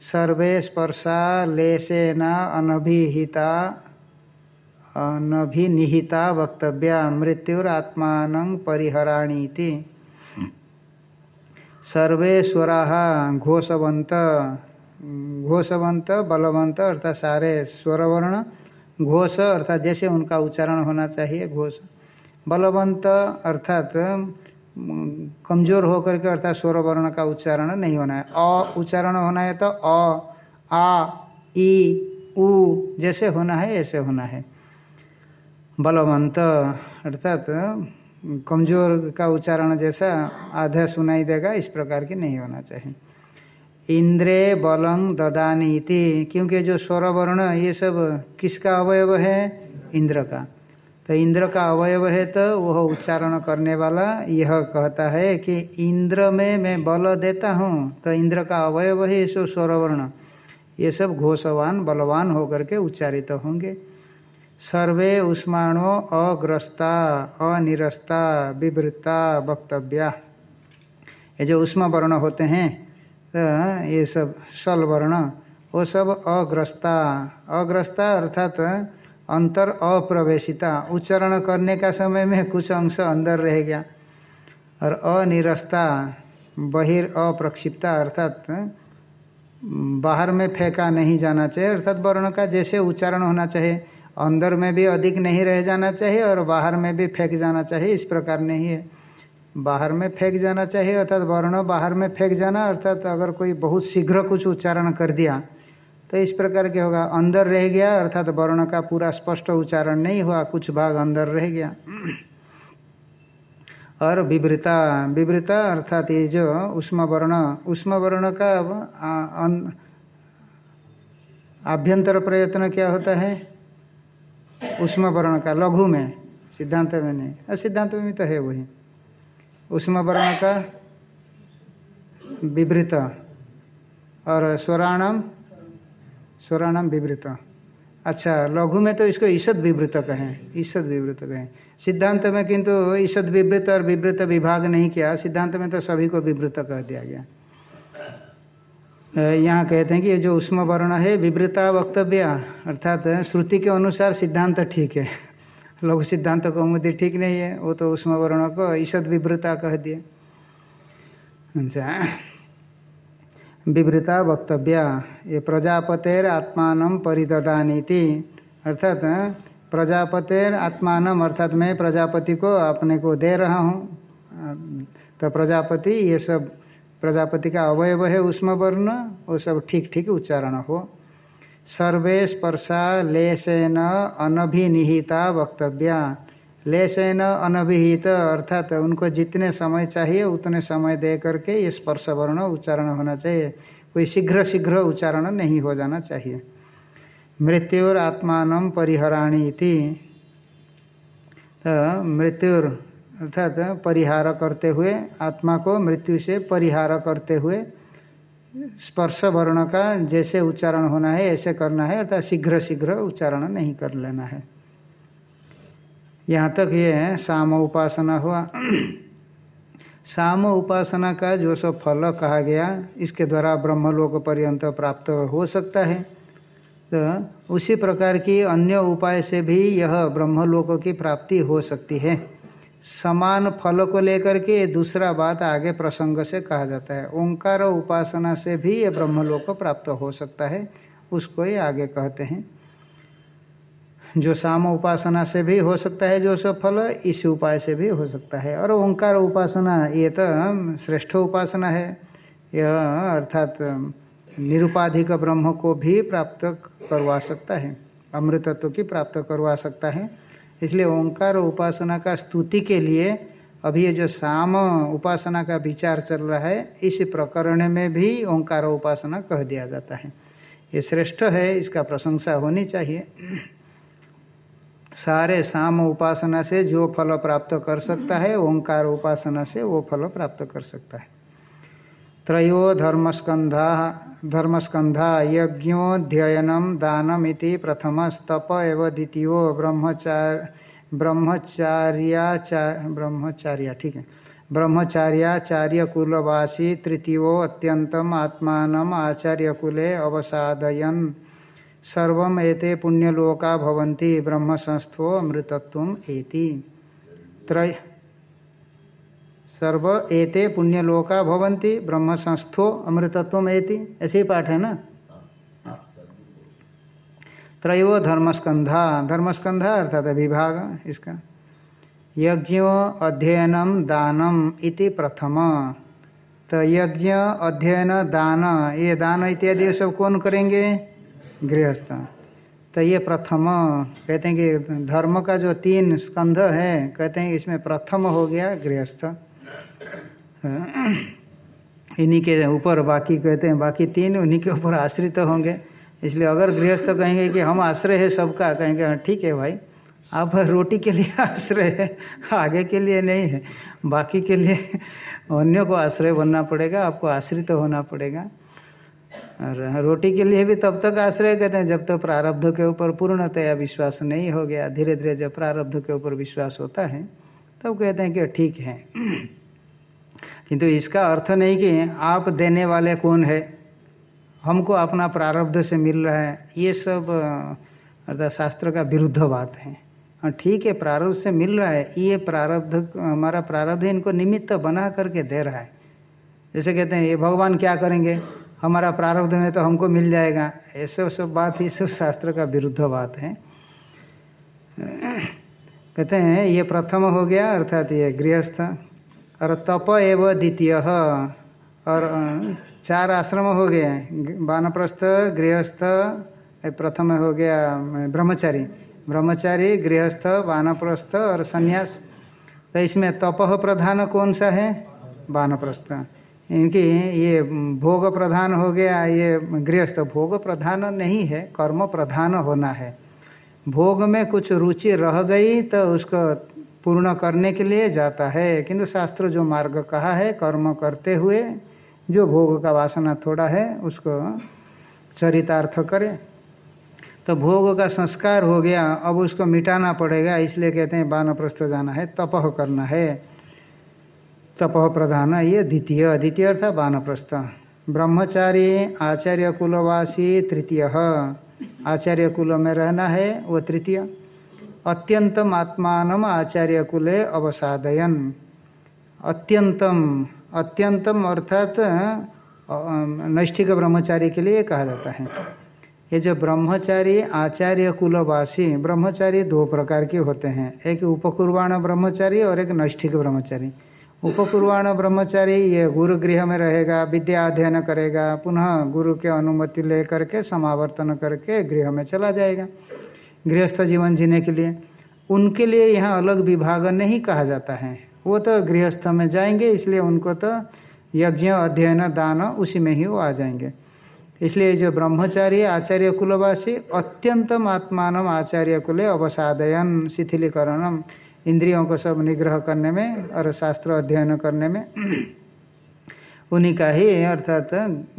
सर्वे स्पर्शा लेशेन अनभिहिता, अनभिनिहिता वक्तव्या, मृत्युरात्मान परिहराणीति। सर्वे स्वरा घोषवंत घोषवंत बलवंत अर्थात सारे स्वरवर्ण घोष, अर्थात जैसे उनका उच्चारण होना चाहिए, घोष। बलवंत, अर्थात कमज़ोर होकर के, अर्थात स्वर वर्ण का उच्चारण नहीं होना है। अ उच्चारण होना है तो अ, आ ई उ, जैसे होना है, ऐसे होना है। बलवंत, अर्थात कमज़ोर का उच्चारण जैसा आधा सुनाई देगा, इस प्रकार की नहीं होना चाहिए। इंद्रे बलंग ददानी ददानीति क्योंकि जो स्वर वर्ण ये सब किसका अवयव है? इंद्र का। तो इंद्र का अवयव है तो वह उच्चारण करने वाला यह कहता है कि इंद्र में मैं बल देता हूँ तो इंद्र का अवयव है सो स्वर वर्ण ये सब घोषवान, बलवान होकर के उच्चारित तो होंगे। सर्वे उष्माणो अग्रस्ता, अनिरस्ता विवृत्ता वक्तव्या। ये जो उष्मा वर्ण होते हैं तो ये सब सल वर्ण वो सब अग्रस्ता। अग्रस्ता अर्थात अंतर अप्रवेशिता। उच्चारण करने का समय में कुछ अंश अंदर रह गया। और अनिरस्ता, बहिर अप्रक्षिप्ता अर्थात, बाहर में फेंका नहीं जाना चाहिए। अर्थात वर्ण का जैसे उच्चारण होना चाहिए। अंदर में भी अधिक नहीं रह जाना चाहिए और बाहर में भी फेंक जाना चाहिए। इस प्रकार नहीं है। बाहर में फेंक जाना चाहिए, अर्थात वर्ण बाहर में फेंक जाना, अर्थात अगर कोई बहुत शीघ्र कुछ उच्चारण कर दिया तो इस प्रकार के होगा, अंदर रह गया, अर्थात वर्ण का पूरा स्पष्ट उच्चारण नहीं हुआ, कुछ भाग अंदर रह गया। और विवृता विवृता अर्थात ये जो उष्मा वर्ण उष्मा वर्ण का आभ्यंतर प्रयत्न क्या होता है? उष्मा वर्ण का, लघु में, सिद्धांत में नहीं। सिद्धांत में तो है वही। उष्म वर्ण का विवृत और स्वराणम स्वराणम विवृत अच्छा लघु में तो इसको ईषद विवृत कहें, ईषद विवृत कहें। सिद्धांत में किंतु ईषद विवृत और विवृत विभाग नहीं किया, सिद्धांत में तो सभी को विवृत कह दिया गया। यहाँ कहते हैं कि ये जो उष्म वर्ण है विवृता वक्तव्य, अर्थात श्रुति के अनुसार सिद्धांत ठीक है। लघु सिद्धांत कौमुदी ठीक नहीं है, वो तो उष्म वर्ण को ईषद विवृता कह दिए। अच्छा। विवृता वक्तव्य, ये प्रजापतेर आत्मान परिददानीति, अर्थात प्रजापतेर आत्मान, अर्थात मैं प्रजापति को अपने को दे रहा हूँ। तो प्रजापति, ये सब, प्रजापति का अवयव है उष्म वर्ण, वो सब ठीक ठीक उच्चारण हो। सर्वे स्पर्शा लेशेन अनभिनिहिता वक्तव्या। लेशेन अनभिहित, अर्थात उनको जितने समय चाहिए, उतने समय दे करके ये स्पर्श वर्ण उच्चारण होना चाहिए। कोई शीघ्र शीघ्र उच्चारण नहीं हो जाना चाहिए। मृत्युर आत्मान परिहराणी थी तो मृत्युर, अर्थात परिहार करते हुए, आत्मा को मृत्यु से परिहार करते हुए स्पर्श वर्ण का जैसे उच्चारण होना है, ऐसे करना है, अर्थात शीघ्र शीघ्र उच्चारण नहीं कर लेना है। यहाँ तक ये साम उपासना हुआ। साम उपासना का जो सो फल कहा गया, इसके द्वारा ब्रह्मलोक पर्यंत प्राप्त हो सकता है। तो उसी प्रकार की अन्य उपाय से भी यह ब्रह्मलोक की प्राप्ति हो सकती है। समान फल को लेकर के दूसरा बात आगे प्रसंग से कहा जाता है। ओंकार उपासना से भी ये ब्रह्मलोक प्राप्त हो सकता है, उसको ही आगे कहते हैं। जो साम उपासना से भी हो सकता है, जो सब फल, इस उपाय से भी हो सकता है। और ओंकार उपासना, ये तो श्रेष्ठ उपासना है। यह, अर्थात निरुपाधिक ब्रह्म को भी प्राप्त करवा सकता है। अमृतत्व की प्राप्त करवा सकता है। इसलिए ओंकार उपासना का स्तुति के लिए अभी ये जो साम उपासना का विचार चल रहा है, इस प्रकरण में भी ओंकार उपासना कह दिया जाता है। ये श्रेष्ठ है, इसका प्रशंसा होनी चाहिए। सारे साम उपासना से जो फल प्राप्त कर सकता है, ओंकार उपासना से वो फल प्राप्त कर सकता है। त्रयो धर्मस्कंधा धर्मस्कंधा यज्ञोध्ययनम दानमिति प्रथम स्तप एवं द्वितीय ब्रह्मचार ब्रह्मचार्याचार ब्रह्मचार्य, ठीक है। ब्रह्मचार्याचार्य तृतीयो अत्यंतम आत्मान आचार्य कुले अवसादयन। सर्व एते पुण्यलोका भवन्ति ब्रह्म संस्थो अमृतत्व एति। त्रय सर्व एते पुण्यलोका भवंती ब्रह्म संस्थो अमृतत्व एति ऐसे ही पाठ है ना? त्रयो धर्मस्कंधा धर्मस्कंधा अर्थात विभाग इसका। यज्ञ अध्ययनम दानम इति प्रथम। तो यज्ञ, अध्ययन, दान, ये दान इत्यादि सब कौन करेंगे? गृहस्थ। तो ये प्रथम। कहते हैं कि धर्म का जो तीन स्कंध है, कहते हैं इसमें प्रथम हो गया गृहस्थ। इन्हीं के ऊपर बाकी कहते हैं, बाकी तीन उन्हीं के ऊपर आश्रित तो होंगे। इसलिए अगर गृहस्थ कहेंगे कि हम आश्रय है सबका, कहेंगे हाँ ठीक है भाई आप रोटी के लिए [LAUGHS] आश्रय है, आगे के लिए नहीं है, बाकी के लिए अन्यों को आश्रय बनना पड़ेगा, आपको आश्रित तो होना पड़ेगा। और रोटी के लिए भी तब तक आश्रय कहते हैं, जब तक तो प्रारब्ध के ऊपर पूर्णतया विश्वास नहीं हो गया धीरे धीरे जब प्रारब्ध के ऊपर विश्वास होता है, तब कहते हैं कि ठीक है। [CLEARS THROAT] किंतु इसका अर्थ नहीं कि आप देने वाले कौन है? हमको अपना प्रारब्ध से मिल रहा है। ये सब, अर्थात शास्त्र का विरुद्ध बात है। हाँ ठीक है, प्रारब्ध से मिल रहा है। ये प्रारब्ध, हमारा प्रारब्ध इनको निमित्त बना करके दे रहा है। जैसे कहते हैं, ये भगवान क्या करेंगे? हमारा प्रारब्ध में तो हमको मिल जाएगा। ऐसे सब बात, ये सब शास्त्र का विरुद्ध बात है। कहते हैं, ये प्रथम हो गया, अर्थात ये गृहस्थ और तप एव द्वितीय। और चार आश्रम हो गए। वानप्रस्थ गृहस्थ प्रथम हो गया ब्रह्मचारी। ब्रह्मचारी, गृहस्थ वानप्रस्थ और संन्यास। तो इसमें तप प्रधान कौन सा है? वानप्रस्थ इनकी ये भोग प्रधान हो गया, ये गृहस्थ। भोग प्रधान नहीं है, कर्म प्रधान होना है। भोग में कुछ रुचि रह गई तो उसको पूर्ण करने के लिए जाता है। किंतु शास्त्र जो मार्ग कहा है, कर्म करते हुए, जो भोग का वासना थोड़ा है, उसको चरितार्थ करे। तो भोग का संस्कार हो गया, अब उसको मिटाना पड़ेगा, इसलिए कहते हैं बानप्रस्थ जाना है तपह करना है। तपह प्रधान, ये द्वितीय द्वितीय अर्थात बानप्रस्थ। ब्रह्मचारी आचार्य कुलवासी तृतीय। आचार्य कुल में रहना है, वो तृतीय। अत्यंतम आत्मान आचार्य कुले अवसादयन। अत्यंतम अत्यंतम अर्थात नैष्ठिक ब्रह्मचारी के लिए कहा जाता है। ये जो ब्रह्मचारी, आचार्य कुलवासी, ब्रह्मचारी दो प्रकार के होते हैं। एक उपकुर्वाण ब्रह्मचारी और एक नैष्ठिक ब्रह्मचारी। उपकुर्वाण ब्रह्मचारी ये गुरु गृह में रहेगा, विद्या अध्ययन करेगा, पुनः गुरु के अनुमति लेकर के, समावर्तन करके गृह में चला जाएगा। गृहस्थ जीवन जीने के लिए। उनके लिए यहाँ अलग विभाग नहीं कहा जाता है। वो तो गृहस्थ में जाएँगे, इसलिए उनको तो यज्ञ, अध्ययन, दान उसी में ही वो आ जाएँगे। इसलिए जो ब्रह्मचारी, आचार्य कुलवासी अत्यंतम आत्मान आचार्य कुले, अवसादयन, शिथिलीकरणम, इंद्रियों को सब निग्रह करने में और शास्त्र अध्ययन करने में [CLEARS THROAT] उन्हीं का ही अर्थात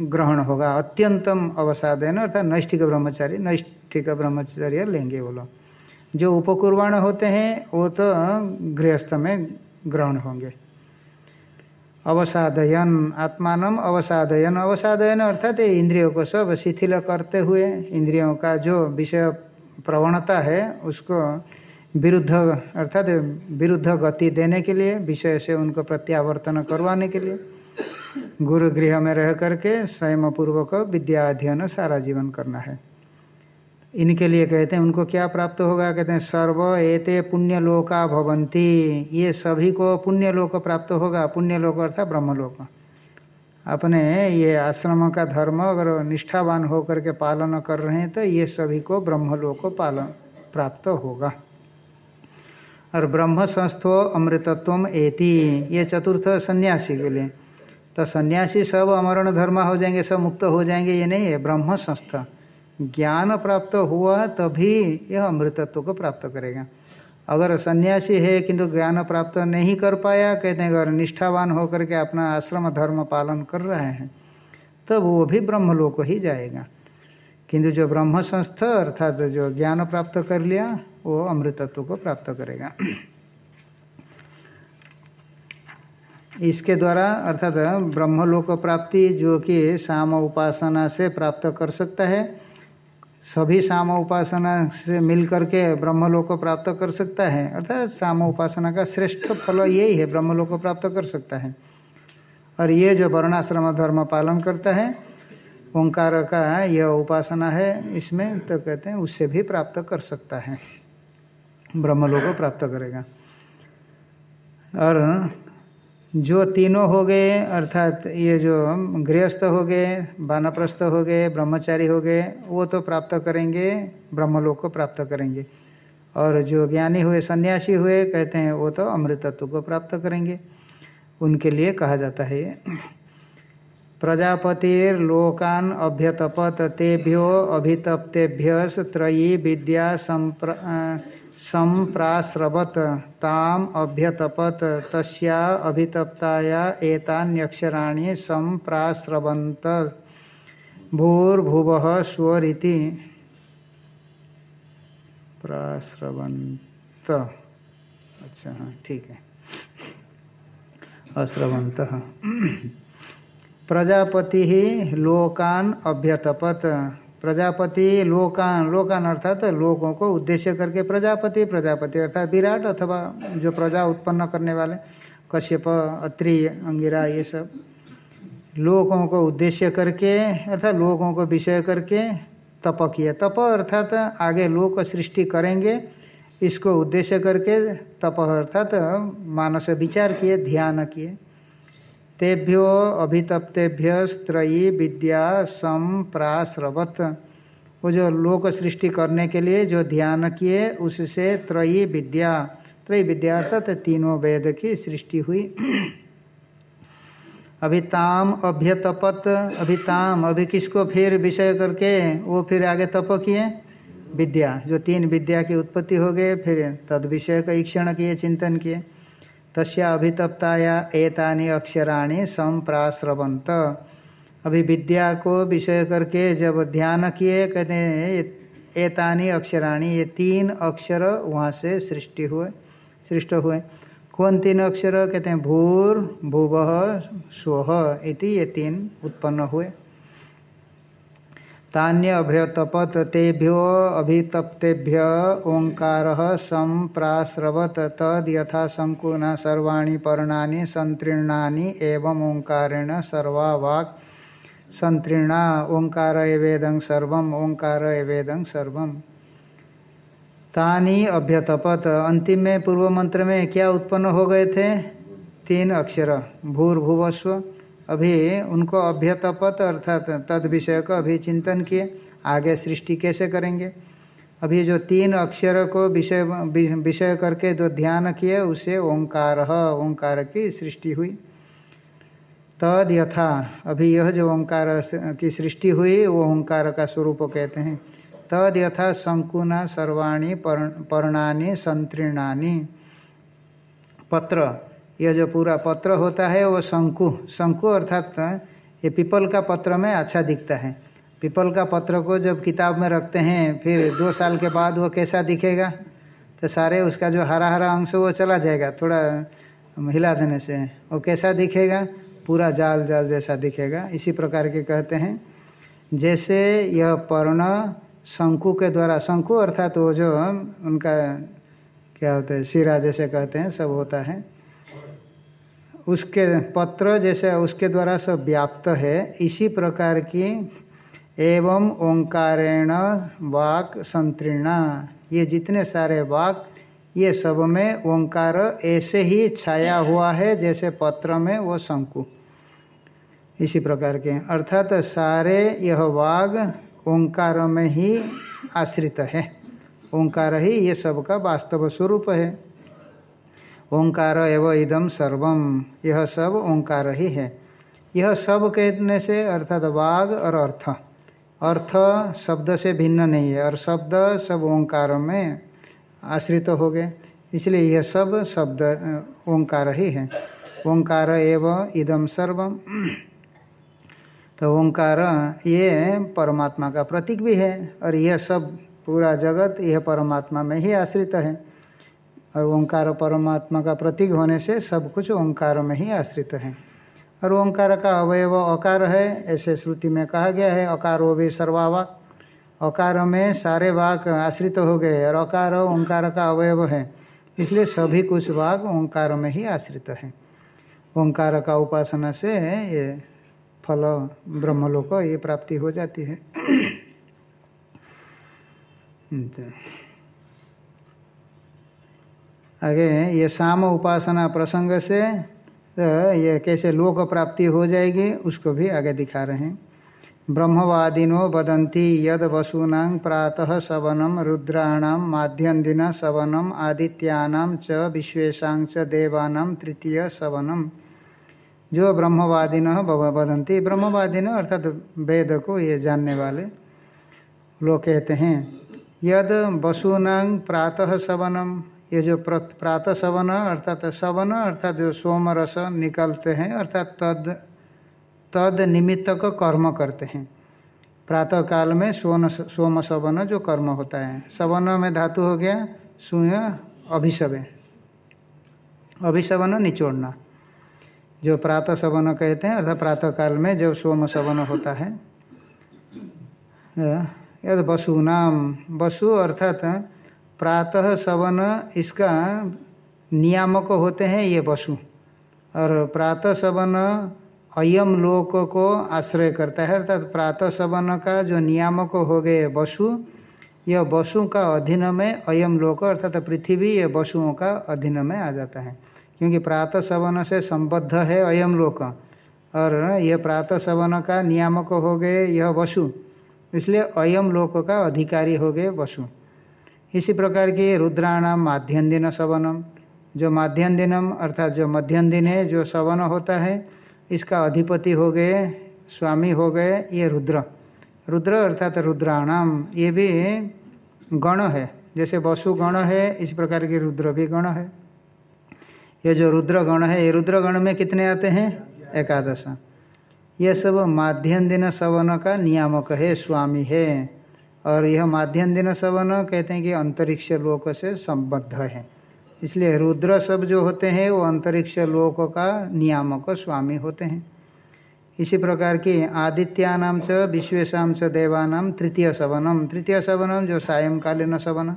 ग्रहण होगा। अत्यंतम अवसादयन, अर्थात नैष्ठिक ब्रह्मचारी नैष्ठिक ब्रह्मचर्य लेंगे वो लोग। जो उपकुर्वाण होते हैं, वो तो गृहस्थ में ग्रहण होंगे। अवसादयन आत्मान अवसादयन अवसादयन अर्थात इंद्रियों को सब शिथिल करते हुए, इंद्रियों का जो विषय प्रवणता है, उसको विरुद्ध, अर्थात विरुद्ध गति देने के लिए, विषय से उनको प्रत्यावर्तन करवाने के लिए, गुरु गृह में रह करके स्वयं पूर्वक विद्या अध्ययन सारा जीवन करना है। इनके लिए कहते हैं, उनको क्या प्राप्त होगा? कहते हैं, सर्व एते पुण्य लोका भवंती ये सभी को पुण्य लोक प्राप्त होगा पुण्य लोक अर्थात ब्रह्मलोक। अपने ये आश्रम का धर्म अगर निष्ठावान होकर के पालन कर रहे हैं तो ये सभी को ब्रह्मलोक पालन प्राप्त होगा। और ब्रह्म संस्थो अमृतत्व एति, ये चतुर्थ सन्यासी के लिए। तो सन्यासी सब अमरण धर्म हो जाएँगे, सब मुक्त हो जाएँगे, ये नहीं है, ब्रह्म संस्था। ज्ञान प्राप्त हुआ तभी यह अमृतत्व को प्राप्त करेगा। अगर सन्यासी है, किंतु ज्ञान प्राप्त नहीं कर पाया, कहते हैं अगर निष्ठावान होकर के अपना आश्रम धर्म पालन कर रहे हैं, तब वो भी ब्रह्मलोक ही जाएगा। किंतु जो ब्रह्म संस्थ, अर्थात जो ज्ञान प्राप्त कर लिया, वो अमृतत्व को प्राप्त करेगा। इसके द्वारा, अर्थात ब्रह्मलोक प्राप्ति, जो कि साम उपासना से प्राप्त कर सकता है सभी साम उपासना से मिल करके ब्रह्मलोक को प्राप्त कर सकता है। अर्थात साम उपासना का श्रेष्ठ फल यही है, ब्रह्मलोक को प्राप्त कर सकता है। और ये जो वर्णाश्रम धर्म पालन करता है, ओंकार का यह उपासना है, इसमें तो कहते हैं उससे भी प्राप्त कर सकता है। ब्रह्मलोक प्राप्त करेगा। और जो तीनों हो गए, अर्थात ये जो गृहस्थ हो गए, वानप्रस्थ हो गए, ब्रह्मचारी हो गए, वो तो प्राप्त करेंगे, ब्रह्मलोक को प्राप्त करेंगे। और जो ज्ञानी हुए, सन्यासी हुए, कहते हैं वो तो अमृतत्व को प्राप्त करेंगे। उनके लिए कहा जाता है, प्रजापतिर्लोकान अभ्यतपत तेभ्यो अभितप्तेभ्य त्रयी विद्या संप्र संप्राश्रवत ताम अभ्यतपत तस्या अभितप्ताया एतान्यक्षराणि संप्राश्रवंत भूर्भुव स्वरिति प्राश्रवंत अच्छा हाँ ठीक है। अश्रवंत प्रजापति ही लोकान अभ्यतपत। प्रजापति लोकान लोकान अर्थात लोगों को उद्देश्य करके प्रजापति प्रजापति अर्थात विराट अथवा जो प्रजा उत्पन्न करने वाले, कश्यप अत्रि अंगिरा, ये सब। लोगों को उद्देश्य करके अर्थात लोगों को विषय करके तप किए तप अर्थात आगे लोक सृष्टि करेंगे, इसको उद्देश्य करके तप अर्थात मानस विचार किए, ध्यान किए। तेभ्यो अभितप्तेभ्य स्त्रयी विद्या संप्राश्रवत। वो जो लोक सृष्टि करने के लिए जो ध्यान किए, उससे त्रयी विद्या। त्रयी विद्या अर्थात तीनों वेद की सृष्टि हुई। अभी ताम अभ्यतपत अभिताम अभी किसको फिर विषय करके वो फिर आगे तप किए? विद्या। जो तीन विद्या की उत्पत्ति हो गए, फिर तद विषय का ईक्षण किए, चिंतन किए। तस्या अभितप्ताया एतानी अक्षराणी संप्राश्रवंत अभी विद्या को विषय करके जब ध्यान किए कहते हैं एतानी अक्षराणी, ये तीन अक्षर वहाँ से सृष्टि हुए, सृष्ट हुए। कौन तीन अक्षर? कहते हैं, भूर, भूव, स्व, इति ये तीन उत्पन्न हुए। तान्य अभ्यतपत तेभ्यो अभितप्तेभ्य ओंकार संप्राश्रवत तद यथा सर्वाणी पर्णानि संतीर्णानि एवं ओंकारेण सर्वा वाक् संतीर्णा ओंकार एवेदं सर्वम ओंकार एवेदं सर्वम। तानी अभ्यतपत। अंतिम में पूर्व मंत्र में क्या उत्पन्न हो गए थे? तीन अक्षर। भूर्भुवस्व अभी उनको अभ्यतपत अर्थात तद विषय का अभी चिंतन किए, आगे सृष्टि कैसे करेंगे? अभी जो तीन अक्षर को विषय विषय करके जो ध्यान किए, उसे ओंकार ओंकार की सृष्टि हुई। तद यथा, अभी यह जो ओंकार की सृष्टि हुई, वो ओंकार का स्वरूप कहते हैं। तद यथा, शंकुना, सर्वाणी पर्णानी संतीर्णानी पत्र यह जो पूरा पत्र होता है, वो शंकु शंकु अर्थात, ये पीपल का पत्र में अच्छा दिखता है। पीपल का पत्र को जब किताब में रखते हैं, फिर दो साल के बाद वो कैसा दिखेगा? तो सारे उसका जो हरा हरा अंश, वो चला जाएगा, थोड़ा हिला देने से। वो कैसा दिखेगा? पूरा जाल जाल जैसा दिखेगा। इसी प्रकार के कहते हैं। जैसे यह पर्ण शंकु के द्वारा, शंकु अर्थात वो जो उनका, क्या होता है, सिरा जैसे कहते हैं, सब होता है। उसके पत्र जैसे उसके द्वारा सब व्याप्त है। इसी प्रकार की एवं ओंकारेण वाक संतीर्णा ये जितने सारे वाक, ये सब में ओंकार ऐसे ही छाया हुआ है जैसे पत्र में वो शंकु। इसी प्रकार के। अर्थात सारे यह वाग ओंकार में ही आश्रित है। ओंकार ही ये सब का वास्तव स्वरूप है। ओंकार एवं इदम सर्वम यह सब ओंकार ही है। यह सब कहने से अर्थात वाग और अर्थ। अर्थ शब्द से भिन्न नहीं है और शब्द सब ओंकार में आश्रित तो हो गए। इसलिए यह सब शब्द ओंकार ही है। ओंकार एवं इदम सर्वम तो ओंकार, ये परमात्मा का प्रतीक भी है और यह सब पूरा जगत यह परमात्मा में ही आश्रित है। और ओंकार परमात्मा का प्रतीक होने से सब कुछ ओंकार में ही आश्रित है। और ओंकार का अवयव अकार है, ऐसे श्रुति में कहा गया है, अकारो भी सर्वावाक अकार में सारे वाक आश्रित हो गए और अकार ओंकार का अवयव है, इसलिए सभी कुछ वाक ओंकार में ही आश्रित है। ओंकार का उपासना से ये फल ब्रह्मलोक ये प्राप्ति हो जाती है। [CLEARS THROAT] आगे ये शाम उपासना प्रसंग से तो ये कैसे लोक प्राप्ति हो जाएगी, उसको भी आगे दिखा रहे हैं। ब्रह्मवादिनो वदंती यद वसूना प्रातः सवनम रुद्राणाम माध्यन्दिन सवनम आदित्यानाम च विश्वेशा च तृतीय सवनम। जो ब्रह्मवादिन वदंती ब्रह्मवादी न अर्थात वेद को ये जानने वाले लोग कहते हैं, यद वसुनांग प्रातः सवनम ये जो प्रातः सवन अर्थात सवन अर्थात जो सोम रस निकलते हैं, अर्थात तद तद निमित्त को कर्म करते हैं। प्रातः काल में सोन सोम सवन जो कर्म होता है। सवन में धातु हो गया सुय अभिशवे। अभिशवन निचोड़ना। जो प्रातः सवन कहते हैं, अर्थात प्रातः काल में जब सोम सवन होता है। यद वसु नाम। वसु अर्थात प्रातः सवन इसका नियामक होते हैं ये वसु और प्रातः सवन अयम लोक को आश्रय करता है। अर्थात प्रातः सवन का जो नियामक हो गए वसु यह वसु का अधीन में अयम लोक, अर्थात पृथ्वी, ये वसुओं का अधीन में आ जाता है। क्योंकि प्रातः सवन से संबद्ध है अयम लोक। और यह प्रातः सवन का नियामक हो गए यह वसु इसलिए अयम लोक का अधिकारी हो गए वसु इसी प्रकार की रुद्राणाम माध्यन दिन सवनम। जो माध्यन दिनम अर्थात जो मध्यन दिन है, जो सवन होता है, इसका अधिपति हो गए, स्वामी हो गए, ये रुद्र। रुद्र अर्थात रुद्राणाम, ये भी गण है। जैसे वसु गण है, इस प्रकार की रुद्र भी गण है। ये जो रुद्र गण है, ये रुद्र गण में कितने आते हैं? एकादश। यह सब माध्यम दिन सवन का नियामक है, स्वामी है। और यह माध्यम दिन सवन कहते हैं कि अंतरिक्ष लोक से संबद्ध है। इसलिए रुद्र सब जो होते हैं, वो अंतरिक्ष लोक का नियामक स्वामी होते हैं। इसी प्रकार की आदित्यानाम च विश्वेशा च, देवानाम, तृतीय सवनम। तृतीय सवनम जो सायंकालीन सवन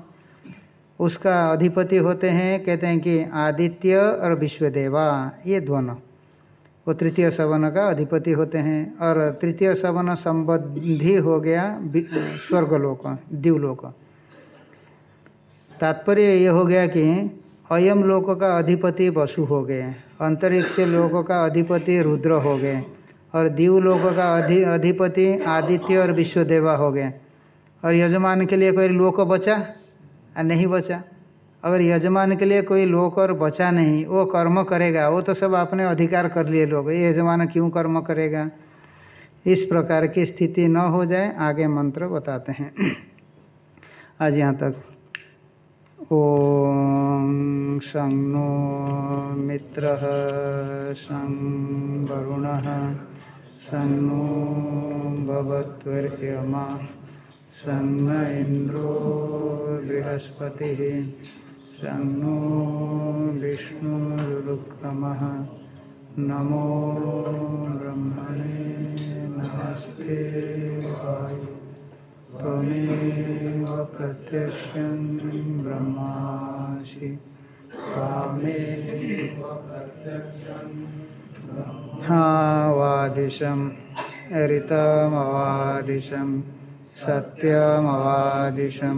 उसका अधिपति होते हैं, कहते हैं कि आदित्य और विश्वदेवा, ये दोनों। वो तृतीय सवन का अधिपति होते हैं और तृतीय सवन संबंधी हो गया स्वर्गलोक, दिवलोक। तात्पर्य ये हो गया कि अयम लोक का अधिपति वसु हो गए, अंतरिक्ष लोक का अधिपति रुद्र हो गए और दीव लोक का अधि अधिपति आदित्य और विश्वदेवा हो गए। और यजमान के लिए कोई लोक बचा? और नहीं बचा। अगर यजमान के लिए कोई लोक और बचा नहीं, वो कर्म करेगा। वो तो सब आपने अधिकार कर लिए लोग। ये यजमान क्यों कर्म करेगा? इस प्रकार की स्थिति न हो जाए, आगे मंत्र बताते हैं। [CLEARS THROAT] आज यहाँ तक। ॐ शं नो मित्रः शं वरुणः शं नो भवत्वर्यमा शं न इन्द्रो बृहस्पतिः शं नो विष्णुरुक्रमः नमो ब्रह्मणे नमस्ते वायु। त्वमेव प्रत्यक्षं ब्रह्मासि। वादिशं ऋतमवादिशं सत्यमवादिशं।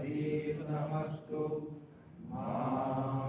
तेजस्विनावधीतमस्तु मा